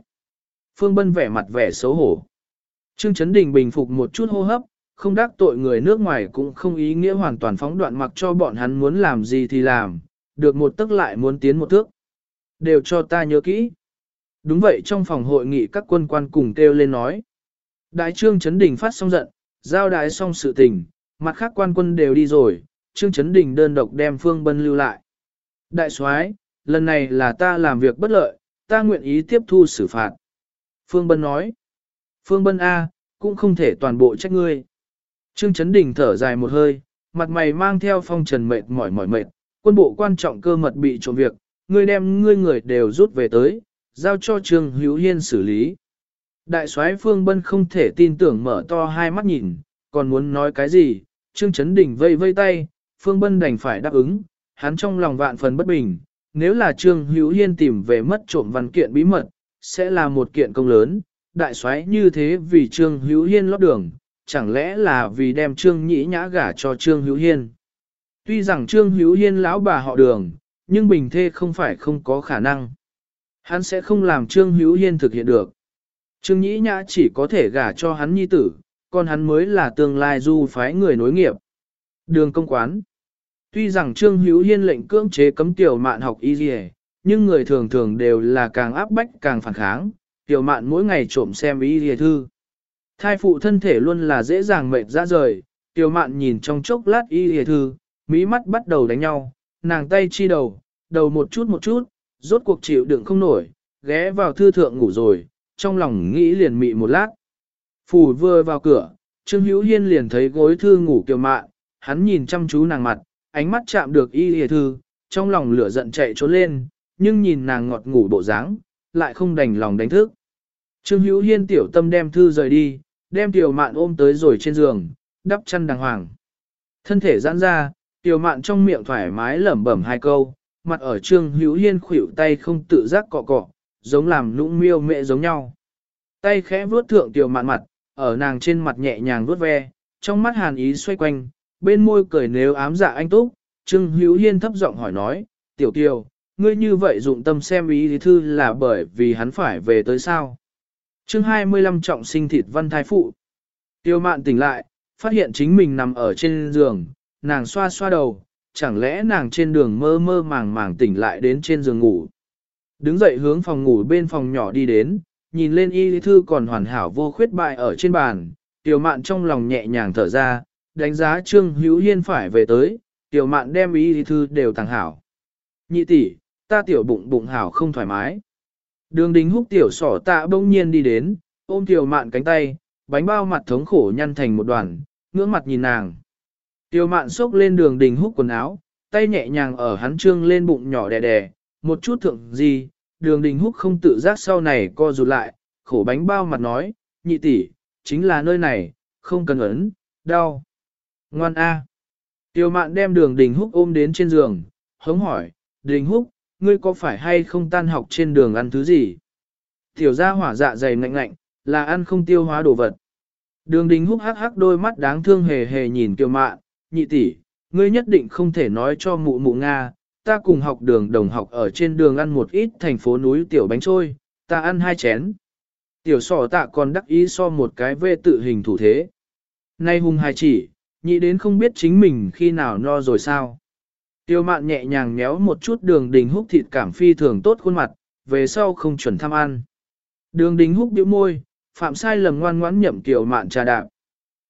Phương Bân vẻ mặt vẻ xấu hổ. Trương Chấn Đình bình phục một chút hô hấp, không đắc tội người nước ngoài cũng không ý nghĩa hoàn toàn phóng đoạn mặc cho bọn hắn muốn làm gì thì làm, được một tức lại muốn tiến một thước. Đều cho ta nhớ kỹ. Đúng vậy trong phòng hội nghị các quân quan cùng kêu lên nói. Đại trương Trấn Đình phát xong giận, giao đại xong sự tình, mặt khác quan quân đều đi rồi, trương Trấn Đình đơn độc đem Phương Bân lưu lại. Đại soái, lần này là ta làm việc bất lợi, ta nguyện ý tiếp thu xử phạt. Phương Bân nói. Phương Bân A, cũng không thể toàn bộ trách ngươi. Trương Trấn Đình thở dài một hơi, mặt mày mang theo phong trần mệt mỏi mỏi mệt, quân bộ quan trọng cơ mật bị trộm việc, ngươi đem ngươi người đều rút về tới, giao cho Trương Hữu Hiên xử lý. Đại soái Phương Bân không thể tin tưởng mở to hai mắt nhìn, còn muốn nói cái gì, Trương Trấn Đình vây vây tay, Phương Bân đành phải đáp ứng, hắn trong lòng vạn phần bất bình, nếu là Trương Hữu Hiên tìm về mất trộm văn kiện bí mật, sẽ là một kiện công lớn, đại soái như thế vì Trương Hữu Hiên lót đường, chẳng lẽ là vì đem Trương Nhĩ Nhã gả cho Trương Hữu Hiên. Tuy rằng Trương Hữu Hiên lão bà họ đường, nhưng bình thê không phải không có khả năng. Hắn sẽ không làm Trương Hữu Hiên thực hiện được. Trương Nhĩ Nhã chỉ có thể gả cho hắn nhi tử, còn hắn mới là tương lai du phái người nối nghiệp. Đường công quán Tuy rằng Trương Hữu Hiên lệnh cưỡng chế cấm tiểu mạn học y dì nhưng người thường thường đều là càng áp bách càng phản kháng, tiểu mạn mỗi ngày trộm xem y dì thư. Thai phụ thân thể luôn là dễ dàng mệt ra rời, tiểu mạn nhìn trong chốc lát y dì thư, mỹ mắt bắt đầu đánh nhau, nàng tay chi đầu, đầu một chút một chút, rốt cuộc chịu đựng không nổi, ghé vào thư thượng ngủ rồi, trong lòng nghĩ liền mị một lát. Phủ vừa vào cửa, Trương Hữu Hiên liền thấy gối thư ngủ kiều mạn, hắn nhìn chăm chú nàng mặt, ánh mắt chạm được y hề thư, trong lòng lửa giận chạy trốn lên, nhưng nhìn nàng ngọt ngủ bộ dáng, lại không đành lòng đánh thức. Trương Hữu Hiên tiểu tâm đem thư rời đi, đem tiểu mạn ôm tới rồi trên giường, đắp chăn đàng hoàng. Thân thể giãn ra, tiểu mạn trong miệng thoải mái lẩm bẩm hai câu, mặt ở Trương Hữu Hiên khuỷu tay không tự giác cọ cọ, giống làm nũng miêu mẹ giống nhau. Tay khẽ vuốt thượng tiểu mạn mặt, ở nàng trên mặt nhẹ nhàng vuốt ve, trong mắt hàn ý xoay quanh, bên môi cười nếu ám dạ anh túc, Trương Hữu Hiên thấp giọng hỏi nói, tiểu Tiểu, ngươi như vậy dụng tâm xem ý lý thư là bởi vì hắn phải về tới sao. chương 25 trọng sinh thịt văn thái phụ. Tiêu mạn tỉnh lại, phát hiện chính mình nằm ở trên giường, nàng xoa xoa đầu, chẳng lẽ nàng trên đường mơ mơ màng màng tỉnh lại đến trên giường ngủ. Đứng dậy hướng phòng ngủ bên phòng nhỏ đi đến, nhìn lên y lý thư còn hoàn hảo vô khuyết bại ở trên bàn, tiểu mạn trong lòng nhẹ nhàng thở ra, đánh giá Trương Hữu Hiên phải về tới, tiểu mạn đem y lý thư đều tàng hảo. Nhị tỷ, ta tiểu bụng bụng hảo không thoải mái. Đường đình húc tiểu sỏ tạ bỗng nhiên đi đến, ôm tiểu mạn cánh tay, bánh bao mặt thống khổ nhăn thành một đoàn, ngưỡng mặt nhìn nàng. Tiêu mạn xốc lên đường đình húc quần áo, tay nhẹ nhàng ở hắn trương lên bụng nhỏ đè đè, một chút thượng gì, đường đình húc không tự giác sau này co rụt lại, khổ bánh bao mặt nói, nhị tỷ, chính là nơi này, không cần ấn, đau. Ngoan A. Tiêu mạn đem đường đình húc ôm đến trên giường, hống hỏi, đình húc, ngươi có phải hay không tan học trên đường ăn thứ gì? Tiểu gia hỏa dạ dày ngạnh ngạnh, là ăn không tiêu hóa đồ vật. Đường đình húc hắc hắc đôi mắt đáng thương hề hề nhìn Tiêu mạn, nhị tỷ, ngươi nhất định không thể nói cho mụ mụ Nga, ta cùng học đường đồng học ở trên đường ăn một ít thành phố núi tiểu bánh trôi, ta ăn hai chén. Tiểu sỏ tạ còn đắc ý so một cái vê tự hình thủ thế. Nay hung hai chỉ, nhị đến không biết chính mình khi nào no rồi sao. Tiêu mạn nhẹ nhàng méo một chút đường đình húc thịt cảm phi thường tốt khuôn mặt, về sau không chuẩn tham ăn. Đường đình húc biểu môi, phạm sai lầm ngoan ngoãn nhậm tiểu mạn trà đạp.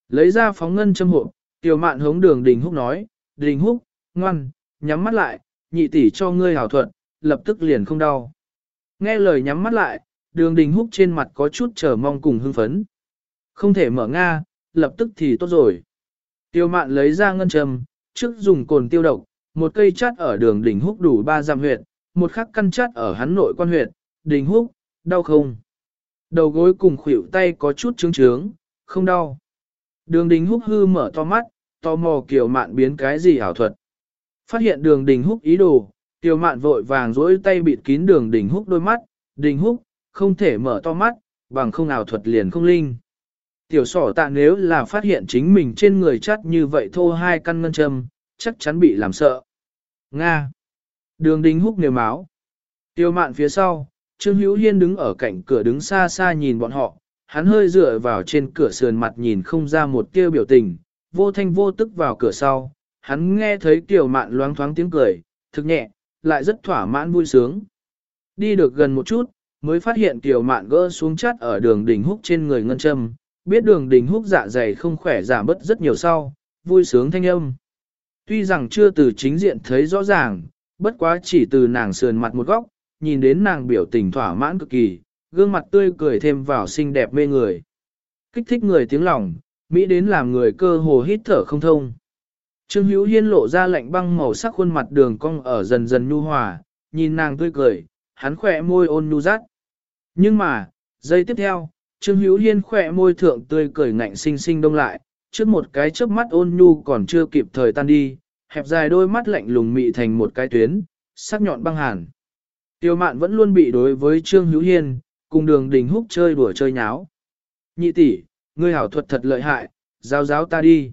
Lấy ra phóng ngân châm hộp, tiểu mạn hống đường đình húc nói, đình húc, ngoan, nhắm mắt lại, nhị tỷ cho ngươi hảo thuận, lập tức liền không đau. Nghe lời nhắm mắt lại, đường đình húc trên mặt có chút chờ mong cùng hưng phấn. Không thể mở Nga, lập tức thì tốt rồi. Tiêu mạn lấy ra ngân châm, trước dùng cồn tiêu độc, một cây chát ở đường đình húc đủ ba giam huyệt, một khắc căn chát ở hắn nội quan huyệt, đình húc, đau không? Đầu gối cùng khuỷu tay có chút trướng trướng, không đau. Đường đình húc hư mở to mắt, to mò kiểu mạn biến cái gì ảo thuật. Phát hiện đường đình húc ý đồ, Tiêu mạn vội vàng dỗi tay bịt kín đường đình húc đôi mắt, đình húc, không thể mở to mắt, bằng không ảo thuật liền không linh. Tiểu sỏ tạ nếu là phát hiện chính mình trên người chắt như vậy thô hai căn ngân châm, chắc chắn bị làm sợ. Nga. Đường đình húc nều máu. Tiêu mạn phía sau, Trương Hữu Hiên đứng ở cạnh cửa đứng xa xa nhìn bọn họ, hắn hơi dựa vào trên cửa sườn mặt nhìn không ra một tiêu biểu tình, vô thanh vô tức vào cửa sau, hắn nghe thấy Tiểu Mạn loáng thoáng tiếng cười, thực nhẹ, lại rất thỏa mãn vui sướng. Đi được gần một chút, mới phát hiện Tiểu Mạn gỡ xuống chát ở đường đỉnh húc trên người ngân châm, biết đường đỉnh húc dạ dày không khỏe giảm bớt rất nhiều sau, vui sướng thanh âm. Tuy rằng chưa từ chính diện thấy rõ ràng, bất quá chỉ từ nàng sườn mặt một góc, nhìn đến nàng biểu tình thỏa mãn cực kỳ, gương mặt tươi cười thêm vào xinh đẹp mê người. Kích thích người tiếng lòng, Mỹ đến làm người cơ hồ hít thở không thông. Trương Hữu Hiên lộ ra lạnh băng màu sắc khuôn mặt đường cong ở dần dần nhu hòa, nhìn nàng tươi cười, hắn khỏe môi ôn nhu rát. Nhưng mà, giây tiếp theo, Trương Hữu Hiên khỏe môi thượng tươi cười ngạnh sinh sinh đông lại, trước một cái chớp mắt ôn nhu còn chưa kịp thời tan đi, hẹp dài đôi mắt lạnh lùng mị thành một cái tuyến, sắc nhọn băng hàn. Tiêu mạn vẫn luôn bị đối với Trương Hữu Hiên, cùng đường đình húc chơi đùa chơi nháo. Nhị tỷ, ngươi hảo thuật thật lợi hại, giáo giáo ta đi.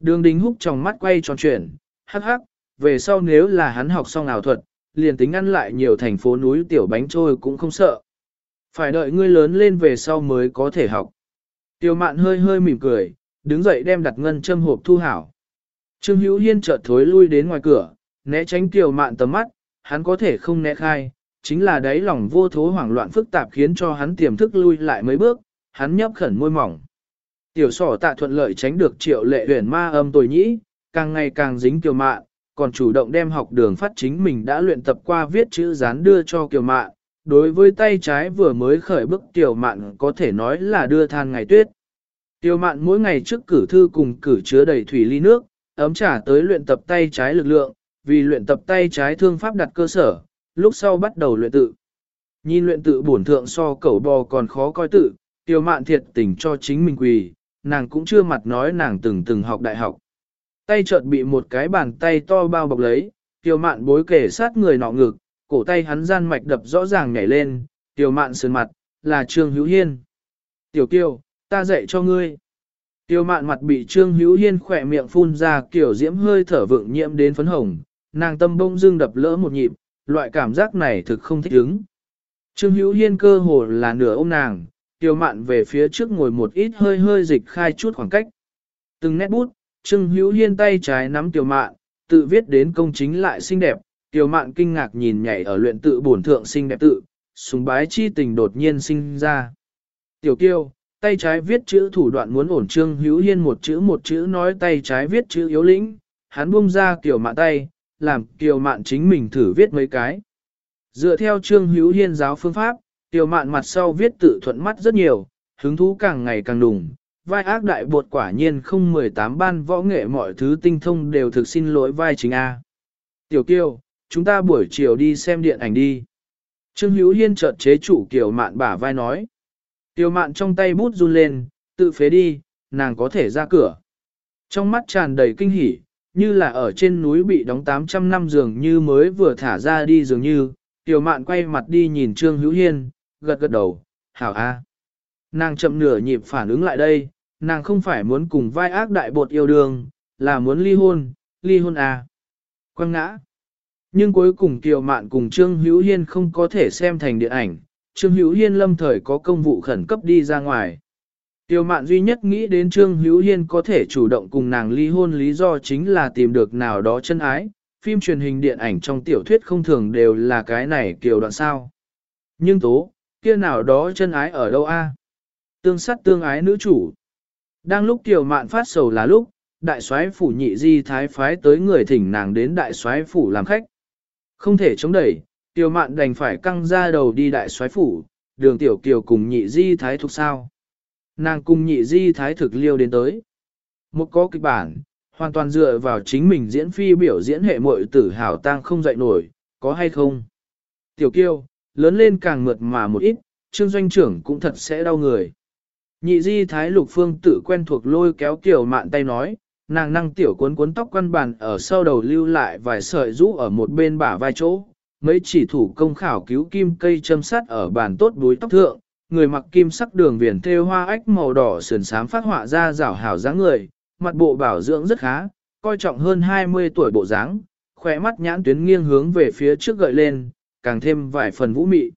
Đường đình húc trong mắt quay tròn chuyển, hắc hắc, về sau nếu là hắn học xong ảo thuật, liền tính ăn lại nhiều thành phố núi tiểu bánh trôi cũng không sợ. Phải đợi ngươi lớn lên về sau mới có thể học. Tiêu mạn hơi hơi mỉm cười, đứng dậy đem đặt ngân châm hộp thu hảo. Trương Hữu Hiên chợt thối lui đến ngoài cửa, né tránh tiểu mạn tầm mắt, hắn có thể không né khai, chính là đáy lòng vô thố hoảng loạn phức tạp khiến cho hắn tiềm thức lui lại mấy bước, hắn nhấp khẩn môi mỏng. Tiểu sỏ tạ thuận lợi tránh được triệu lệ huyền ma âm tồi nhĩ, càng ngày càng dính kiều mạn, còn chủ động đem học đường phát chính mình đã luyện tập qua viết chữ dán đưa cho kiều mạn. Đối với tay trái vừa mới khởi bức tiểu mạn có thể nói là đưa than ngày tuyết. Tiểu mạn mỗi ngày trước cử thư cùng cử chứa đầy thủy ly nước, ấm trả tới luyện tập tay trái lực lượng, vì luyện tập tay trái thương pháp đặt cơ sở, lúc sau bắt đầu luyện tự. Nhìn luyện tự bổn thượng so cẩu bò còn khó coi tự, tiểu mạn thiệt tình cho chính mình quỳ, nàng cũng chưa mặt nói nàng từng từng học đại học. Tay chợt bị một cái bàn tay to bao bọc lấy, tiểu mạn bối kể sát người nọ ngực, cổ tay hắn gian mạch đập rõ ràng nhảy lên, tiểu mạn sườn mặt, là Trương Hữu Hiên. Tiểu kiều, ta dạy cho ngươi. Tiểu mạn mặt bị Trương Hữu Hiên khỏe miệng phun ra kiểu diễm hơi thở vượng nhiễm đến phấn hồng, nàng tâm bông dưng đập lỡ một nhịp, loại cảm giác này thực không thích ứng. Trương Hữu Hiên cơ hồ là nửa ôm nàng, Tiêu Mạn về phía trước ngồi một ít hơi hơi dịch khai chút khoảng cách. Từng nét bút, Trương Hữu Hiên tay trái nắm Tiêu Mạn, tự viết đến công chính lại xinh đẹp. Tiêu Mạn kinh ngạc nhìn nhảy ở luyện tự bổn thượng xinh đẹp tự, sùng bái chi tình đột nhiên sinh ra. Tiểu Kiêu, tay trái viết chữ thủ đoạn muốn ổn Trương Hữu Hiên một chữ một chữ nói tay trái viết chữ yếu lĩnh, hắn buông ra Kiều Mạn tay, làm Kiều Mạn chính mình thử viết mấy cái. Dựa theo Trương Hữu Hiên giáo phương pháp, Tiểu mạn mặt sau viết tự thuận mắt rất nhiều, hứng thú càng ngày càng đùng, vai ác đại bột quả nhiên không 18 ban võ nghệ mọi thứ tinh thông đều thực xin lỗi vai chính A. Tiểu Kiêu, chúng ta buổi chiều đi xem điện ảnh đi. Trương Hữu Hiên chợt chế chủ Kiều mạn bả vai nói. Tiểu mạn trong tay bút run lên, tự phế đi, nàng có thể ra cửa. Trong mắt tràn đầy kinh hỉ, như là ở trên núi bị đóng 800 năm dường như mới vừa thả ra đi dường như. Tiểu mạn quay mặt đi nhìn Trương Hữu Hiên, gật gật đầu, hảo a. Nàng chậm nửa nhịp phản ứng lại đây, nàng không phải muốn cùng vai ác đại bột yêu đương, là muốn ly hôn, ly hôn a. Quăng ngã. Nhưng cuối cùng Kiều Mạn cùng Trương Hữu Hiên không có thể xem thành điện ảnh, Trương Hữu Hiên lâm thời có công vụ khẩn cấp đi ra ngoài. Tiêu mạn duy nhất nghĩ đến Trương Hữu Hiên có thể chủ động cùng nàng ly hôn lý do chính là tìm được nào đó chân ái, phim truyền hình điện ảnh trong tiểu thuyết không thường đều là cái này kiểu đoạn sao. Nhưng tố, kia nào đó chân ái ở đâu a? Tương sắt tương ái nữ chủ. Đang lúc tiểu mạn phát sầu là lúc, đại soái phủ nhị di thái phái tới người thỉnh nàng đến đại soái phủ làm khách. Không thể chống đẩy, tiểu mạn đành phải căng ra đầu đi đại soái phủ, đường tiểu kiều cùng nhị di thái thuộc sao. Nàng cùng nhị di thái thực liêu đến tới. Một có kịch bản, hoàn toàn dựa vào chính mình diễn phi biểu diễn hệ muội tử hảo tang không dậy nổi, có hay không? Tiểu kiêu, lớn lên càng mượt mà một ít, trương doanh trưởng cũng thật sẽ đau người. Nhị di thái lục phương tự quen thuộc lôi kéo kiểu mạn tay nói, nàng năng tiểu cuốn cuốn tóc quan bàn ở sau đầu lưu lại vài sợi rũ ở một bên bả vai chỗ, mấy chỉ thủ công khảo cứu kim cây châm sắt ở bàn tốt đuối tóc thượng, người mặc kim sắc đường viền thêu hoa ách màu đỏ sườn sám phát họa ra rảo hảo dáng người, mặt bộ bảo dưỡng rất khá, coi trọng hơn 20 tuổi bộ dáng, khỏe mắt nhãn tuyến nghiêng hướng về phía trước gợi lên, càng thêm vài phần vũ mị.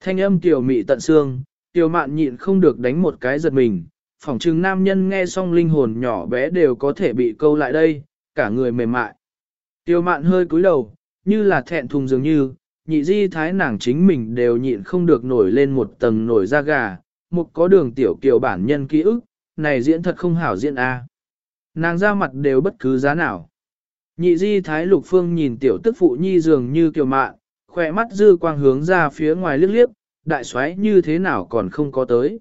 Thanh âm tiểu mị tận xương, tiểu mạn nhịn không được đánh một cái giật mình, phỏng chừng nam nhân nghe xong linh hồn nhỏ bé đều có thể bị câu lại đây, cả người mềm mại. Tiểu mạn hơi cúi đầu, như là thẹn thùng dường như, nhị di thái nàng chính mình đều nhịn không được nổi lên một tầng nổi da gà, một có đường tiểu kiều bản nhân ký ức, này diễn thật không hảo diễn a. Nàng ra mặt đều bất cứ giá nào. Nhị di thái lục phương nhìn tiểu tức phụ nhi dường như kiều mạn, khỏe mắt dư quang hướng ra phía ngoài liếc liếc, đại xoáy như thế nào còn không có tới.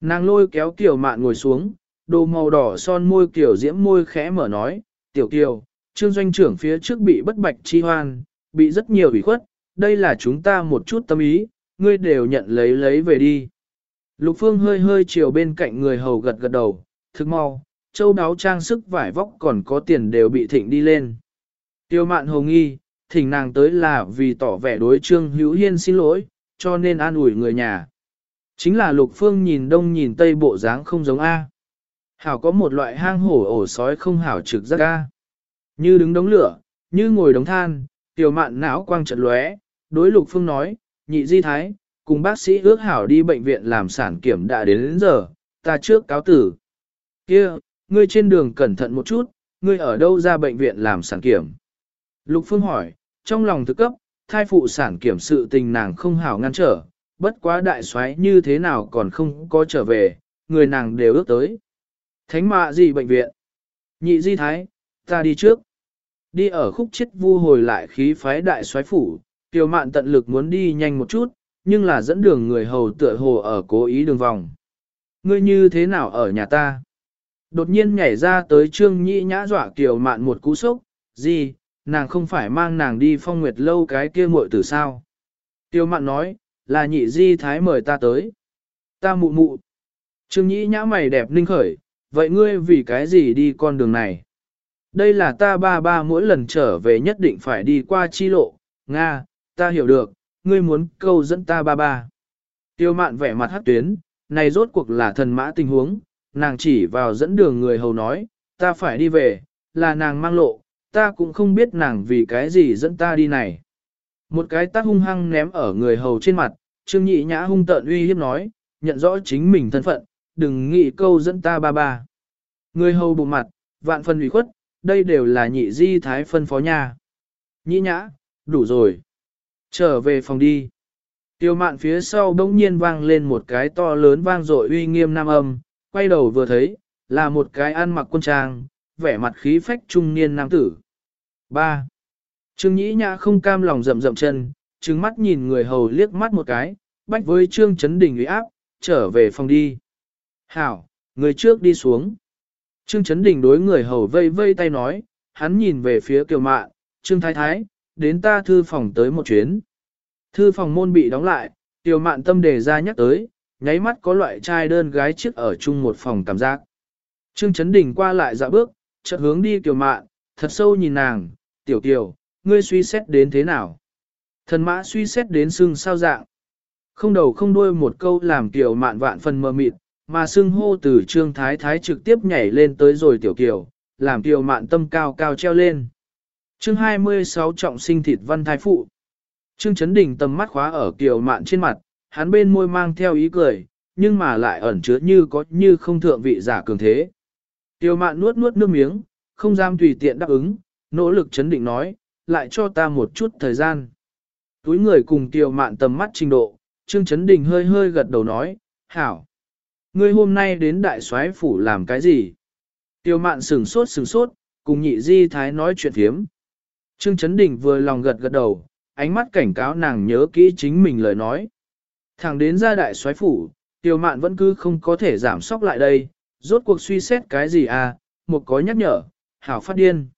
Nàng lôi kéo kiều mạn ngồi xuống, đồ màu đỏ son môi kiểu diễm môi khẽ mở nói, tiểu kiều, trương doanh trưởng phía trước bị bất bạch chi hoan, bị rất nhiều ủy khuất, đây là chúng ta một chút tâm ý, ngươi đều nhận lấy lấy về đi. Lục phương hơi hơi chiều bên cạnh người hầu gật gật đầu, thức mau, châu đáo trang sức vải vóc còn có tiền đều bị thịnh đi lên. Tiêu mạn hồ nghi, thỉnh nàng tới là vì tỏ vẻ đối trương hữu hiên xin lỗi, cho nên an ủi người nhà. Chính là lục phương nhìn đông nhìn tây bộ dáng không giống A. Hảo có một loại hang hổ ổ sói không hảo trực giác A. Như đứng đống lửa, như ngồi đống than, tiểu mạn não quang trận lóe, đối lục phương nói, nhị di thái, cùng bác sĩ ước hảo đi bệnh viện làm sản kiểm đã đến, đến giờ, ta trước cáo tử. kia ngươi trên đường cẩn thận một chút, ngươi ở đâu ra bệnh viện làm sản kiểm. Lục phương hỏi, trong lòng thực cấp, thai phụ sản kiểm sự tình nàng không hảo ngăn trở, bất quá đại xoáy như thế nào còn không có trở về, người nàng đều ước tới. Thánh mạ gì bệnh viện? Nhị di thái, ta đi trước. Đi ở khúc chết vu hồi lại khí phái đại xoáy phủ, tiểu mạn tận lực muốn đi nhanh một chút, nhưng là dẫn đường người hầu tựa hồ ở cố ý đường vòng. Ngươi như thế nào ở nhà ta? Đột nhiên nhảy ra tới trương nhĩ nhã dọa tiểu mạn một cú sốc, gì, nàng không phải mang nàng đi phong nguyệt lâu cái kia muội từ sao? tiêu mạn nói, là nhị di thái mời ta tới. Ta mụ mụ. Trương nhĩ nhã mày đẹp ninh khởi, vậy ngươi vì cái gì đi con đường này? Đây là ta ba ba mỗi lần trở về nhất định phải đi qua chi lộ, Nga, ta hiểu được, ngươi muốn câu dẫn ta ba ba. Tiêu mạn vẻ mặt hát tuyến, này rốt cuộc là thần mã tình huống, nàng chỉ vào dẫn đường người hầu nói, ta phải đi về, là nàng mang lộ, ta cũng không biết nàng vì cái gì dẫn ta đi này. Một cái tát hung hăng ném ở người hầu trên mặt, Trương Nhị Nhã hung tợn uy hiếp nói, nhận rõ chính mình thân phận, đừng nghĩ câu dẫn ta ba ba. Người hầu bụng mặt, vạn phần ủy khuất, đây đều là nhị di thái phân phó nhà. Nhị Nhã, đủ rồi. Trở về phòng đi. Tiêu mạn phía sau bỗng nhiên vang lên một cái to lớn vang dội uy nghiêm nam âm, quay đầu vừa thấy, là một cái ăn mặc quân trang, vẻ mặt khí phách trung niên nam tử. 3. Trương Nhĩ Nhã không cam lòng rậm rậm chân, trừng mắt nhìn người hầu liếc mắt một cái, bách với Trương Chấn Đình uy áp, trở về phòng đi. Hảo, người trước đi xuống. Trương Chấn Đình đối người hầu vây vây tay nói, hắn nhìn về phía kiều mạn, Trương Thái Thái, đến ta thư phòng tới một chuyến. Thư phòng môn bị đóng lại, tiểu mạn tâm đề ra nhắc tới, nháy mắt có loại trai đơn gái chiếc ở chung một phòng cảm giác. Trương Chấn Đình qua lại dạ bước, chợt hướng đi tiểu mạn, thật sâu nhìn nàng, tiểu tiểu, ngươi suy xét đến thế nào? Thần mã suy xét đến xưng sao dạng. Không đầu không đuôi một câu làm tiểu mạn vạn phần mờ mịt, mà xưng hô từ trương thái thái trực tiếp nhảy lên tới rồi tiểu kiều, làm tiểu mạn tâm cao cao treo lên. Chương 26 trọng sinh thịt văn thái phụ. Trương Chấn Đình tầm mắt khóa ở kiều mạn trên mặt, hắn bên môi mang theo ý cười, nhưng mà lại ẩn chứa như có như không thượng vị giả cường thế. Tiểu mạn nuốt nuốt nước miếng, không dám tùy tiện đáp ứng, nỗ lực chấn định nói, lại cho ta một chút thời gian. Túi người cùng tiêu mạn tầm mắt trình độ, Trương Chấn Đình hơi hơi gật đầu nói, hảo. Ngươi hôm nay đến đại soái phủ làm cái gì? Tiêu mạn sửng sốt sửng sốt, cùng nhị di thái nói chuyện thiếm. Trương Chấn Đình vừa lòng gật gật đầu, ánh mắt cảnh cáo nàng nhớ kỹ chính mình lời nói. Thẳng đến ra đại soái phủ, tiêu mạn vẫn cứ không có thể giảm sóc lại đây, rốt cuộc suy xét cái gì à, một có nhắc nhở, hảo phát điên.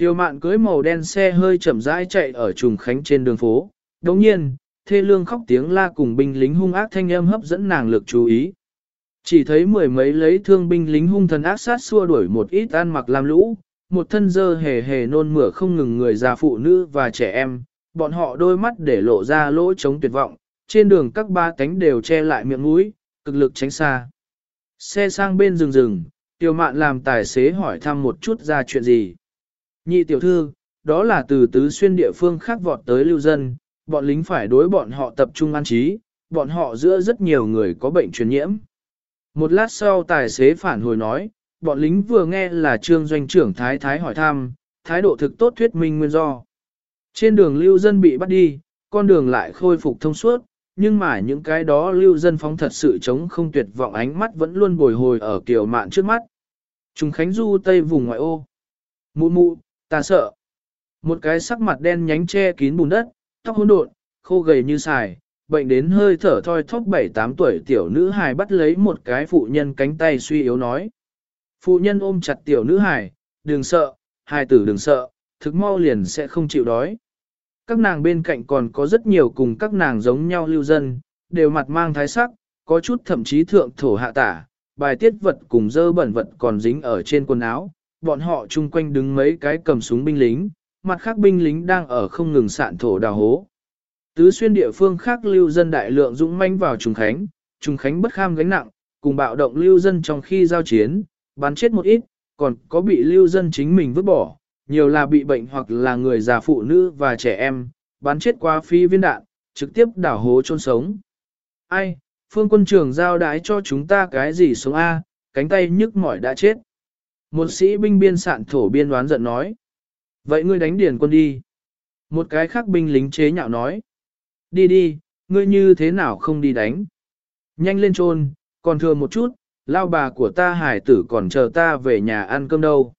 Tiêu mạn cưới màu đen xe hơi chậm rãi chạy ở trùng khánh trên đường phố, đồng nhiên, thê lương khóc tiếng la cùng binh lính hung ác thanh âm hấp dẫn nàng lực chú ý. Chỉ thấy mười mấy lấy thương binh lính hung thần ác sát xua đuổi một ít ăn mặc làm lũ, một thân dơ hề hề nôn mửa không ngừng người già phụ nữ và trẻ em, bọn họ đôi mắt để lộ ra lỗ chống tuyệt vọng, trên đường các ba cánh đều che lại miệng mũi, cực lực tránh xa. Xe sang bên rừng rừng, Tiêu mạn làm tài xế hỏi thăm một chút ra chuyện gì. Nhị tiểu thư, đó là từ tứ xuyên địa phương khác vọt tới lưu dân, bọn lính phải đối bọn họ tập trung an trí, bọn họ giữa rất nhiều người có bệnh truyền nhiễm. Một lát sau tài xế phản hồi nói, bọn lính vừa nghe là trương doanh trưởng Thái Thái hỏi thăm, thái độ thực tốt thuyết minh nguyên do. Trên đường lưu dân bị bắt đi, con đường lại khôi phục thông suốt, nhưng mà những cái đó lưu dân phóng thật sự chống không tuyệt vọng ánh mắt vẫn luôn bồi hồi ở kiểu mạn trước mắt. Trung Khánh Du Tây vùng ngoại ô. Mụ mụ, ta sợ. Một cái sắc mặt đen nhánh che kín bùn đất, tóc hỗn độn, khô gầy như xài, bệnh đến hơi thở thoi thóp 7-8 tuổi tiểu nữ hài bắt lấy một cái phụ nhân cánh tay suy yếu nói. Phụ nhân ôm chặt tiểu nữ hài, đừng sợ, hài tử đừng sợ, thực mau liền sẽ không chịu đói. Các nàng bên cạnh còn có rất nhiều cùng các nàng giống nhau lưu dân, đều mặt mang thái sắc, có chút thậm chí thượng thổ hạ tả, bài tiết vật cùng dơ bẩn vật còn dính ở trên quần áo, bọn họ chung quanh đứng mấy cái cầm súng binh lính, mặt khác binh lính đang ở không ngừng sạn thổ đào hố. Tứ xuyên địa phương khác lưu dân đại lượng dũng manh vào Trùng Khánh, Trùng Khánh bất kham gánh nặng, cùng bạo động lưu dân trong khi giao chiến, bắn chết một ít, còn có bị lưu dân chính mình vứt bỏ, nhiều là bị bệnh hoặc là người già phụ nữ và trẻ em, bắn chết qua phi viên đạn, trực tiếp đảo hố chôn sống. Ai, phương quân trưởng giao đái cho chúng ta cái gì sống A, cánh tay nhức mỏi đã chết. Một sĩ binh biên sạn thổ biên đoán giận nói. Vậy ngươi đánh điển quân đi. Một cái khác binh lính chế nhạo nói. Đi đi, ngươi như thế nào không đi đánh. Nhanh lên trôn, còn thừa một chút, lao bà của ta hải tử còn chờ ta về nhà ăn cơm đâu.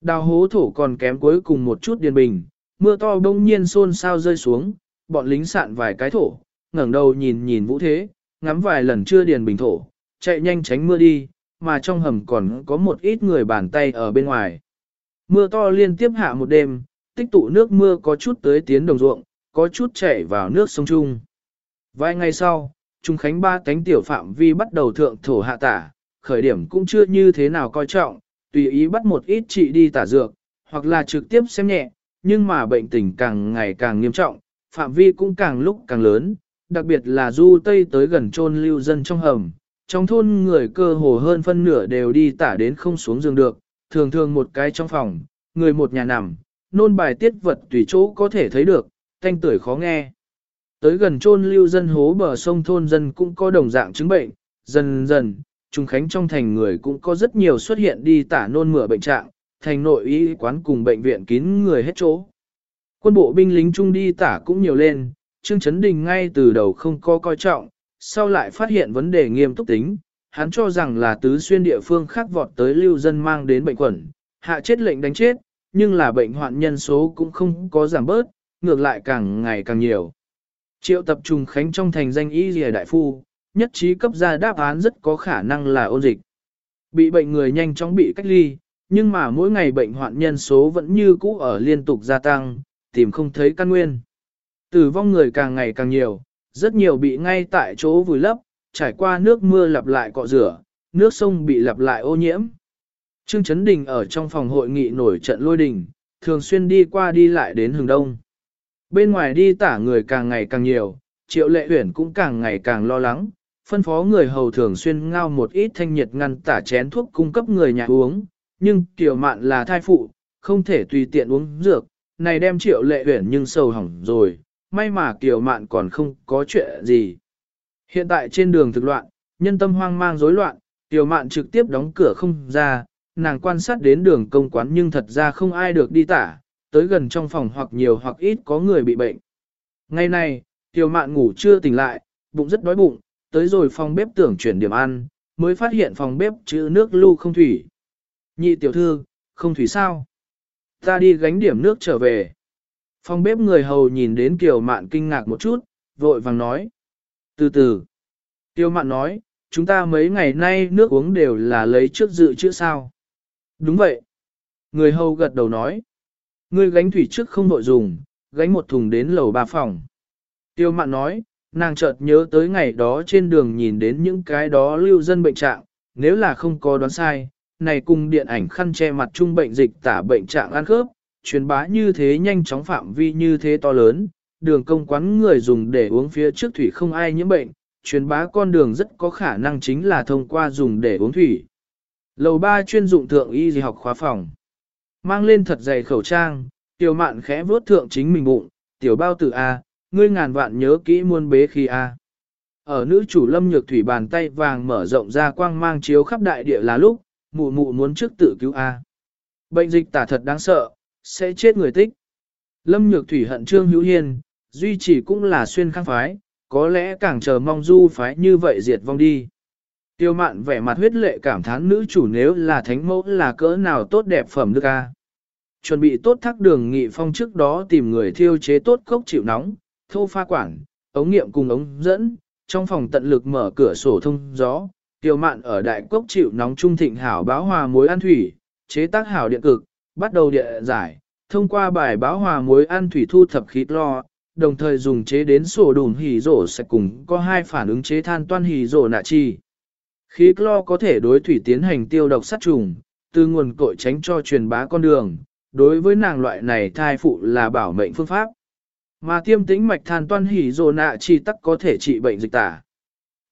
Đào hố thổ còn kém cuối cùng một chút điền bình, mưa to bỗng nhiên xôn xao rơi xuống, bọn lính sạn vài cái thổ, ngẩng đầu nhìn nhìn vũ thế, ngắm vài lần chưa điền bình thổ, chạy nhanh tránh mưa đi, mà trong hầm còn có một ít người bàn tay ở bên ngoài. Mưa to liên tiếp hạ một đêm, tích tụ nước mưa có chút tới tiến đồng ruộng, có chút chảy vào nước sông Trung. Vài ngày sau, Trung Khánh ba cánh tiểu phạm vi bắt đầu thượng thổ hạ tả, khởi điểm cũng chưa như thế nào coi trọng, tùy ý bắt một ít trị đi tả dược, hoặc là trực tiếp xem nhẹ, nhưng mà bệnh tình càng ngày càng nghiêm trọng, phạm vi cũng càng lúc càng lớn, đặc biệt là du tây tới gần chôn lưu dân trong hầm. Trong thôn người cơ hồ hơn phân nửa đều đi tả đến không xuống giường được, thường thường một cái trong phòng, người một nhà nằm, nôn bài tiết vật tùy chỗ có thể thấy được, thanh tuổi khó nghe. Tới gần chôn lưu dân hố bờ sông thôn dân cũng có đồng dạng chứng bệnh, dần dần, Trung Khánh trong thành người cũng có rất nhiều xuất hiện đi tả nôn mửa bệnh trạng, thành nội y quán cùng bệnh viện kín người hết chỗ. Quân bộ binh lính trung đi tả cũng nhiều lên, Trương Chấn Đình ngay từ đầu không có coi trọng, sau lại phát hiện vấn đề nghiêm túc tính, hắn cho rằng là tứ xuyên địa phương khác vọt tới lưu dân mang đến bệnh quẩn, hạ chết lệnh đánh chết, nhưng là bệnh hoạn nhân số cũng không có giảm bớt, ngược lại càng ngày càng nhiều. Triệu tập trùng khánh trong thành danh y rìa đại phu, nhất trí cấp ra đáp án rất có khả năng là ôn dịch. Bị bệnh người nhanh chóng bị cách ly, nhưng mà mỗi ngày bệnh hoạn nhân số vẫn như cũ ở liên tục gia tăng, tìm không thấy căn nguyên. Tử vong người càng ngày càng nhiều, rất nhiều bị ngay tại chỗ vùi lấp, trải qua nước mưa lặp lại cọ rửa, nước sông bị lặp lại ô nhiễm. Trương Chấn Đình ở trong phòng hội nghị nổi trận lôi đình, thường xuyên đi qua đi lại đến hướng đông. Bên ngoài đi tả người càng ngày càng nhiều, triệu lệ huyển cũng càng ngày càng lo lắng, phân phó người hầu thường xuyên ngao một ít thanh nhiệt ngăn tả chén thuốc cung cấp người nhà uống, nhưng tiểu mạn là thai phụ, không thể tùy tiện uống dược, này đem triệu lệ huyển nhưng sầu hỏng rồi, may mà tiểu mạn còn không có chuyện gì. Hiện tại trên đường thực loạn, nhân tâm hoang mang rối loạn, tiểu mạn trực tiếp đóng cửa không ra, nàng quan sát đến đường công quán nhưng thật ra không ai được đi tả, tới gần trong phòng hoặc nhiều hoặc ít có người bị bệnh. Ngày nay tiểu mạn ngủ chưa tỉnh lại, bụng rất đói bụng, tới rồi phòng bếp tưởng chuyển điểm ăn, mới phát hiện phòng bếp chữ nước lưu không thủy. Nhị tiểu thư, không thủy sao? Ta đi gánh điểm nước trở về. Phòng bếp người hầu nhìn đến Kiều Mạn kinh ngạc một chút, vội vàng nói. Từ từ. Kiều Mạn nói, chúng ta mấy ngày nay nước uống đều là lấy trước dự chữa sao. Đúng vậy. Người hầu gật đầu nói. Ngươi gánh thủy trước không nội dùng, gánh một thùng đến lầu ba phòng. Tiêu mạn nói, nàng chợt nhớ tới ngày đó trên đường nhìn đến những cái đó lưu dân bệnh trạng, nếu là không có đoán sai, này cùng điện ảnh khăn che mặt trung bệnh dịch tả bệnh trạng ăn khớp, truyền bá như thế nhanh chóng phạm vi như thế to lớn, đường công quán người dùng để uống phía trước thủy không ai nhiễm bệnh, truyền bá con đường rất có khả năng chính là thông qua dùng để uống thủy. Lầu 3 chuyên dụng thượng y gì học khóa phòng. Mang lên thật dày khẩu trang, tiểu mạn khẽ vuốt thượng chính mình bụng, tiểu bao tử A, ngươi ngàn vạn nhớ kỹ muôn bế khi A. Ở nữ chủ lâm nhược thủy bàn tay vàng mở rộng ra quang mang chiếu khắp đại địa là lúc, mụ mụ muốn trước tự cứu A. Bệnh dịch tả thật đáng sợ, sẽ chết người tích. Lâm nhược thủy hận trương hữu hiên, duy chỉ cũng là xuyên khang phái, có lẽ càng chờ mong du phái như vậy diệt vong đi. Tiêu mạn vẻ mặt huyết lệ cảm thán nữ chủ nếu là thánh mẫu là cỡ nào tốt đẹp phẩm đức a. Chuẩn bị tốt thác đường nghị phong trước đó tìm người thiêu chế tốt cốc chịu nóng, thô pha quản, ống nghiệm cùng ống dẫn, trong phòng tận lực mở cửa sổ thông gió. Tiêu mạn ở đại cốc chịu nóng trung thịnh hảo báo hòa muối ăn thủy, chế tác hảo điện cực, bắt đầu địa giải, thông qua bài báo hòa muối ăn thủy thu thập khí lo, đồng thời dùng chế đến sổ đùn hỉ rổ sẽ cùng có hai phản ứng chế than toan hỉ rổ nạ chi. Khí clo có thể đối thủy tiến hành tiêu độc sát trùng, từ nguồn cội tránh cho truyền bá con đường, đối với nàng loại này thai phụ là bảo mệnh phương pháp. Mà tiêm tĩnh mạch than toan hỉ rồ nạ chi tắc có thể trị bệnh dịch tả.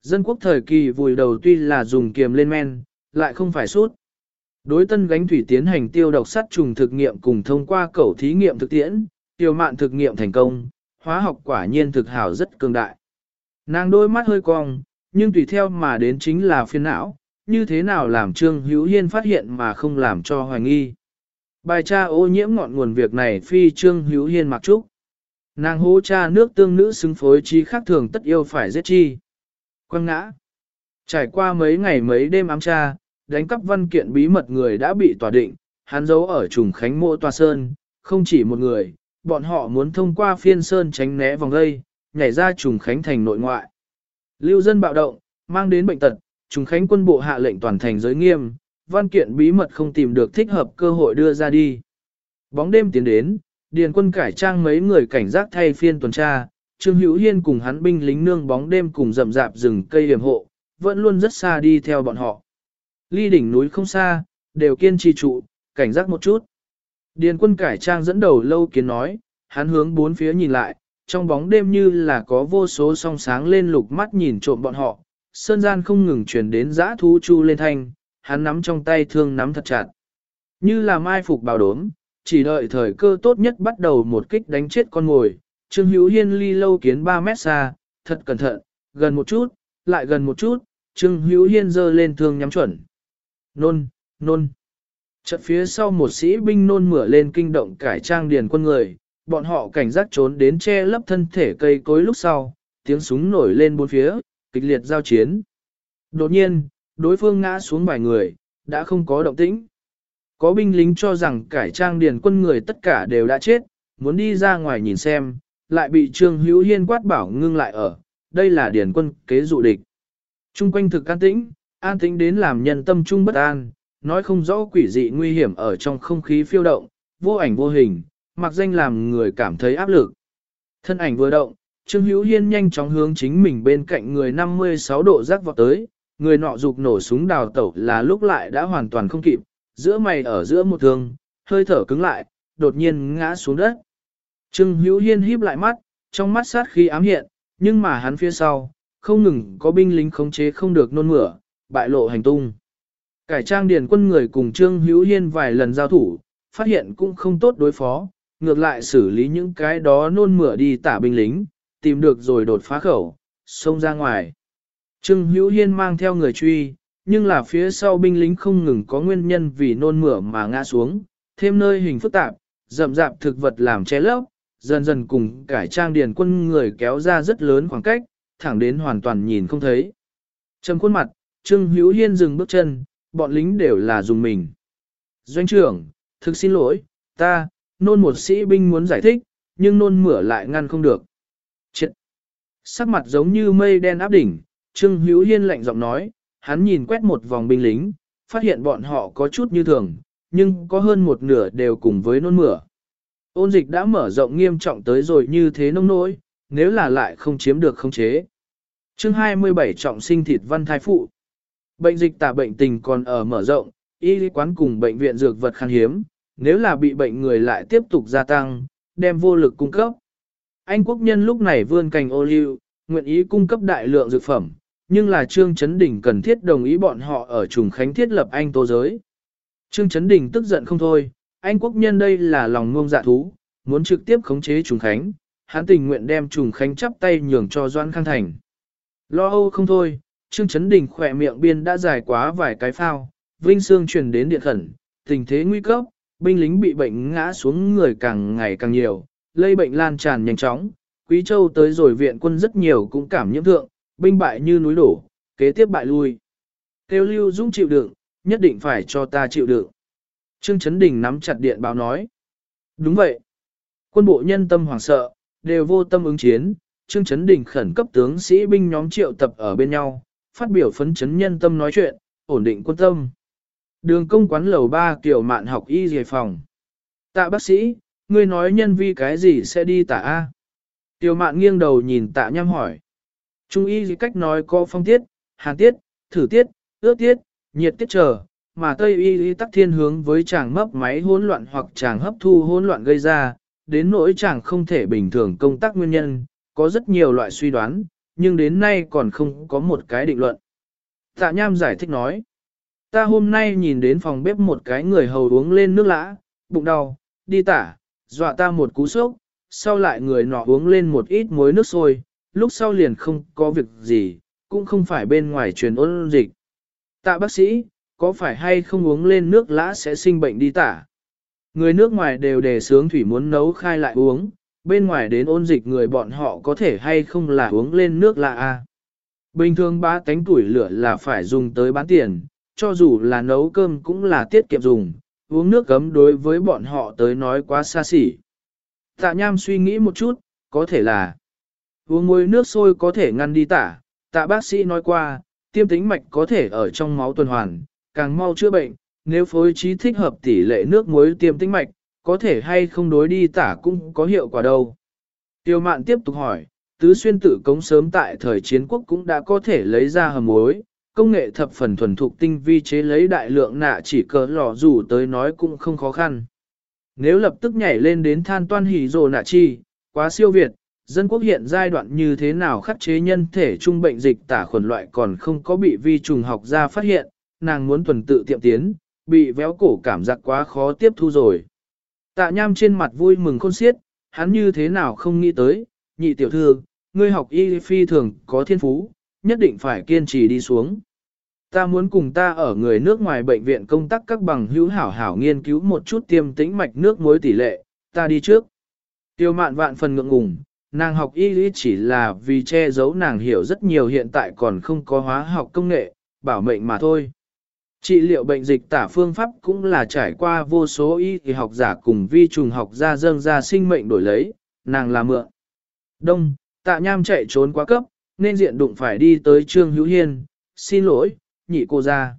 Dân quốc thời kỳ vùi đầu tuy là dùng kiềm lên men, lại không phải sút. Đối tân gánh thủy tiến hành tiêu độc sát trùng thực nghiệm cùng thông qua cầu thí nghiệm thực tiễn, tiêu mạn thực nghiệm thành công, hóa học quả nhiên thực hảo rất cường đại. Nàng đôi mắt hơi cong, nhưng tùy theo mà đến chính là phiền não, như thế nào làm Trương Hữu Hiên phát hiện mà không làm cho hoài nghi. Bài tra ô nhiễm ngọn nguồn việc này phi Trương Hữu Hiên mặc trúc. Nàng hố cha nước tương nữ xứng phối chi khác thường tất yêu phải giết chi. Quăng ngã. Trải qua mấy ngày mấy đêm ám tra, đánh cắp văn kiện bí mật người đã bị tòa định, hắn giấu ở trùng khánh mộ tòa sơn, không chỉ một người, bọn họ muốn thông qua phiên sơn tránh né vòng gây, nhảy ra trùng khánh thành nội ngoại. Lưu dân bạo động, mang đến bệnh tật, trùng khánh quân bộ hạ lệnh toàn thành giới nghiêm, văn kiện bí mật không tìm được thích hợp cơ hội đưa ra đi. Bóng đêm tiến đến, điền quân cải trang mấy người cảnh giác thay phiên tuần tra, Trương Hữu Hiên cùng hắn binh lính nương bóng đêm cùng rậm rạp rừng cây hiểm hộ, vẫn luôn rất xa đi theo bọn họ. Ly đỉnh núi không xa, đều kiên trì trụ, cảnh giác một chút. Điền quân cải trang dẫn đầu lâu kiến nói, hắn hướng bốn phía nhìn lại, trong bóng đêm như là có vô số song sáng lên lục mắt nhìn trộm bọn họ, sơn gian không ngừng truyền đến giã thú chu lên thanh, hắn nắm trong tay thương nắm thật chặt. Như là mai phục bảo đốm, chỉ đợi thời cơ tốt nhất bắt đầu một kích đánh chết con ngồi, Trương Hữu Hiên ly lâu kiến 3 mét xa, thật cẩn thận, gần một chút, lại gần một chút, Trương Hữu Hiên giơ lên thương nhắm chuẩn. Nôn, nôn. Chợt phía sau một sĩ binh nôn mửa lên kinh động cải trang điền quân người, bọn họ cảnh giác trốn đến che lấp thân thể cây cối lúc sau, tiếng súng nổi lên bốn phía, kịch liệt giao chiến. Đột nhiên, đối phương ngã xuống vài người, đã không có động tĩnh. Có binh lính cho rằng cải trang điền quân người tất cả đều đã chết, muốn đi ra ngoài nhìn xem, lại bị Trương Hữu Hiên quát bảo ngưng lại ở, đây là điền quân kế dụ địch. Trung quanh thực can tĩnh, an tĩnh đến làm nhân tâm trung bất an, nói không rõ quỷ dị nguy hiểm ở trong không khí phiêu động, vô ảnh vô hình, mặc danh làm người cảm thấy áp lực. Thân ảnh vừa động, Trương Hữu Hiên nhanh chóng hướng chính mình bên cạnh người 56 độ rắc vọt tới, người nọ dục nổ súng đào tẩu là lúc lại đã hoàn toàn không kịp, giữa mày ở giữa một thương, hơi thở cứng lại, đột nhiên ngã xuống đất. Trương Hữu Hiên híp lại mắt, trong mắt sát khí ám hiện, nhưng mà hắn phía sau, không ngừng có binh lính khống chế không được nôn mửa, bại lộ hành tung. Cải trang điền quân người cùng Trương Hữu Hiên vài lần giao thủ, phát hiện cũng không tốt đối phó, ngược lại xử lý những cái đó nôn mửa đi tả binh lính, tìm được rồi đột phá khẩu, xông ra ngoài. Trương Hữu Hiên mang theo người truy, nhưng là phía sau binh lính không ngừng có nguyên nhân vì nôn mửa mà ngã xuống, thêm nơi hình phức tạp, rậm rạp thực vật làm che lấp, dần dần cùng cải trang điền quân người kéo ra rất lớn khoảng cách, thẳng đến hoàn toàn nhìn không thấy. Trầm khuôn mặt, Trương Hữu Hiên dừng bước chân, bọn lính đều là dùng mình. Doanh trưởng, thực xin lỗi, ta, nôn một sĩ binh muốn giải thích, nhưng nôn mửa lại ngăn không được. Chết! Sắc mặt giống như mây đen áp đỉnh, Trương Hữu Hiên lạnh giọng nói, hắn nhìn quét một vòng binh lính, phát hiện bọn họ có chút như thường, nhưng có hơn một nửa đều cùng với nôn mửa. Ôn dịch đã mở rộng nghiêm trọng tới rồi như thế nông nỗi, nếu là lại không chiếm được không chế. chương 27 trọng sinh thịt văn thái phụ. Bệnh dịch tả bệnh tình còn ở mở rộng, y lý quán cùng bệnh viện dược vật khan hiếm, nếu là bị bệnh người lại tiếp tục gia tăng, đem vô lực cung cấp. Anh quốc nhân lúc này vươn cành ô liu, nguyện ý cung cấp đại lượng dược phẩm, nhưng là Trương Chấn Đình cần thiết đồng ý bọn họ ở trùng khánh thiết lập anh tô giới. Trương Chấn Đình tức giận không thôi, anh quốc nhân đây là lòng ngông dạ thú, muốn trực tiếp khống chế trùng khánh, hắn tình nguyện đem trùng khánh chắp tay nhường cho Doan Khang Thành. Lo âu không thôi, Trương Chấn Đình khỏe miệng biên đã dài quá vài cái phao, Vinh Sương truyền đến điện khẩn, tình thế nguy cấp, binh lính bị bệnh ngã xuống người càng ngày càng nhiều, lây bệnh lan tràn nhanh chóng, Quý Châu tới rồi viện quân rất nhiều cũng cảm nhiễm thượng, binh bại như núi đổ, kế tiếp bại lui. Tiêu Lưu Dũng chịu đựng, nhất định phải cho ta chịu đựng. Trương Chấn Đình nắm chặt điện báo nói. Đúng vậy. Quân bộ nhân tâm hoảng sợ, đều vô tâm ứng chiến, Trương Chấn Đình khẩn cấp tướng sĩ binh nhóm triệu tập ở bên nhau, phát biểu phấn chấn nhân tâm nói chuyện, ổn định quân tâm. Đường công quán lầu 3 kiểu mạn học y dề phòng. Tạ bác sĩ, ngươi nói nhân vi cái gì sẽ đi tả A? Tiểu mạn nghiêng đầu nhìn tạ nhăm hỏi. Trung y gì cách nói có phong tiết, hàn tiết, thử tiết, ước tiết, nhiệt tiết trở, mà Tây y y tắc thiên hướng với chàng mấp máy hỗn loạn hoặc chàng hấp thu hỗn loạn gây ra, đến nỗi chàng không thể bình thường công tác nguyên nhân, có rất nhiều loại suy đoán, nhưng đến nay còn không có một cái định luận. Tạ Nham giải thích nói, ta hôm nay nhìn đến phòng bếp một cái người hầu uống lên nước lã, bụng đau, đi tả, dọa ta một cú sốc, sau lại người nọ uống lên một ít muối nước sôi, lúc sau liền không có việc gì, cũng không phải bên ngoài truyền ôn dịch. Tạ bác sĩ, có phải hay không uống lên nước lã sẽ sinh bệnh đi tả? Người nước ngoài đều đề sướng thủy muốn nấu khai lại uống, bên ngoài đến ôn dịch người bọn họ có thể hay không là uống lên nước lạ a. Bình thường ba tánh tuổi lửa là phải dùng tới bán tiền, cho dù là nấu cơm cũng là tiết kiệm dùng, uống nước cấm đối với bọn họ tới nói quá xa xỉ. Tạ Nham suy nghĩ một chút, có thể là uống muối nước sôi có thể ngăn đi tả, tạ bác sĩ nói qua, tiêm tính mạch có thể ở trong máu tuần hoàn, càng mau chữa bệnh, nếu phối trí thích hợp tỷ lệ nước muối tiêm tính mạch, có thể hay không đối đi tả cũng có hiệu quả đâu. Tiêu mạn tiếp tục hỏi, tứ xuyên tử cống sớm tại thời chiến quốc cũng đã có thể lấy ra hầm muối, công nghệ thập phần thuần thục tinh vi chế lấy đại lượng nạ chỉ cỡ lò dù tới nói cũng không khó khăn. Nếu lập tức nhảy lên đến than toan hỉ rồ nạ chi, quá siêu việt, dân quốc hiện giai đoạn như thế nào khắc chế nhân thể trung bệnh dịch tả khuẩn loại còn không có bị vi trùng học ra phát hiện, nàng muốn tuần tự tiệm tiến, bị véo cổ cảm giác quá khó tiếp thu rồi. Tạ nham trên mặt vui mừng khôn xiết, hắn như thế nào không nghĩ tới, nhị tiểu thư, ngươi học y phi thường có thiên phú, nhất định phải kiên trì đi xuống. Ta muốn cùng ta ở người nước ngoài bệnh viện công tác các bằng hữu hảo hảo nghiên cứu một chút tiêm tĩnh mạch nước muối tỷ lệ, ta đi trước. Tiêu mạn vạn phần ngượng ngùng, nàng học y lý chỉ là vì che giấu nàng hiểu rất nhiều hiện tại còn không có hóa học công nghệ, bảo mệnh mà thôi. Trị liệu bệnh dịch tả phương pháp cũng là trải qua vô số y thì học giả cùng vi trùng học gia dâng ra sinh mệnh đổi lấy, nàng là mượn. Đông, tạ nham chạy trốn quá cấp, nên diện đụng phải đi tới Trương Hữu Hiên, xin lỗi, nhị cô ra.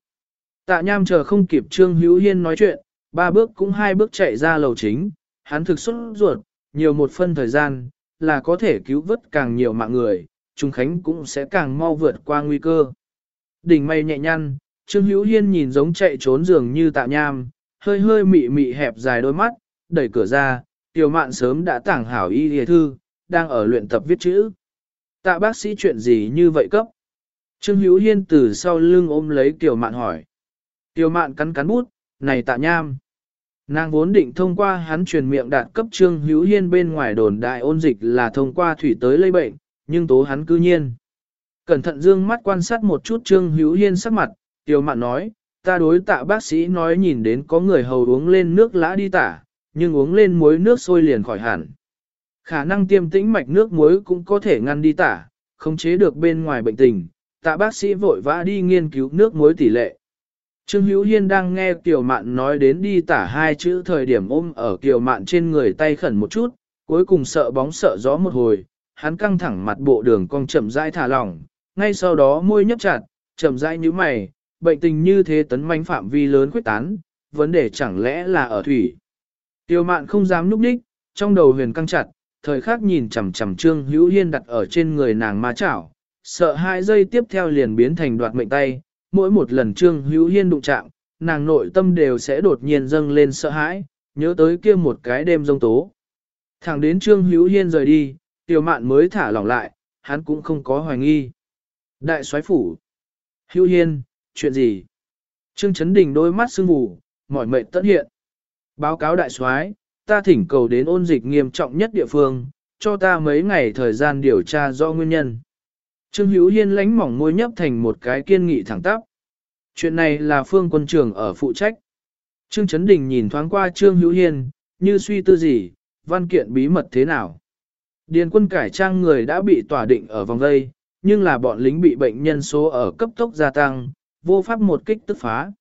Tạ nham chờ không kịp Trương Hữu Hiên nói chuyện, ba bước cũng hai bước chạy ra lầu chính, hắn thực xuất ruột, nhiều một phân thời gian, là có thể cứu vớt càng nhiều mạng người, Trung Khánh cũng sẽ càng mau vượt qua nguy cơ. Đỉnh mây nhẹ nhăn, Trương Hữu Hiên nhìn giống chạy trốn giường như tạ nham, hơi hơi mị mị hẹp dài đôi mắt, đẩy cửa ra, tiểu mạn sớm đã tảng hảo y hề thư, đang ở luyện tập viết chữ. Tạ bác sĩ chuyện gì như vậy cấp? Trương Hữu Hiên từ sau lưng ôm lấy tiểu mạn hỏi. Tiểu mạn cắn cắn bút, này tạ nham. Nàng vốn định thông qua hắn truyền miệng đạt cấp Trương Hữu Hiên bên ngoài đồn đại ôn dịch là thông qua thủy tới lây bệnh, nhưng tố hắn cư nhiên. Cẩn thận dương mắt quan sát một chút Trương Hữu Hiên sắc mặt, Tiêu Mạn nói, ta đối tạ bác sĩ nói nhìn đến có người hầu uống lên nước lã đi tả, nhưng uống lên muối nước sôi liền khỏi hẳn. Khả năng tiêm tĩnh mạch nước muối cũng có thể ngăn đi tả, khống chế được bên ngoài bệnh tình, tạ bác sĩ vội vã đi nghiên cứu nước muối tỷ lệ. Trương Hữu Hiên đang nghe Kiều Mạn nói đến đi tả hai chữ thời điểm ôm ở Kiều Mạn trên người tay khẩn một chút, cuối cùng sợ bóng sợ gió một hồi, hắn căng thẳng mặt bộ đường cong chậm rãi thả lỏng, ngay sau đó môi nhấp chặt, chậm rãi như mày, bệnh tình như thế tấn manh phạm vi lớn quyết tán, vấn đề chẳng lẽ là ở thủy. Tiêu mạn không dám núp đích, trong đầu huyền căng chặt, thời khắc nhìn chằm chằm Trương Hữu Hiên đặt ở trên người nàng ma chảo, sợ hai giây tiếp theo liền biến thành đoạt mệnh tay, mỗi một lần Trương Hữu Hiên đụng chạm, nàng nội tâm đều sẽ đột nhiên dâng lên sợ hãi, nhớ tới kia một cái đêm rông tố. Thẳng đến Trương Hữu Hiên rời đi, Tiêu Mạn mới thả lỏng lại, hắn cũng không có hoài nghi. Đại soái phủ. Hữu Hiên, chuyện gì? Trương Chấn Đình đôi mắt sưng vù, mỏi mệt tất hiện. Báo cáo đại soái, ta thỉnh cầu đến ôn dịch nghiêm trọng nhất địa phương, cho ta mấy ngày thời gian điều tra do nguyên nhân. Trương Hữu Hiên lánh mỏng môi nhấp thành một cái kiên nghị thẳng tắp. Chuyện này là phương quân trưởng ở phụ trách. Trương Chấn Đình nhìn thoáng qua Trương Hữu Hiên, như suy tư gì, văn kiện bí mật thế nào. Điền quân cải trang người đã bị tỏa định ở vòng đây, nhưng là bọn lính bị bệnh nhân số ở cấp tốc gia tăng, vô pháp một kích tức phá.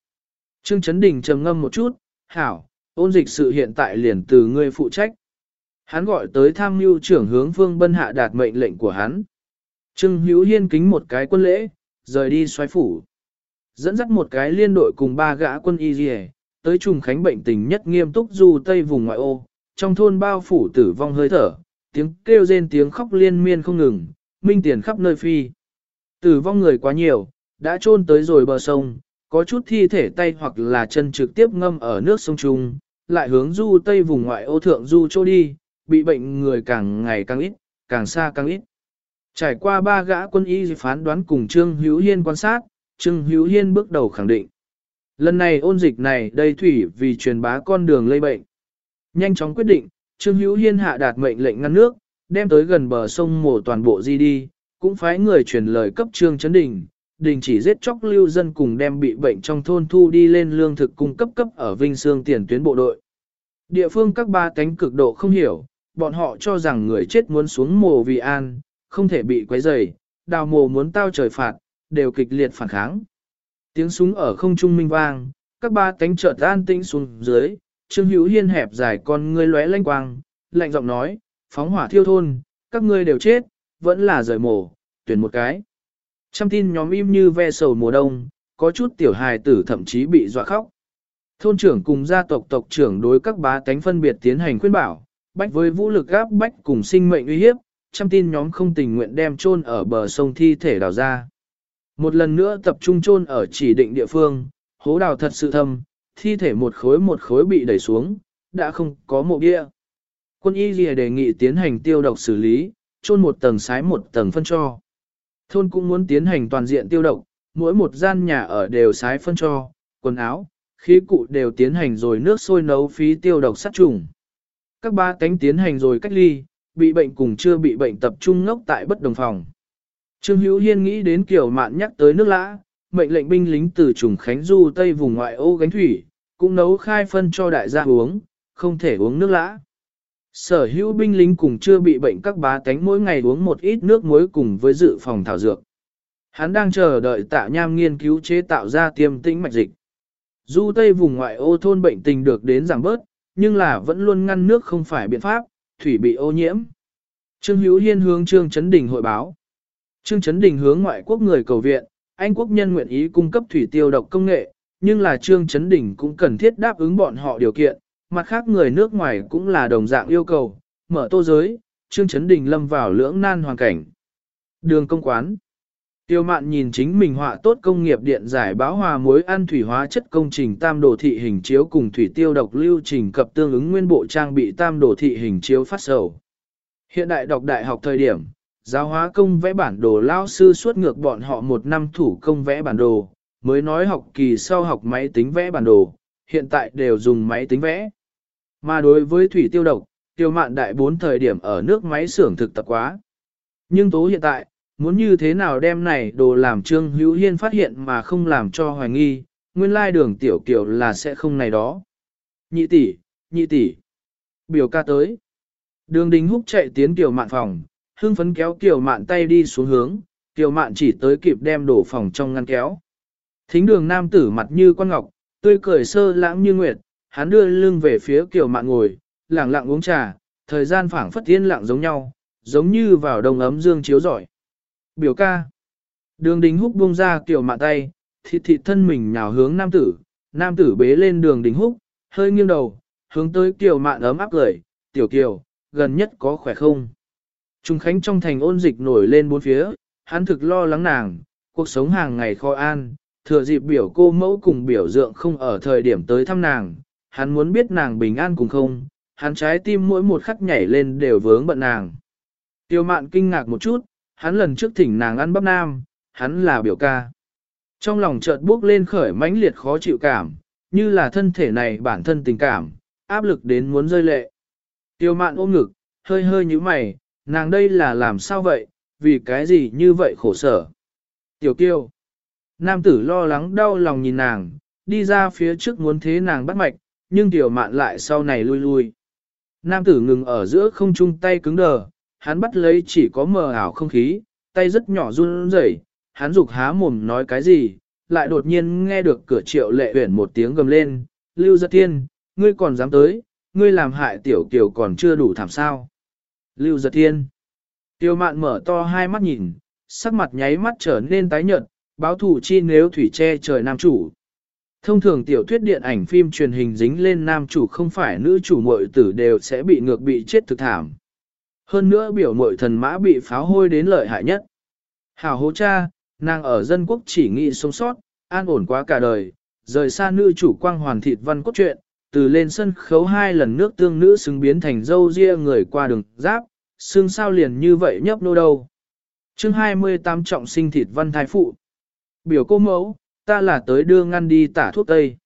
Trương Chấn Đình trầm ngâm một chút, hảo, ôn dịch sự hiện tại liền từ ngươi phụ trách. Hắn gọi tới tham mưu trưởng hướng Phương Bân hạ đạt mệnh lệnh của hắn. Trương Hữu Hiên kính một cái quân lễ, rời đi xoáy phủ. Dẫn dắt một cái liên đội cùng ba gã quân y dì tới trùng khánh bệnh tình nhất nghiêm túc du tây vùng ngoại ô, trong thôn bao phủ tử vong hơi thở, tiếng kêu rên tiếng khóc liên miên không ngừng, minh tiền khắp nơi phi. Tử vong người quá nhiều, đã chôn tới rồi bờ sông, có chút thi thể tay hoặc là chân trực tiếp ngâm ở nước sông Trung, lại hướng du tây vùng ngoại ô thượng du chỗ đi, bị bệnh người càng ngày càng ít, càng xa càng ít. Trải qua ba gã quân y phán đoán cùng Trương Hữu Hiên quan sát, Trương Hữu Hiên bước đầu khẳng định. Lần này ôn dịch này đầy thủy vì truyền bá con đường lây bệnh. Nhanh chóng quyết định, Trương Hữu Hiên hạ đạt mệnh lệnh ngăn nước, đem tới gần bờ sông mổ toàn bộ di đi, cũng phái người truyền lời cấp Trương Chấn Đình, đình chỉ giết chóc lưu dân cùng đem bị bệnh trong thôn thu đi lên lương thực cung cấp cấp ở Vinh Sương tiền tuyến bộ đội. Địa phương các ba cánh cực độ không hiểu, bọn họ cho rằng người chết muốn xuống mồ vì an, không thể bị quấy rầy, đào mồ muốn tao trời phạt, đều kịch liệt phản kháng. Tiếng súng ở không trung minh vang, các ba cánh chợt an tĩnh xuống dưới, Trương Hữu Hiên hẹp dài con ngươi lóe lanh quang, lạnh giọng nói, phóng hỏa thiêu thôn, các ngươi đều chết, vẫn là rời mổ, tuyển một cái. Trăm tin nhóm im như ve sầu mùa đông, có chút tiểu hài tử thậm chí bị dọa khóc. Thôn trưởng cùng gia tộc tộc trưởng đối các bá tánh phân biệt tiến hành khuyên bảo, bách với vũ lực gáp bách cùng sinh mệnh uy hiếp, trăm tin nhóm không tình nguyện đem chôn ở bờ sông thi thể đào ra. Một lần nữa tập trung chôn ở chỉ định địa phương, hố đào thật sự thâm, thi thể một khối một khối bị đẩy xuống, đã không có mộ bia. Quân y lìa đề nghị tiến hành tiêu độc xử lý, chôn một tầng sái một tầng phân cho. Thôn cũng muốn tiến hành toàn diện tiêu độc, mỗi một gian nhà ở đều sái phân cho, quần áo, khí cụ đều tiến hành rồi nước sôi nấu phí tiêu độc sát trùng. Các ba cánh tiến hành rồi cách ly, bị bệnh cùng chưa bị bệnh tập trung ngốc tại bất đồng phòng. Trương Hữu Hiên nghĩ đến kiểu mạn nhắc tới nước lã, mệnh lệnh binh lính từ trùng Khánh Du Tây vùng ngoại ô gánh thủy, cũng nấu khai phân cho đại gia uống, không thể uống nước lã. Sở hữu binh lính cùng chưa bị bệnh các bá tánh mỗi ngày uống một ít nước muối cùng với dự phòng thảo dược. Hắn đang chờ đợi tạ nham nghiên cứu chế tạo ra tiêm tĩnh mạch dịch. Du Tây vùng ngoại ô thôn bệnh tình được đến giảm bớt, nhưng là vẫn luôn ngăn nước không phải biện pháp, thủy bị ô nhiễm. Trương Hữu Hiên hướng Trương Chấn Đình hội báo. Trương Chấn Đình hướng ngoại quốc người cầu viện, Anh quốc nhân nguyện ý cung cấp thủy tiêu độc công nghệ, nhưng là Trương Chấn Đình cũng cần thiết đáp ứng bọn họ điều kiện, mặt khác người nước ngoài cũng là đồng dạng yêu cầu, mở tô giới, Trương Chấn Đình lâm vào lưỡng nan hoàn cảnh. Đường công quán Tiêu mạn nhìn chính mình họa tốt công nghiệp điện giải báo hòa muối ăn thủy hóa chất công trình tam đồ thị hình chiếu cùng thủy tiêu độc lưu trình cập tương ứng nguyên bộ trang bị tam đồ thị hình chiếu phát sầu. Hiện đại đọc đại học thời điểm, giáo hóa công vẽ bản đồ lao sư suốt ngược bọn họ một năm thủ công vẽ bản đồ, mới nói học kỳ sau học máy tính vẽ bản đồ, hiện tại đều dùng máy tính vẽ. Mà đối với thủy tiêu độc, tiêu mạn đại bốn thời điểm ở nước máy xưởng thực tập quá. Nhưng tố hiện tại, muốn như thế nào đem này đồ làm Trương Hữu Hiên phát hiện mà không làm cho hoài nghi, nguyên lai đường tiểu kiểu là sẽ không này đó. Nhị tỷ, nhị tỷ. Biểu ca tới. Đường đình húc chạy tiến tiểu mạn phòng, hưng phấn kéo tiểu mạn tay đi xuống hướng, tiểu mạn chỉ tới kịp đem đổ phòng trong ngăn kéo. Thính đường nam tử mặt như con ngọc, tươi cười sơ lãng như nguyệt, hắn đưa lưng về phía tiểu mạn ngồi, lặng lặng uống trà, thời gian phảng phất yên lặng giống nhau, giống như vào đông ấm dương chiếu giỏi. Biểu ca. Đường đình húc buông ra tiểu mạn tay, thịt thịt thân mình nhào hướng nam tử, nam tử bế lên đường đình húc, hơi nghiêng đầu, hướng tới tiểu mạn ấm áp cười, tiểu kiều, gần nhất có khỏe không? Trung Khánh trong thành ôn dịch nổi lên bốn phía, hắn thực lo lắng nàng, cuộc sống hàng ngày khó an, thừa dịp biểu cô mẫu cùng biểu dượng không ở thời điểm tới thăm nàng, hắn muốn biết nàng bình an cùng không, hắn trái tim mỗi một khắc nhảy lên đều vướng bận nàng. Tiêu mạn kinh ngạc một chút, hắn lần trước thỉnh nàng ăn bắp nam, hắn là biểu ca. Trong lòng chợt bước lên khởi mãnh liệt khó chịu cảm, như là thân thể này bản thân tình cảm, áp lực đến muốn rơi lệ. Tiêu mạn ôm ngực, hơi hơi như mày, nàng đây là làm sao vậy, vì cái gì như vậy khổ sở. Tiểu kiêu. Nam tử lo lắng đau lòng nhìn nàng, đi ra phía trước muốn thế nàng bắt mạch, nhưng tiểu mạn lại sau này lui lui. Nam tử ngừng ở giữa không trung tay cứng đờ, hắn bắt lấy chỉ có mờ ảo không khí, tay rất nhỏ run rẩy, hắn dục há mồm nói cái gì, lại đột nhiên nghe được cửa triệu lệ huyển một tiếng gầm lên, Lưu Giật Thiên, ngươi còn dám tới, ngươi làm hại tiểu kiều còn chưa đủ thảm sao. Lưu Giật Thiên, tiêu mạn mở to hai mắt nhìn, sắc mặt nháy mắt trở nên tái nhợt, báo thủ chi nếu thủy che trời nam chủ. Thông thường tiểu thuyết điện ảnh phim truyền hình dính lên nam chủ không phải nữ chủ muội tử đều sẽ bị ngược bị chết thực thảm. Hơn nữa biểu muội thần mã bị pháo hôi đến lợi hại nhất. Hảo hố cha, nàng ở dân quốc chỉ nghĩ sống sót, an ổn quá cả đời, rời xa nữ chủ quang hoàn thịt văn cốt truyện, từ lên sân khấu hai lần nước tương nữ xứng biến thành dâu ria người qua đường giáp, xương sao liền như vậy nhấp nô đâu. chương 28 trọng sinh thịt văn thái phụ. Biểu cô mẫu, ta là tới đưa ngăn đi tả thuốc tây.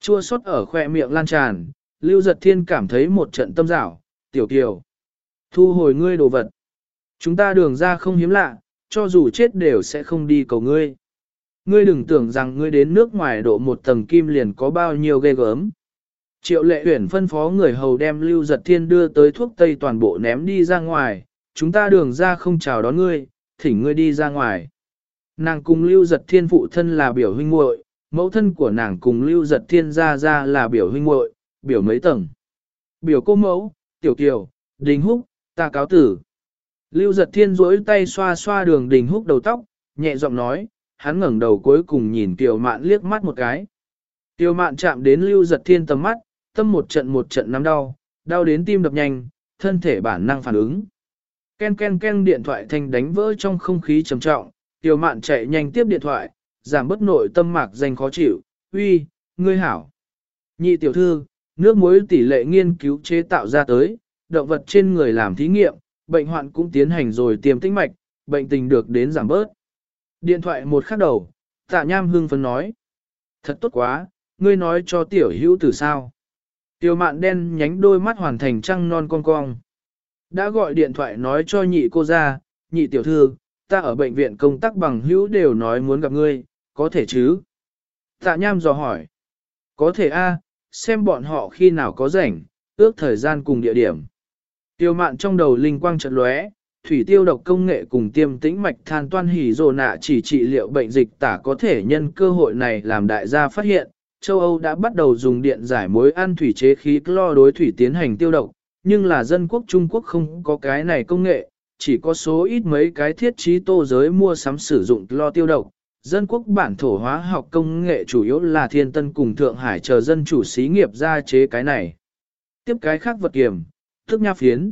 Chua xót ở khoe miệng lan tràn, Lưu Giật Thiên cảm thấy một trận tâm rảo, tiểu kiều. Thu hồi ngươi đồ vật. Chúng ta đường ra không hiếm lạ, cho dù chết đều sẽ không đi cầu ngươi. Ngươi đừng tưởng rằng ngươi đến nước ngoài độ một tầng kim liền có bao nhiêu ghê gớm. Triệu lệ huyển phân phó người hầu đem Lưu Giật Thiên đưa tới thuốc tây toàn bộ ném đi ra ngoài, chúng ta đường ra không chào đón ngươi, thỉnh ngươi đi ra ngoài. Nàng cùng Lưu Giật Thiên phụ thân là biểu huynh muội, mẫu thân của nàng cùng Lưu Giật Thiên ra ra là biểu huynh muội, biểu mấy tầng. Biểu cô mẫu, tiểu kiều, đình húc, ta cáo tử. Lưu Giật Thiên duỗi tay xoa xoa đường đình húc đầu tóc, nhẹ giọng nói, hắn ngẩng đầu cuối cùng nhìn Tiểu Mạn liếc mắt một cái. Tiểu Mạn chạm đến Lưu Giật Thiên tầm mắt, tâm một trận một trận nắm đau, đau đến tim đập nhanh, thân thể bản năng phản ứng. Ken ken ken điện thoại thanh đánh vỡ trong không khí trầm trọng, Tiểu Mạn chạy nhanh tiếp điện thoại, giảm bất nội tâm mạc danh khó chịu, uy, ngươi hảo. Nhị tiểu thư, nước muối tỷ lệ nghiên cứu chế tạo ra tới, động vật trên người làm thí nghiệm, bệnh hoạn cũng tiến hành rồi tiêm tĩnh mạch, bệnh tình được đến giảm bớt. Điện thoại một khắc đầu, tạ nham hưng phấn nói. Thật tốt quá, ngươi nói cho tiểu hữu từ sao. Tiểu mạn đen nhánh đôi mắt hoàn thành trăng non con cong. Đã gọi điện thoại nói cho nhị cô ra, nhị tiểu thư, ta ở bệnh viện công tác bằng hữu đều nói muốn gặp ngươi, có thể chứ? Tạ nham dò hỏi. Có thể a, xem bọn họ khi nào có rảnh, ước thời gian cùng địa điểm. Tiêu mạn trong đầu linh quang trận lóe, thủy tiêu độc công nghệ cùng tiêm tĩnh mạch than toan hỉ rồ nạ chỉ trị liệu bệnh dịch tả có thể nhân cơ hội này làm đại gia phát hiện, châu Âu đã bắt đầu dùng điện giải mối ăn thủy chế khí clo đối thủy tiến hành tiêu độc, nhưng là dân quốc Trung Quốc không có cái này công nghệ, chỉ có số ít mấy cái thiết trí tô giới mua sắm sử dụng lo tiêu độc. Dân quốc bản thổ hóa học công nghệ chủ yếu là thiên tân cùng Thượng Hải chờ dân chủ xí nghiệp ra chế cái này. Tiếp cái khác vật kiểm, thức nha phiến.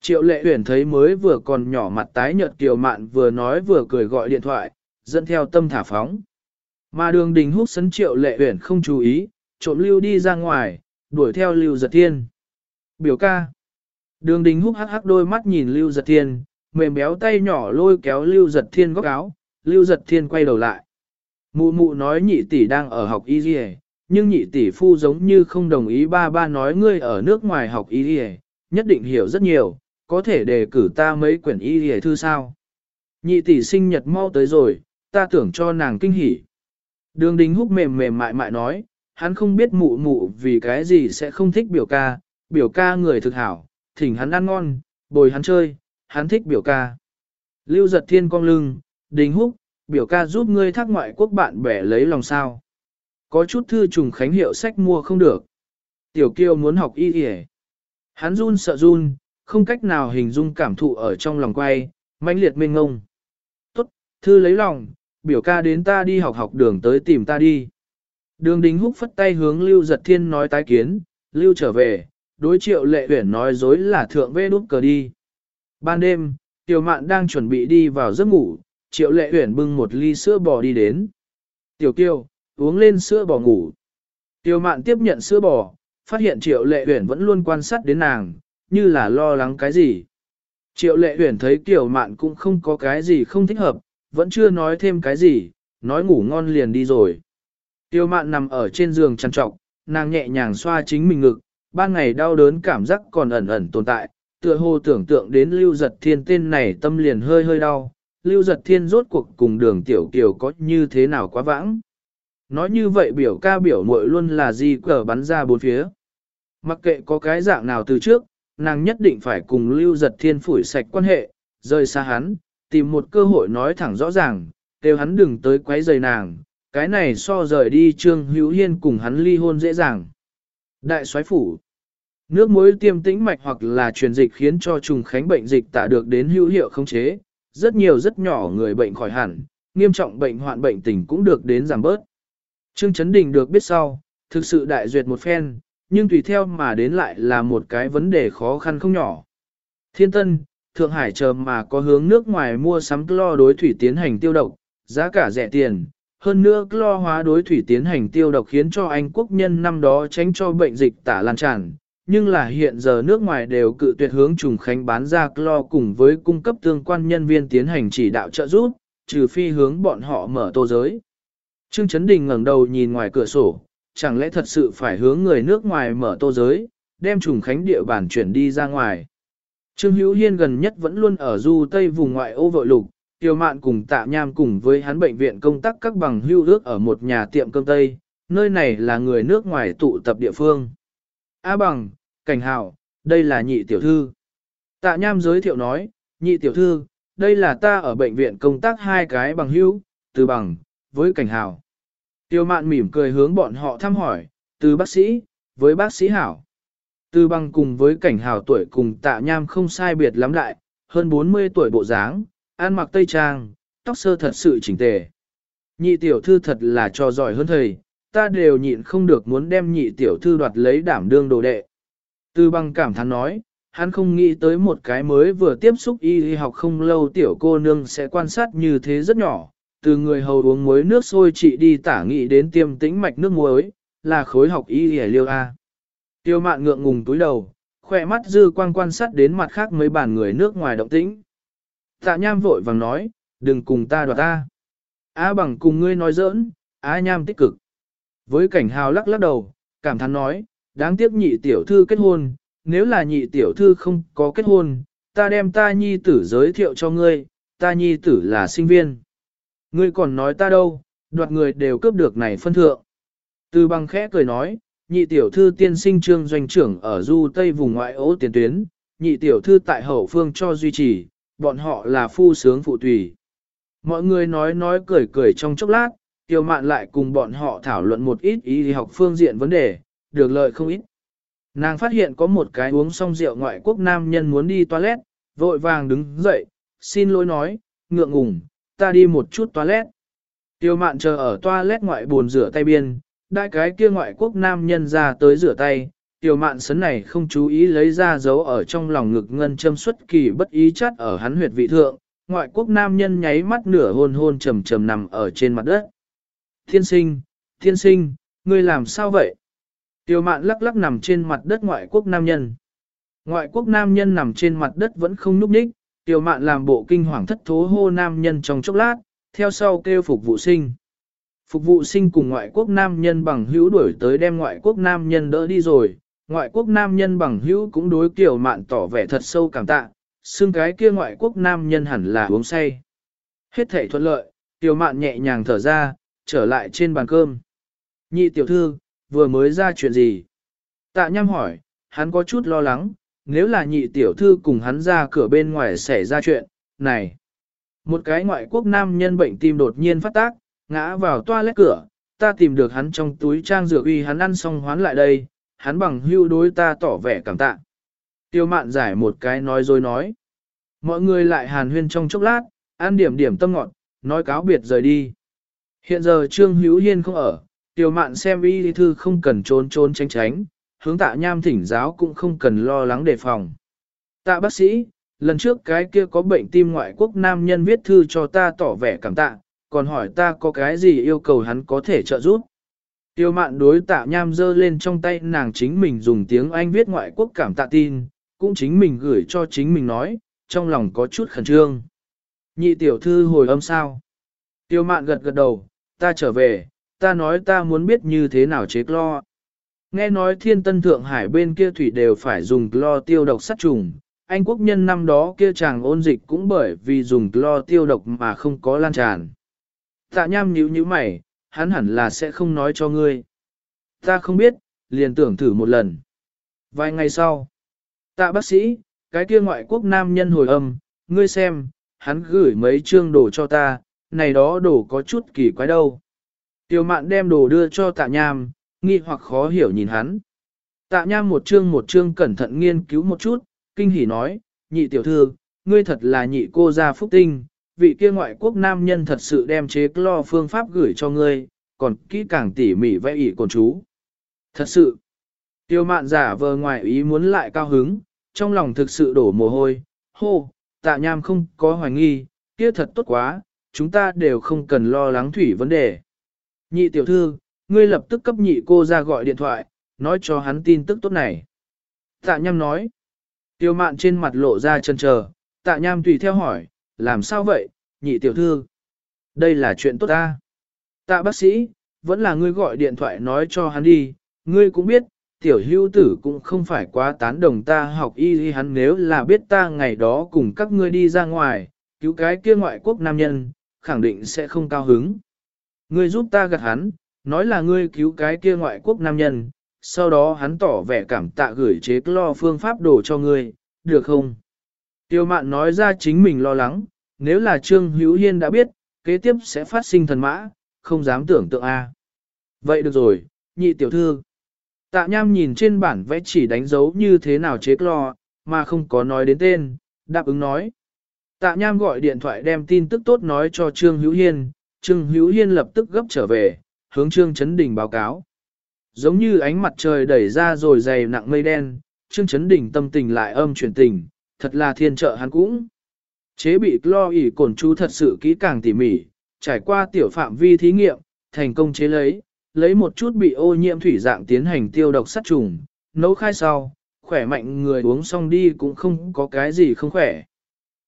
Triệu lệ huyền thấy mới vừa còn nhỏ mặt tái nhợt kiều mạn vừa nói vừa cười gọi điện thoại, dẫn theo tâm thả phóng. Mà đường đình hút sấn triệu lệ huyền không chú ý, trộm lưu đi ra ngoài, đuổi theo lưu giật thiên. Biểu ca. Đường đình hút hắc hắc đôi mắt nhìn lưu giật thiên, mềm béo tay nhỏ lôi kéo lưu giật thiên góc áo, lưu giật thiên quay đầu lại. Mụ mụ nói nhị tỷ đang ở học y dì nhưng nhị tỷ phu giống như không đồng ý ba ba nói ngươi ở nước ngoài học y dì nhất định hiểu rất nhiều, có thể đề cử ta mấy quyển y hề thư sao. Nhị tỷ sinh nhật mau tới rồi, ta tưởng cho nàng kinh hỉ. Đường đình húc mềm mềm mại mại nói, hắn không biết mụ mụ vì cái gì sẽ không thích biểu ca, biểu ca người thực hảo, thỉnh hắn ăn ngon, bồi hắn chơi, hắn thích biểu ca. Lưu giật thiên cong lưng, đình húc, biểu ca giúp ngươi thác ngoại quốc bạn bè lấy lòng sao. Có chút thư trùng khánh hiệu sách mua không được. Tiểu kiêu muốn học y y Hắn run sợ run, không cách nào hình dung cảm thụ ở trong lòng quay, mãnh liệt mênh ngông. Tốt, thư lấy lòng, biểu ca đến ta đi học học đường tới tìm ta đi. Đường đình húc phất tay hướng Lưu Giật Thiên nói tái kiến, Lưu trở về, đối triệu lệ huyển nói dối là thượng vê đút cờ đi. Ban đêm, Tiểu Mạn đang chuẩn bị đi vào giấc ngủ, triệu lệ huyển bưng một ly sữa bò đi đến. Tiểu kiêu, uống lên sữa bò ngủ. Tiểu Mạn tiếp nhận sữa bò, phát hiện triệu lệ huyển vẫn luôn quan sát đến nàng, như là lo lắng cái gì. Triệu lệ huyển thấy Tiểu Mạn cũng không có cái gì không thích hợp, vẫn chưa nói thêm cái gì, nói ngủ ngon liền đi rồi. Tiêu mạn nằm ở trên giường chăn trọc, nàng nhẹ nhàng xoa chính mình ngực, ban ngày đau đớn cảm giác còn ẩn ẩn tồn tại, tựa hồ tưởng tượng đến lưu giật thiên tên này tâm liền hơi hơi đau, lưu giật thiên rốt cuộc cùng đường tiểu kiều có như thế nào quá vãng. Nói như vậy biểu ca biểu muội luôn là gì cờ bắn ra bốn phía. Mặc kệ có cái dạng nào từ trước, nàng nhất định phải cùng lưu giật thiên phủi sạch quan hệ, rời xa hắn, tìm một cơ hội nói thẳng rõ ràng, kêu hắn đừng tới quấy rầy nàng, cái này so rời đi Trương Hữu Hiên cùng hắn ly hôn dễ dàng. Đại soái phủ Nước muối tiêm tĩnh mạch hoặc là truyền dịch khiến cho trùng khánh bệnh dịch tả được đến hữu hiệu không chế, rất nhiều rất nhỏ người bệnh khỏi hẳn, nghiêm trọng bệnh hoạn bệnh tình cũng được đến giảm bớt. Trương Chấn Đình được biết sau, thực sự đại duyệt một phen, nhưng tùy theo mà đến lại là một cái vấn đề khó khăn không nhỏ. Thiên Tân, Thượng Hải chờ mà có hướng nước ngoài mua sắm clo đối thủy tiến hành tiêu độc, giá cả rẻ tiền, hơn nữa clo hóa đối thủy tiến hành tiêu độc khiến cho Anh quốc nhân năm đó tránh cho bệnh dịch tả lan tràn, nhưng là hiện giờ nước ngoài đều cự tuyệt hướng trùng khánh bán ra clo cùng với cung cấp tương quan nhân viên tiến hành chỉ đạo trợ giúp, trừ phi hướng bọn họ mở tô giới. Trương Chấn Đình ngẩng đầu nhìn ngoài cửa sổ, chẳng lẽ thật sự phải hướng người nước ngoài mở tô giới, đem trùng khánh địa bản chuyển đi ra ngoài. Trương Hữu Hiên gần nhất vẫn luôn ở du tây vùng ngoại ô vội lục, Tiêu Mạn cùng Tạ Nham cùng với hắn bệnh viện công tác các bằng hưu ước ở một nhà tiệm cơm Tây, nơi này là người nước ngoài tụ tập địa phương. A bằng, cảnh hào, đây là nhị tiểu thư. Tạ Nham giới thiệu nói, nhị tiểu thư, đây là ta ở bệnh viện công tác hai cái bằng hữu, từ bằng, với cảnh hào. Tiêu mạn mỉm cười hướng bọn họ thăm hỏi, từ bác sĩ, với bác sĩ hảo. Từ bằng cùng với cảnh hào tuổi cùng tạ nham không sai biệt lắm đại, hơn 40 tuổi bộ dáng, ăn mặc tây trang, tóc sơ thật sự chỉnh tề. Nhị tiểu thư thật là cho giỏi hơn thầy, ta đều nhịn không được muốn đem nhị tiểu thư đoạt lấy đảm đương đồ đệ. Tư bằng cảm thán nói, hắn không nghĩ tới một cái mới vừa tiếp xúc y y học không lâu tiểu cô nương sẽ quan sát như thế rất nhỏ, từ người hầu uống muối nước sôi chị đi tả nghị đến tiêm tĩnh mạch nước muối, là khối học y y liêu A. Tiêu mạn ngượng ngùng túi đầu, khỏe mắt dư quang quan sát đến mặt khác mấy bàn người nước ngoài động tĩnh. Tạ nham vội vàng nói, đừng cùng ta đoạt ta. Á bằng cùng ngươi nói giỡn, á nham tích cực. Với cảnh hào lắc lắc đầu, cảm thán nói, đáng tiếc nhị tiểu thư kết hôn, nếu là nhị tiểu thư không có kết hôn, ta đem ta nhi tử giới thiệu cho ngươi, ta nhi tử là sinh viên. Ngươi còn nói ta đâu, đoạt người đều cướp được này phân thượng. Từ bằng khẽ cười nói, nhị tiểu thư tiên sinh trương doanh trưởng ở du tây vùng ngoại ố tiền tuyến, nhị tiểu thư tại hậu phương cho duy trì, bọn họ là phu sướng phụ tùy. Mọi người nói nói cười cười trong chốc lát, tiểu mạn lại cùng bọn họ thảo luận một ít y học phương diện vấn đề, được lợi không ít. Nàng phát hiện có một cái uống xong rượu ngoại quốc nam nhân muốn đi toilet, vội vàng đứng dậy, xin lỗi nói, ngượng ngùng, ta đi một chút toilet. Tiêu mạn chờ ở toilet ngoại buồn rửa tay biên, đại cái kia ngoại quốc nam nhân ra tới rửa tay, tiểu mạn sấn này không chú ý lấy ra dấu ở trong lòng ngực ngân châm xuất kỳ bất ý chắt ở hắn huyệt vị thượng, ngoại quốc nam nhân nháy mắt nửa hôn hôn trầm trầm nằm ở trên mặt đất. Thiên sinh, thiên sinh, ngươi làm sao vậy? Tiểu mạn lắc lắc nằm trên mặt đất ngoại quốc nam nhân. Ngoại quốc nam nhân nằm trên mặt đất vẫn không núp ních, tiểu mạn làm bộ kinh hoàng thất thố hô nam nhân trong chốc lát, theo sau kêu phục vụ sinh. Phục vụ sinh cùng ngoại quốc nam nhân bằng hữu đuổi tới đem ngoại quốc nam nhân đỡ đi rồi, ngoại quốc nam nhân bằng hữu cũng đối kiểu mạn tỏ vẻ thật sâu cảm tạ, xương cái kia ngoại quốc nam nhân hẳn là uống say. Hết thể thuận lợi, tiểu mạn nhẹ nhàng thở ra, trở lại trên bàn cơm. Nhị tiểu thư, vừa mới ra chuyện gì? Tạ nhăm hỏi, hắn có chút lo lắng, nếu là nhị tiểu thư cùng hắn ra cửa bên ngoài xảy ra chuyện, này. Một cái ngoại quốc nam nhân bệnh tim đột nhiên phát tác, ngã vào toilet cửa, ta tìm được hắn trong túi trang dược uy hắn ăn xong hoán lại đây, hắn bằng hưu đối ta tỏ vẻ cảm tạ. Tiêu mạn giải một cái nói rồi nói. Mọi người lại hàn huyên trong chốc lát, ăn điểm điểm tâm ngọn, nói cáo biệt rời đi. Hiện giờ Trương Hữu Hiên không ở, Tiêu mạn xem y thư không cần trốn trốn tránh tránh, hướng tạ nham thỉnh giáo cũng không cần lo lắng đề phòng. Tạ bác sĩ, lần trước cái kia có bệnh tim ngoại quốc nam nhân viết thư cho ta tỏ vẻ cảm tạ, còn hỏi ta có cái gì yêu cầu hắn có thể trợ giúp. Tiêu mạn đối tạ nham dơ lên trong tay nàng chính mình dùng tiếng Anh viết ngoại quốc cảm tạ tin, cũng chính mình gửi cho chính mình nói, trong lòng có chút khẩn trương. Nhị tiểu thư hồi âm sao? Tiêu mạn gật gật đầu, ta trở về, ta nói ta muốn biết như thế nào chế clo. Nghe nói thiên tân thượng hải bên kia thủy đều phải dùng clo tiêu độc sát trùng, Anh quốc nhân năm đó kia chàng ôn dịch cũng bởi vì dùng clo tiêu độc mà không có lan tràn. Tạ nham nhíu nhíu mày, hắn hẳn là sẽ không nói cho ngươi. Ta không biết, liền tưởng thử một lần. Vài ngày sau, tạ bác sĩ, cái kia ngoại quốc nam nhân hồi âm, ngươi xem, hắn gửi mấy chương đồ cho ta, này đó đồ có chút kỳ quái đâu. Tiểu mạn đem đồ đưa cho tạ nham, nghi hoặc khó hiểu nhìn hắn. Tạ nham một chương một chương cẩn thận nghiên cứu một chút, kinh hỉ nói, nhị tiểu thư, ngươi thật là nhị cô gia phúc tinh, vị kia ngoại quốc nam nhân thật sự đem chế lo phương pháp gửi cho ngươi, còn kỹ càng tỉ mỉ vẽ ỉ cồn chú. Thật sự, tiêu mạn giả vờ ngoài ý muốn lại cao hứng, trong lòng thực sự đổ mồ hôi, hô, tạ nham không có hoài nghi, kia thật tốt quá, chúng ta đều không cần lo lắng thủy vấn đề. Nhị tiểu thư, ngươi lập tức cấp nhị cô ra gọi điện thoại, nói cho hắn tin tức tốt này. Tạ nham nói, tiêu mạn trên mặt lộ ra chân chờ, tạ nham tùy theo hỏi, làm sao vậy, nhị tiểu thư? Đây là chuyện tốt ta. Tạ bác sĩ, vẫn là ngươi gọi điện thoại nói cho hắn đi, ngươi cũng biết, tiểu hưu tử cũng không phải quá tán đồng ta học y y hắn nếu là biết ta ngày đó cùng các ngươi đi ra ngoài, cứu cái kia ngoại quốc nam nhân, khẳng định sẽ không cao hứng. Ngươi giúp ta gạt hắn, nói là ngươi cứu cái kia ngoại quốc nam nhân, sau đó hắn tỏ vẻ cảm tạ gửi chế lo phương pháp đồ cho ngươi, được không? Tiêu mạn nói ra chính mình lo lắng, nếu là Trương Hữu Hiên đã biết, kế tiếp sẽ phát sinh thần mã, không dám tưởng tượng a. Vậy được rồi, nhị tiểu thư. Tạ nham nhìn trên bản vẽ chỉ đánh dấu như thế nào chế lo, mà không có nói đến tên, đáp ứng nói. Tạ nham gọi điện thoại đem tin tức tốt nói cho Trương Hữu Hiên, Trương Hữu Hiên lập tức gấp trở về, hướng Trương Chấn Đình báo cáo. Giống như ánh mặt trời đẩy ra rồi dày nặng mây đen, Trương Chấn Đình tâm tình lại âm chuyển tình, thật là thiên trợ hắn cũng. Chế bị lo ỉ cổn chú thật sự kỹ càng tỉ mỉ, trải qua tiểu phạm vi thí nghiệm, thành công chế lấy, lấy một chút bị ô nhiễm thủy dạng tiến hành tiêu độc sát trùng, nấu khai sau, khỏe mạnh người uống xong đi cũng không có cái gì không khỏe.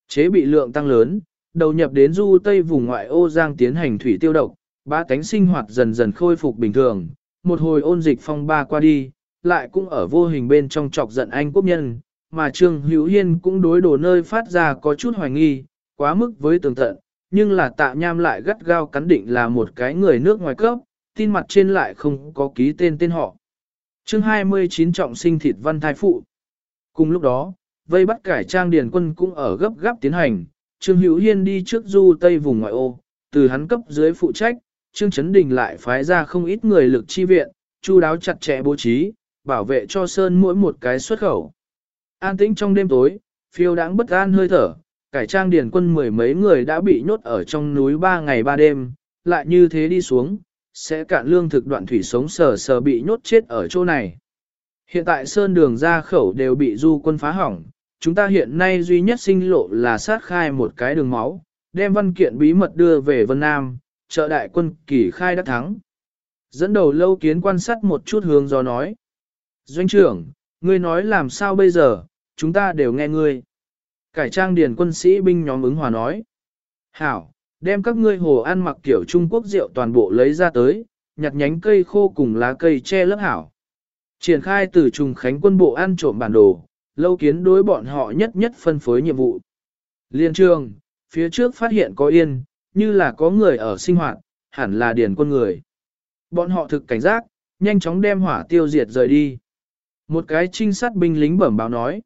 Chế bị lượng tăng lớn, đầu nhập đến du tây vùng ngoại ô giang tiến hành thủy tiêu độc, ba cánh sinh hoạt dần dần khôi phục bình thường, một hồi ôn dịch phong ba qua đi, lại cũng ở vô hình bên trong chọc giận anh quốc nhân, mà Trương Hữu Hiên cũng đối đồ nơi phát ra có chút hoài nghi, quá mức với tường tận, nhưng là tạ nham lại gắt gao cắn định là một cái người nước ngoài cấp, tin mặt trên lại không có ký tên tên họ. chương 29 trọng sinh thịt văn thái phụ. Cùng lúc đó, vây bắt cải trang điền quân cũng ở gấp gáp tiến hành, Trương Hữu Hiên đi trước du tây vùng ngoại ô, từ hắn cấp dưới phụ trách, Trương Trấn Đình lại phái ra không ít người lực chi viện, chu đáo chặt chẽ bố trí, bảo vệ cho Sơn mỗi một cái xuất khẩu. An tĩnh trong đêm tối, phiêu đáng bất an hơi thở, cải trang điền quân mười mấy người đã bị nhốt ở trong núi ba ngày ba đêm, lại như thế đi xuống, sẽ cạn lương thực đoạn thủy sống sờ sờ bị nhốt chết ở chỗ này. Hiện tại sơn đường ra khẩu đều bị du quân phá hỏng, chúng ta hiện nay duy nhất sinh lộ là sát khai một cái đường máu, đem văn kiện bí mật đưa về Vân Nam, trợ đại quân kỳ khai đã thắng. Dẫn đầu lâu kiến quan sát một chút hướng do nói. Doanh trưởng, ngươi nói làm sao bây giờ, chúng ta đều nghe ngươi. Cải trang điền quân sĩ binh nhóm ứng hòa nói. Hảo, đem các ngươi hồ ăn mặc kiểu Trung Quốc rượu toàn bộ lấy ra tới, nhặt nhánh cây khô cùng lá cây che lớp hảo. Triển khai từ trùng khánh quân bộ ăn trộm bản đồ, lâu kiến đối bọn họ nhất nhất phân phối nhiệm vụ. Liên trường, phía trước phát hiện có yên, như là có người ở sinh hoạt, hẳn là điền quân người. Bọn họ thực cảnh giác, nhanh chóng đem hỏa tiêu diệt rời đi. Một cái trinh sát binh lính bẩm báo nói.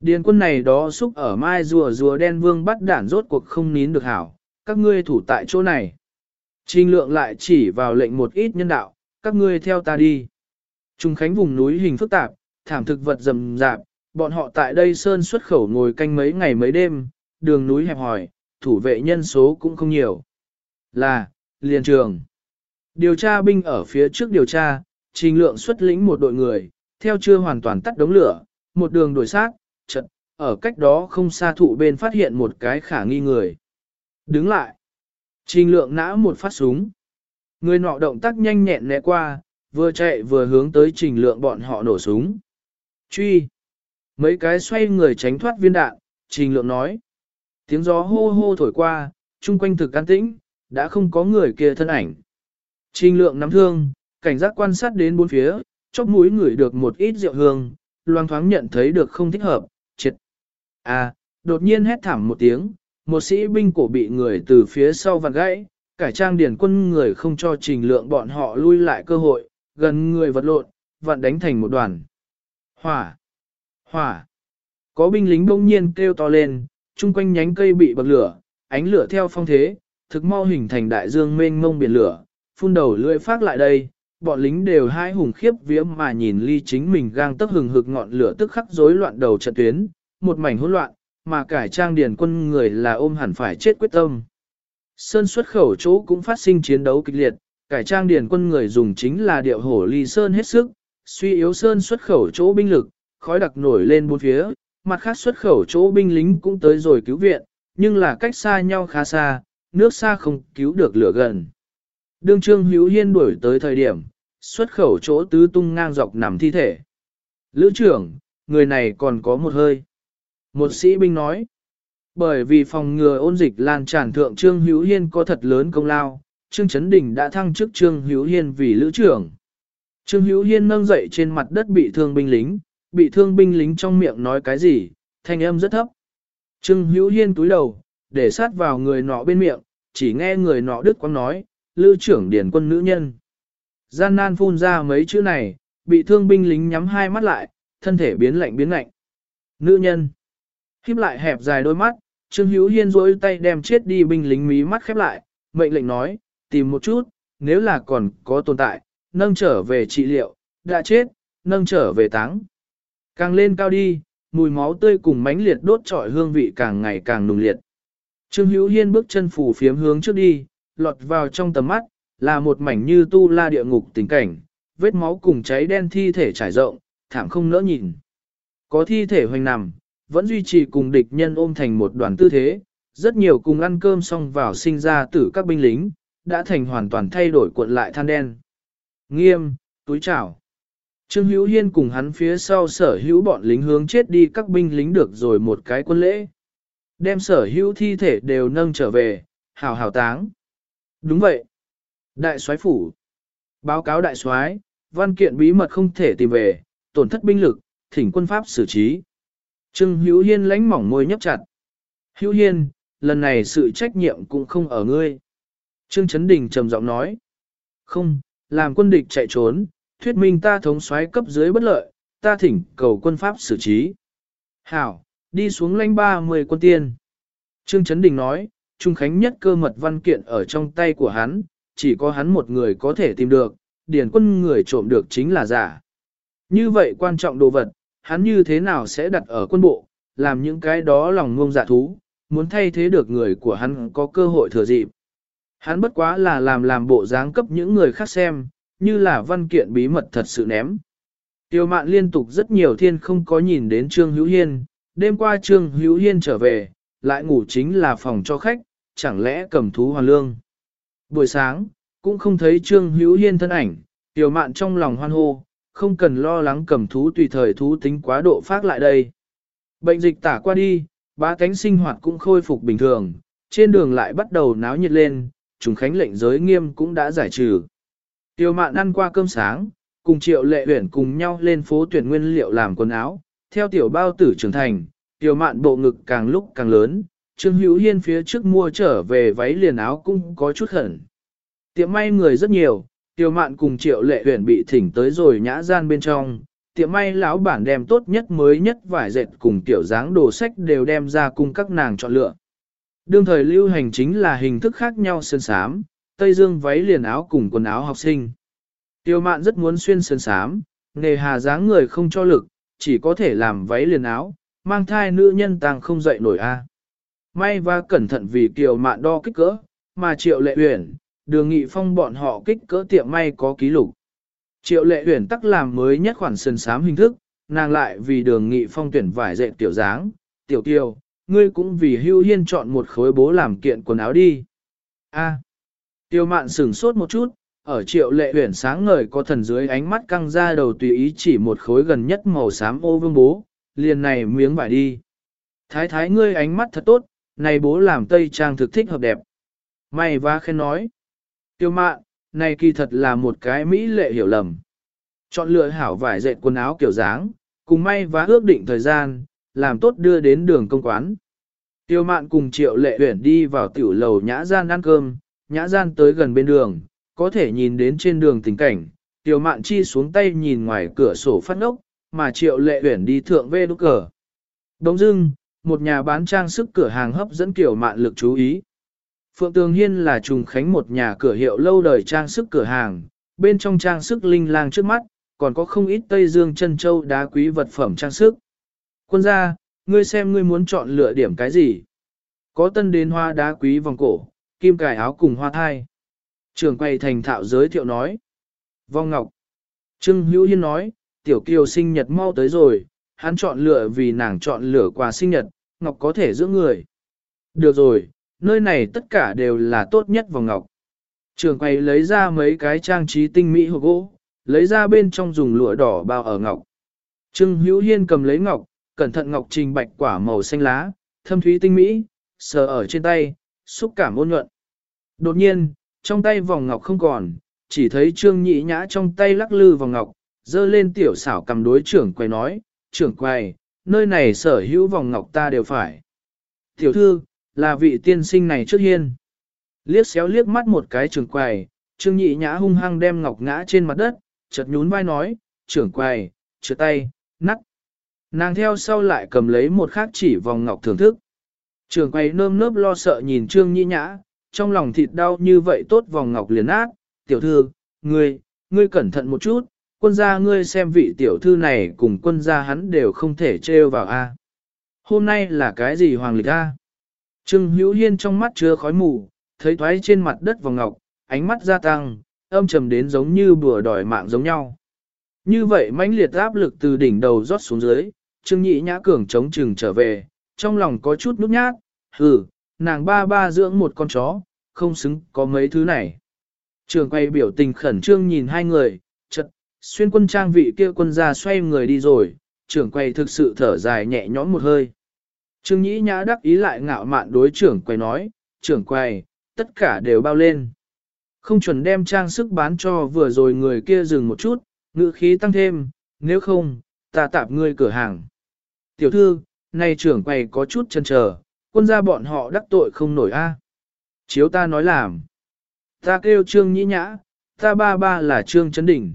Điền quân này đó xúc ở mai rùa rùa đen vương bắt đản rốt cuộc không nín được hảo, các ngươi thủ tại chỗ này. Trình lượng lại chỉ vào lệnh một ít nhân đạo, các ngươi theo ta đi. Trung khánh vùng núi hình phức tạp, thảm thực vật rầm rạp, bọn họ tại đây sơn xuất khẩu ngồi canh mấy ngày mấy đêm, đường núi hẹp hòi, thủ vệ nhân số cũng không nhiều. Là, liền trường. Điều tra binh ở phía trước điều tra, trình lượng xuất lĩnh một đội người, theo chưa hoàn toàn tắt đống lửa, một đường đổi sát, trận ở cách đó không xa thụ bên phát hiện một cái khả nghi người. Đứng lại. Trình lượng nã một phát súng. Người nọ động tác nhanh nhẹn né qua, vừa chạy vừa hướng tới trình lượng bọn họ nổ súng. Truy. Mấy cái xoay người tránh thoát viên đạn, trình lượng nói. Tiếng gió hô hô thổi qua, chung quanh thực can tĩnh, đã không có người kia thân ảnh. Trình lượng nắm thương, cảnh giác quan sát đến bốn phía, chóp mũi ngửi được một ít rượu hương, loang thoáng nhận thấy được không thích hợp, triệt. À, đột nhiên hét thảm một tiếng, một sĩ binh cổ bị người từ phía sau vặn gãy, cải trang điển quân người không cho trình lượng bọn họ lui lại cơ hội, gần người vật lộn, vặn đánh thành một đoàn. Hỏa! Hỏa! Có binh lính bỗng nhiên kêu to lên, chung quanh nhánh cây bị bậc lửa, ánh lửa theo phong thế, thực mau hình thành đại dương mênh mông biển lửa, phun đầu lưỡi phát lại đây, bọn lính đều hai hùng khiếp vía mà nhìn ly chính mình gang tấc hừng hực ngọn lửa tức khắc rối loạn đầu trận tuyến, một mảnh hỗn loạn, mà cải trang điền quân người là ôm hẳn phải chết quyết tâm. Sơn xuất khẩu chỗ cũng phát sinh chiến đấu kịch liệt, cải trang điền quân người dùng chính là điệu hổ ly sơn hết sức, suy yếu sơn xuất khẩu chỗ binh lực, khói đặc nổi lên bốn phía, mặt khác xuất khẩu chỗ binh lính cũng tới rồi cứu viện, nhưng là cách xa nhau khá xa, nước xa không cứu được lửa gần. Đương Trương Hữu Hiên đuổi tới thời điểm, xuất khẩu chỗ tứ tung ngang dọc nằm thi thể. Lữ trưởng, người này còn có một hơi. Một sĩ binh nói, bởi vì phòng ngừa ôn dịch lan tràn thượng Trương Hữu Hiên có thật lớn công lao, Trương Trấn Đình đã thăng chức Trương Hữu Hiên vì lữ trưởng. Trương Hữu Hiên nâng dậy trên mặt đất bị thương binh lính, bị thương binh lính trong miệng nói cái gì, thanh âm rất thấp. Trương Hữu Hiên túi đầu, để sát vào người nọ bên miệng, chỉ nghe người nọ đứt quăng nói, lữ trưởng điển quân nữ nhân. Gian nan phun ra mấy chữ này, bị thương binh lính nhắm hai mắt lại, thân thể biến lạnh biến lạnh. Nữ nhân. Khiếp lại hẹp dài đôi mắt, Trương Hữu Hiên rỗi tay đem chết đi binh lính mí mắt khép lại, mệnh lệnh nói, tìm một chút, nếu là còn có tồn tại, nâng trở về trị liệu, đã chết, nâng trở về táng. Càng lên cao đi, mùi máu tươi cùng mánh liệt đốt trọi hương vị càng ngày càng nùng liệt. Trương Hữu Hiên bước chân phủ phiếm hướng trước đi, lọt vào trong tầm mắt, là một mảnh như tu la địa ngục tình cảnh, vết máu cùng cháy đen thi thể trải rộng, thảm không nỡ nhìn. Có thi thể hoành nằm, vẫn duy trì cùng địch nhân ôm thành một đoàn tư thế, rất nhiều cùng ăn cơm xong vào sinh ra tử các binh lính, đã thành hoàn toàn thay đổi cuộn lại than đen. Nghiêm, túi chảo. Trương Hữu Hiên cùng hắn phía sau sở hữu bọn lính hướng chết đi các binh lính được rồi một cái quân lễ. Đem sở hữu thi thể đều nâng trở về, hào hào táng. Đúng vậy. Đại soái phủ. Báo cáo đại soái, văn kiện bí mật không thể tìm về, tổn thất binh lực, thỉnh quân pháp xử trí. Trương Hữu Hiên lánh mỏng môi nhấp chặt. Hữu Hiên, lần này sự trách nhiệm cũng không ở ngươi. Trương Trấn Đình trầm giọng nói. Không, làm quân địch chạy trốn, thuyết minh ta thống soái cấp dưới bất lợi, ta thỉnh cầu quân pháp xử trí. Hảo, đi xuống lãnh ba mười quân tiên. Trương Trấn Đình nói, Trung Khánh nhất cơ mật văn kiện ở trong tay của hắn, chỉ có hắn một người có thể tìm được, điển quân người trộm được chính là giả. Như vậy quan trọng đồ vật, hắn như thế nào sẽ đặt ở quân bộ, làm những cái đó lòng ngông giả thú, muốn thay thế được người của hắn có cơ hội thừa dịp. Hắn bất quá là làm làm bộ dáng cấp những người khác xem, như là văn kiện bí mật thật sự ném. Tiêu mạn liên tục rất nhiều thiên không có nhìn đến Trương Hữu Hiên, đêm qua Trương Hữu Hiên trở về, lại ngủ chính là phòng cho khách, chẳng lẽ cầm thú hoàn lương. Buổi sáng, cũng không thấy Trương Hữu Hiên thân ảnh, Tiêu mạn trong lòng hoan hô, không cần lo lắng cầm thú tùy thời thú tính quá độ phát lại đây. Bệnh dịch tả qua đi, ba cánh sinh hoạt cũng khôi phục bình thường, trên đường lại bắt đầu náo nhiệt lên, trùng khánh lệnh giới nghiêm cũng đã giải trừ. Tiêu mạn ăn qua cơm sáng, cùng triệu lệ huyển cùng nhau lên phố tuyển nguyên liệu làm quần áo, theo tiểu bao tử trưởng thành, tiêu mạn bộ ngực càng lúc càng lớn, Trương Hữu Hiên phía trước mua trở về váy liền áo cũng có chút hẩn. Tiệm may người rất nhiều, Tiêu Mạn cùng Triệu Lệ Huyền bị thỉnh tới rồi nhã gian bên trong. Tiệm may lão bản đem tốt nhất mới nhất vải dệt cùng tiểu dáng đồ sách đều đem ra cùng các nàng chọn lựa. Đương thời lưu hành chính là hình thức khác nhau sơn sám, tây dương váy liền áo cùng quần áo học sinh. Tiêu mạn rất muốn xuyên sơn sám, nghề hà dáng người không cho lực, chỉ có thể làm váy liền áo, mang thai nữ nhân tàng không dậy nổi a. May và cẩn thận vì kiều mạn đo kích cỡ, mà triệu lệ uyển, đường nghị phong bọn họ kích cỡ tiệm may có ký lục. Triệu lệ uyển tắc làm mới nhất khoản sơn sám hình thức, nàng lại vì đường nghị phong tuyển vải dệt tiểu dáng, tiểu tiêu, ngươi cũng vì hưu hiên chọn một khối bố làm kiện quần áo đi. A. Tiêu mạn sửng sốt một chút, ở triệu lệ huyển sáng ngời có thần dưới ánh mắt căng ra đầu tùy ý chỉ một khối gần nhất màu xám ô vương bố, liền này miếng vải đi. Thái thái ngươi ánh mắt thật tốt, này bố làm tây trang thực thích hợp đẹp. May và khen nói. Tiêu mạn, này kỳ thật là một cái mỹ lệ hiểu lầm. Chọn lựa hảo vải dệt quần áo kiểu dáng, cùng may và ước định thời gian, làm tốt đưa đến đường công quán. Tiêu mạn cùng triệu lệ huyển đi vào tiểu lầu nhã gian ăn cơm, nhã gian tới gần bên đường, có thể nhìn đến trên đường tình cảnh. Tiêu mạn chi xuống tay nhìn ngoài cửa sổ phát ngốc, mà triệu lệ huyển đi thượng vê đúc cờ. Đông dưng, một nhà bán trang sức cửa hàng hấp dẫn kiểu mạn lực chú ý. Phượng Tường Hiên là trùng khánh một nhà cửa hiệu lâu đời trang sức cửa hàng, bên trong trang sức linh lang trước mắt, còn có không ít Tây Dương chân châu đá quý vật phẩm trang sức. Quân gia, ngươi xem ngươi muốn chọn lựa điểm cái gì? Có tân đến hoa đá quý vòng cổ, kim cài áo cùng hoa thai. Trường quay thành thạo giới thiệu nói. Vong Ngọc. Trương Hữu Hiên nói, tiểu kiều sinh nhật mau tới rồi, hắn chọn lựa vì nàng chọn lựa quà sinh nhật, Ngọc có thể giữ người. Được rồi, nơi này tất cả đều là tốt nhất vòng Ngọc. Trường quay lấy ra mấy cái trang trí tinh mỹ hộp gỗ, lấy ra bên trong dùng lụa đỏ bao ở Ngọc. Trương Hữu Hiên cầm lấy Ngọc, cẩn thận ngọc trình bạch quả màu xanh lá, thâm thúy tinh mỹ, sờ ở trên tay, xúc cảm ôn nhuận. Đột nhiên, trong tay vòng ngọc không còn, chỉ thấy trương nhị nhã trong tay lắc lư vòng ngọc, dơ lên tiểu xảo cầm đối trưởng quầy nói, trưởng quầy, nơi này sở hữu vòng ngọc ta đều phải. Tiểu thư, là vị tiên sinh này trước hiên. Liếc xéo liếc mắt một cái trưởng quầy, trương nhị nhã hung hăng đem ngọc ngã trên mặt đất, chợt nhún vai nói, trưởng quầy, trượt tay, nắt. Nàng theo sau lại cầm lấy một khác chỉ vòng ngọc thưởng thức. Trường quay nơm nớp lo sợ nhìn Trương Nhĩ Nhã, trong lòng thịt đau như vậy tốt vòng ngọc liền ác. Tiểu thư, ngươi, ngươi cẩn thận một chút, quân gia ngươi xem vị tiểu thư này cùng quân gia hắn đều không thể trêu vào a. Hôm nay là cái gì hoàng lịch a? Trương Hữu Hiên trong mắt chứa khói mù, thấy thoái trên mặt đất vòng ngọc, ánh mắt gia tăng, âm trầm đến giống như bùa đòi mạng giống nhau. Như vậy mãnh liệt áp lực từ đỉnh đầu rót xuống dưới, Trương Nhĩ Nhã Cường chống chừng trở về, trong lòng có chút nút nhát, hừ, nàng ba ba dưỡng một con chó, không xứng có mấy thứ này. Trường quay biểu tình khẩn trương nhìn hai người, chật, xuyên quân trang vị kia quân ra xoay người đi rồi, trưởng quay thực sự thở dài nhẹ nhõm một hơi. Trương Nhĩ Nhã đắc ý lại ngạo mạn đối trưởng quay nói, trưởng quay, tất cả đều bao lên. Không chuẩn đem trang sức bán cho vừa rồi người kia dừng một chút, ngữ khí tăng thêm, nếu không, ta tạp ngươi cửa hàng. Tiểu thư, nay trưởng quầy có chút chân chờ, quân gia bọn họ đắc tội không nổi a. Chiếu ta nói làm. Ta kêu trương nhĩ nhã, ta ba ba là trương chấn đỉnh.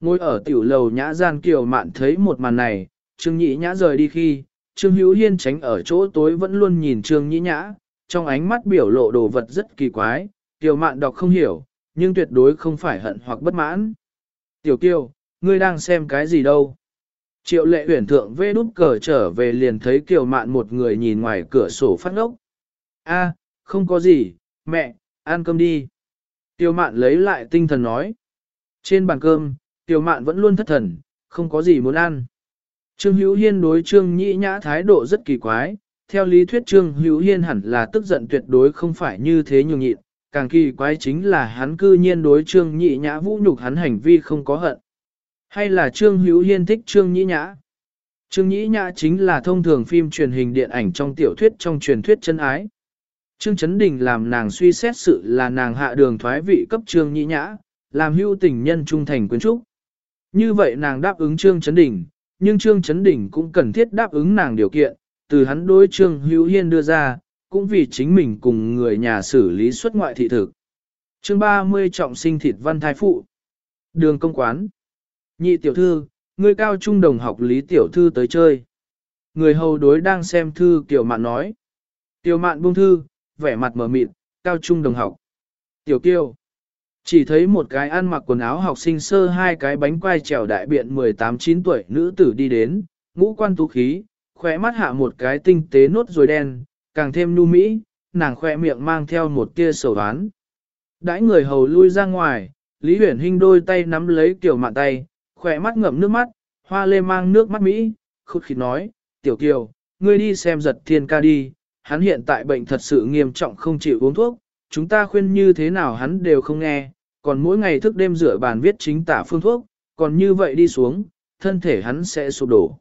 Ngồi ở tiểu lầu nhã gian kiều mạn thấy một màn này, trương nhĩ nhã rời đi khi, trương hữu hiên tránh ở chỗ tối vẫn luôn nhìn trương nhĩ nhã, trong ánh mắt biểu lộ đồ vật rất kỳ quái, kiều mạn đọc không hiểu, nhưng tuyệt đối không phải hận hoặc bất mãn. Tiểu kiều, ngươi đang xem cái gì đâu? Triệu lệ huyển thượng vê đút cờ trở về liền thấy kiều mạn một người nhìn ngoài cửa sổ phát ngốc. A, không có gì, mẹ, ăn cơm đi. Tiêu mạn lấy lại tinh thần nói. Trên bàn cơm, tiêu mạn vẫn luôn thất thần, không có gì muốn ăn. Trương Hữu Hiên đối Trương Nhĩ Nhã thái độ rất kỳ quái, theo lý thuyết Trương Hữu Hiên hẳn là tức giận tuyệt đối không phải như thế nhường nhịn, càng kỳ quái chính là hắn cư nhiên đối Trương Nhĩ Nhã vũ nhục hắn hành vi không có hận. Hay là Trương Hữu Hiên thích Trương Nhĩ Nhã? Trương Nhĩ Nhã chính là thông thường phim truyền hình điện ảnh trong tiểu thuyết trong truyền thuyết chân ái. Trương Chấn Đình làm nàng suy xét sự là nàng hạ đường thoái vị cấp Trương Nhĩ Nhã, làm hưu tình nhân trung thành quyến trúc. Như vậy nàng đáp ứng Trương Chấn Đình, nhưng Trương Chấn Đình cũng cần thiết đáp ứng nàng điều kiện, từ hắn đối Trương Hữu Hiên đưa ra, cũng vì chính mình cùng người nhà xử lý xuất ngoại thị thực. chương 30 trọng sinh thịt văn thái phụ. Đường công quán. Nhị tiểu thư, người cao trung đồng học lý tiểu thư tới chơi. Người hầu đối đang xem thư Tiểu Mạn nói. Tiểu Mạn buông thư, vẻ mặt mở mịt, cao trung đồng học. Tiểu Kiều. Chỉ thấy một cái ăn mặc quần áo học sinh sơ hai cái bánh quai trèo đại biện 18-9 tuổi nữ tử đi đến, ngũ quan tú khí, khỏe mắt hạ một cái tinh tế nốt rồi đen, càng thêm nu mỹ, nàng khỏe miệng mang theo một tia sầu đoán. Đãi người hầu lui ra ngoài, Lý Huyền Hinh đôi tay nắm lấy kiểu Mạn tay, khỏe mắt ngậm nước mắt, hoa lê mang nước mắt Mỹ, khút khít nói, Tiểu Kiều, ngươi đi xem giật thiên ca đi, hắn hiện tại bệnh thật sự nghiêm trọng không chịu uống thuốc, chúng ta khuyên như thế nào hắn đều không nghe, còn mỗi ngày thức đêm rửa bàn viết chính tả phương thuốc, còn như vậy đi xuống, thân thể hắn sẽ sụp đổ.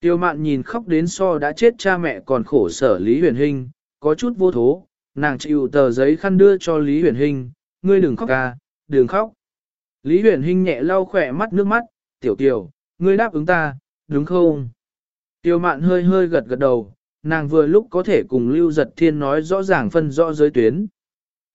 Tiêu mạn nhìn khóc đến so đã chết cha mẹ còn khổ sở Lý Huyền Hinh, có chút vô thố, nàng chịu tờ giấy khăn đưa cho Lý Huyền Hinh, ngươi đừng khóc ca, đừng khóc. Lý Huyền Hinh nhẹ lau khỏe mắt nước mắt, tiểu tiểu, ngươi đáp ứng ta, đúng không? Tiêu mạn hơi hơi gật gật đầu, nàng vừa lúc có thể cùng Lưu Giật Thiên nói rõ ràng phân rõ giới tuyến.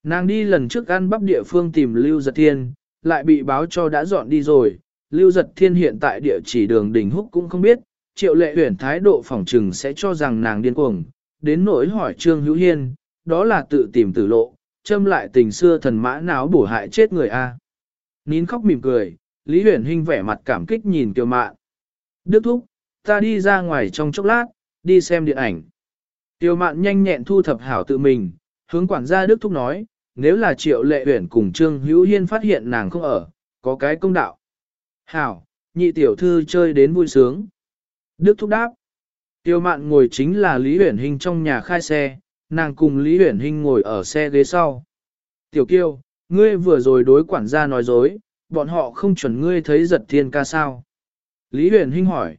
Nàng đi lần trước ăn bắp địa phương tìm Lưu Giật Thiên, lại bị báo cho đã dọn đi rồi. Lưu Giật Thiên hiện tại địa chỉ đường đỉnh húc cũng không biết, triệu lệ huyển thái độ phỏng trừng sẽ cho rằng nàng điên cuồng. Đến nỗi hỏi Trương Hữu Hiên, đó là tự tìm tử lộ, châm lại tình xưa thần mã não bổ hại chết người A. Nín khóc mỉm cười, Lý Huyền Hinh vẻ mặt cảm kích nhìn Kiều Mạn. Đức Thúc, ta đi ra ngoài trong chốc lát, đi xem điện ảnh. Tiêu Mạn nhanh nhẹn thu thập hảo tự mình, hướng quản gia Đức Thúc nói, nếu là triệu lệ huyển cùng Trương Hữu Hiên phát hiện nàng không ở, có cái công đạo. Hảo, nhị tiểu thư chơi đến vui sướng. Đức thúc đáp. Tiêu mạn ngồi chính là Lý Huyển Hinh trong nhà khai xe, nàng cùng Lý Huyển Hinh ngồi ở xe ghế sau. Tiểu kiêu, ngươi vừa rồi đối quản gia nói dối, bọn họ không chuẩn ngươi thấy giật thiên ca sao. Lý Huyền Hinh hỏi.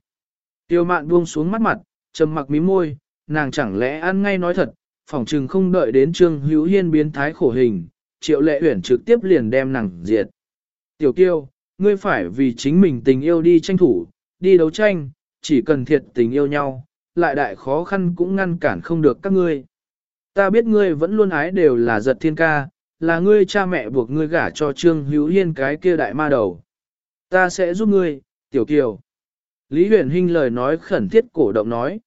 Tiêu mạn buông xuống mắt mặt, trầm mặc mí môi, nàng chẳng lẽ ăn ngay nói thật, phỏng chừng không đợi đến Trương Hữu Hiên biến thái khổ hình, triệu lệ huyền trực tiếp liền đem nàng diệt. Tiểu kiêu, ngươi phải vì chính mình tình yêu đi tranh thủ, đi đấu tranh, chỉ cần thiệt tình yêu nhau, lại đại khó khăn cũng ngăn cản không được các ngươi. Ta biết ngươi vẫn luôn ái đều là giật thiên ca, là ngươi cha mẹ buộc ngươi gả cho Trương Hữu Hiên cái kia đại ma đầu. Ta sẽ giúp ngươi, tiểu kiều. Lý huyền Hinh lời nói khẩn thiết cổ động nói.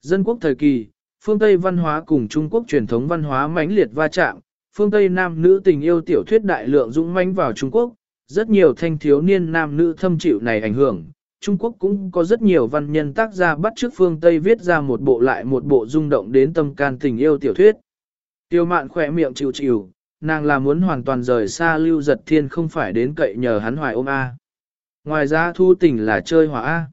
Dân quốc thời kỳ, phương Tây văn hóa cùng Trung Quốc truyền thống văn hóa mãnh liệt va chạm, phương Tây nam nữ tình yêu tiểu thuyết đại lượng dũng mãnh vào Trung Quốc, rất nhiều thanh thiếu niên nam nữ thâm chịu này ảnh hưởng. Trung Quốc cũng có rất nhiều văn nhân tác gia bắt trước phương Tây viết ra một bộ lại một bộ rung động đến tâm can tình yêu tiểu thuyết. Tiêu mạn khỏe miệng chịu chịu, nàng là muốn hoàn toàn rời xa lưu giật thiên không phải đến cậy nhờ hắn hoài ôm A. Ngoài ra thu tình là chơi hỏa A.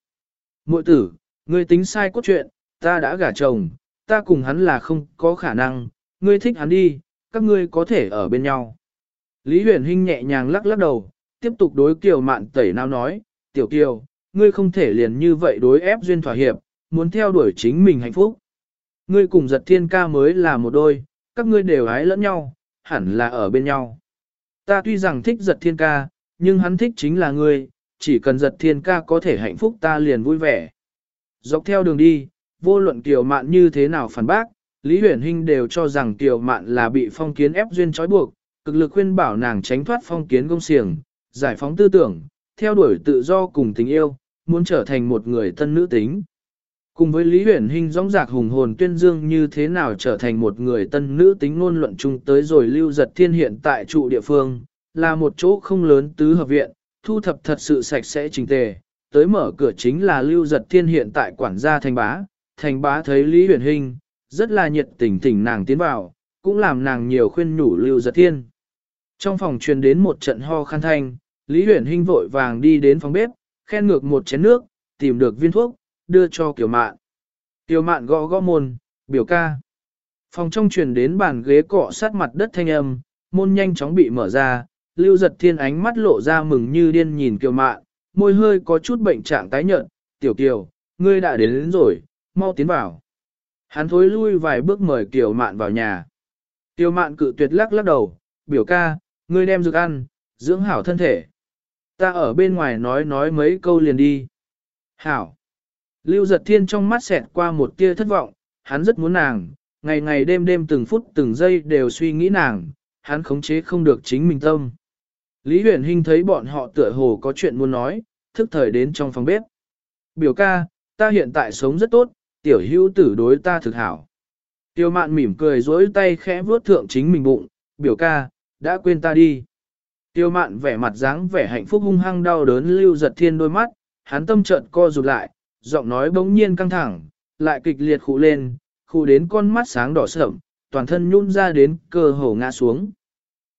Mội tử, ngươi tính sai cốt truyện, ta đã gả chồng, ta cùng hắn là không có khả năng, ngươi thích hắn đi, các ngươi có thể ở bên nhau. Lý huyền hinh nhẹ nhàng lắc lắc đầu, tiếp tục đối kiều mạn tẩy nào nói, tiểu kiều, ngươi không thể liền như vậy đối ép duyên thỏa hiệp, muốn theo đuổi chính mình hạnh phúc. Ngươi cùng giật thiên ca mới là một đôi, các ngươi đều ái lẫn nhau, hẳn là ở bên nhau. Ta tuy rằng thích giật thiên ca, nhưng hắn thích chính là ngươi, chỉ cần giật thiên ca có thể hạnh phúc ta liền vui vẻ. Dọc theo đường đi, vô luận Kiều Mạn như thế nào phản bác, Lý Huyền Hinh đều cho rằng Kiều Mạn là bị phong kiến ép duyên trói buộc, cực lực khuyên bảo nàng tránh thoát phong kiến công xiềng, giải phóng tư tưởng, theo đuổi tự do cùng tình yêu, muốn trở thành một người tân nữ tính. Cùng với Lý Huyền Hinh rõng rạc hùng hồn tuyên dương như thế nào trở thành một người tân nữ tính ngôn luận chung tới rồi lưu giật thiên hiện tại trụ địa phương, là một chỗ không lớn tứ hợp viện, thu thập thật sự sạch sẽ trình tề, tới mở cửa chính là lưu giật thiên hiện tại quản gia thành bá, thành bá thấy Lý Huyền Hinh, rất là nhiệt tình thỉnh nàng tiến vào, cũng làm nàng nhiều khuyên nhủ lưu giật thiên. Trong phòng truyền đến một trận ho khăn thanh, Lý Huyền Hinh vội vàng đi đến phòng bếp, khen ngược một chén nước, tìm được viên thuốc, đưa cho Kiều Mạn. Kiều Mạn gõ gõ môn, biểu ca. Phòng trong truyền đến bàn ghế cọ sát mặt đất thanh âm, môn nhanh chóng bị mở ra, Lưu Giật Thiên ánh mắt lộ ra mừng như điên nhìn Kiều Mạn, môi hơi có chút bệnh trạng tái nhợt, "Tiểu Kiều, ngươi đã đến, đến rồi, mau tiến vào." Hắn thối lui vài bước mời Kiều Mạn vào nhà. Kiều Mạn cự tuyệt lắc lắc đầu, "Biểu ca, ngươi đem dược ăn, dưỡng hảo thân thể. Ta ở bên ngoài nói nói mấy câu liền đi." "Hảo." Lưu giật thiên trong mắt xẹt qua một tia thất vọng, hắn rất muốn nàng, ngày ngày đêm đêm từng phút từng giây đều suy nghĩ nàng, hắn khống chế không được chính mình tâm. Lý huyền Hinh thấy bọn họ tựa hồ có chuyện muốn nói, thức thời đến trong phòng bếp. Biểu ca, ta hiện tại sống rất tốt, tiểu hữu tử đối ta thực hảo. Tiêu mạn mỉm cười dối tay khẽ vuốt thượng chính mình bụng, biểu ca, đã quên ta đi. Tiêu mạn vẻ mặt dáng vẻ hạnh phúc hung hăng đau đớn lưu giật thiên đôi mắt, hắn tâm trận co rụt lại, giọng nói bỗng nhiên căng thẳng, lại kịch liệt khụ lên, khụ đến con mắt sáng đỏ sợm, toàn thân nhún ra đến cơ hồ ngã xuống.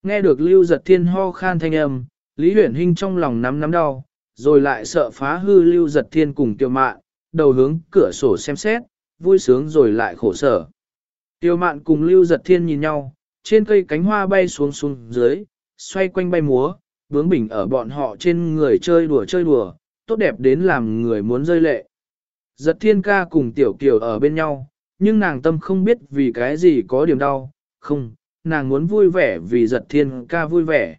Nghe được lưu giật thiên ho khan thanh âm, Lý Huyển Hinh trong lòng nắm nắm đau, rồi lại sợ phá hư lưu giật thiên cùng tiêu mạn, đầu hướng cửa sổ xem xét, vui sướng rồi lại khổ sở. Tiêu mạn cùng lưu giật thiên nhìn nhau, trên cây cánh hoa bay xuống xuống dưới, xoay quanh bay múa, bướng bỉnh ở bọn họ trên người chơi đùa chơi đùa, tốt đẹp đến làm người muốn rơi lệ. Giật thiên ca cùng tiểu kiều ở bên nhau, nhưng nàng tâm không biết vì cái gì có điểm đau, không, nàng muốn vui vẻ vì giật thiên ca vui vẻ.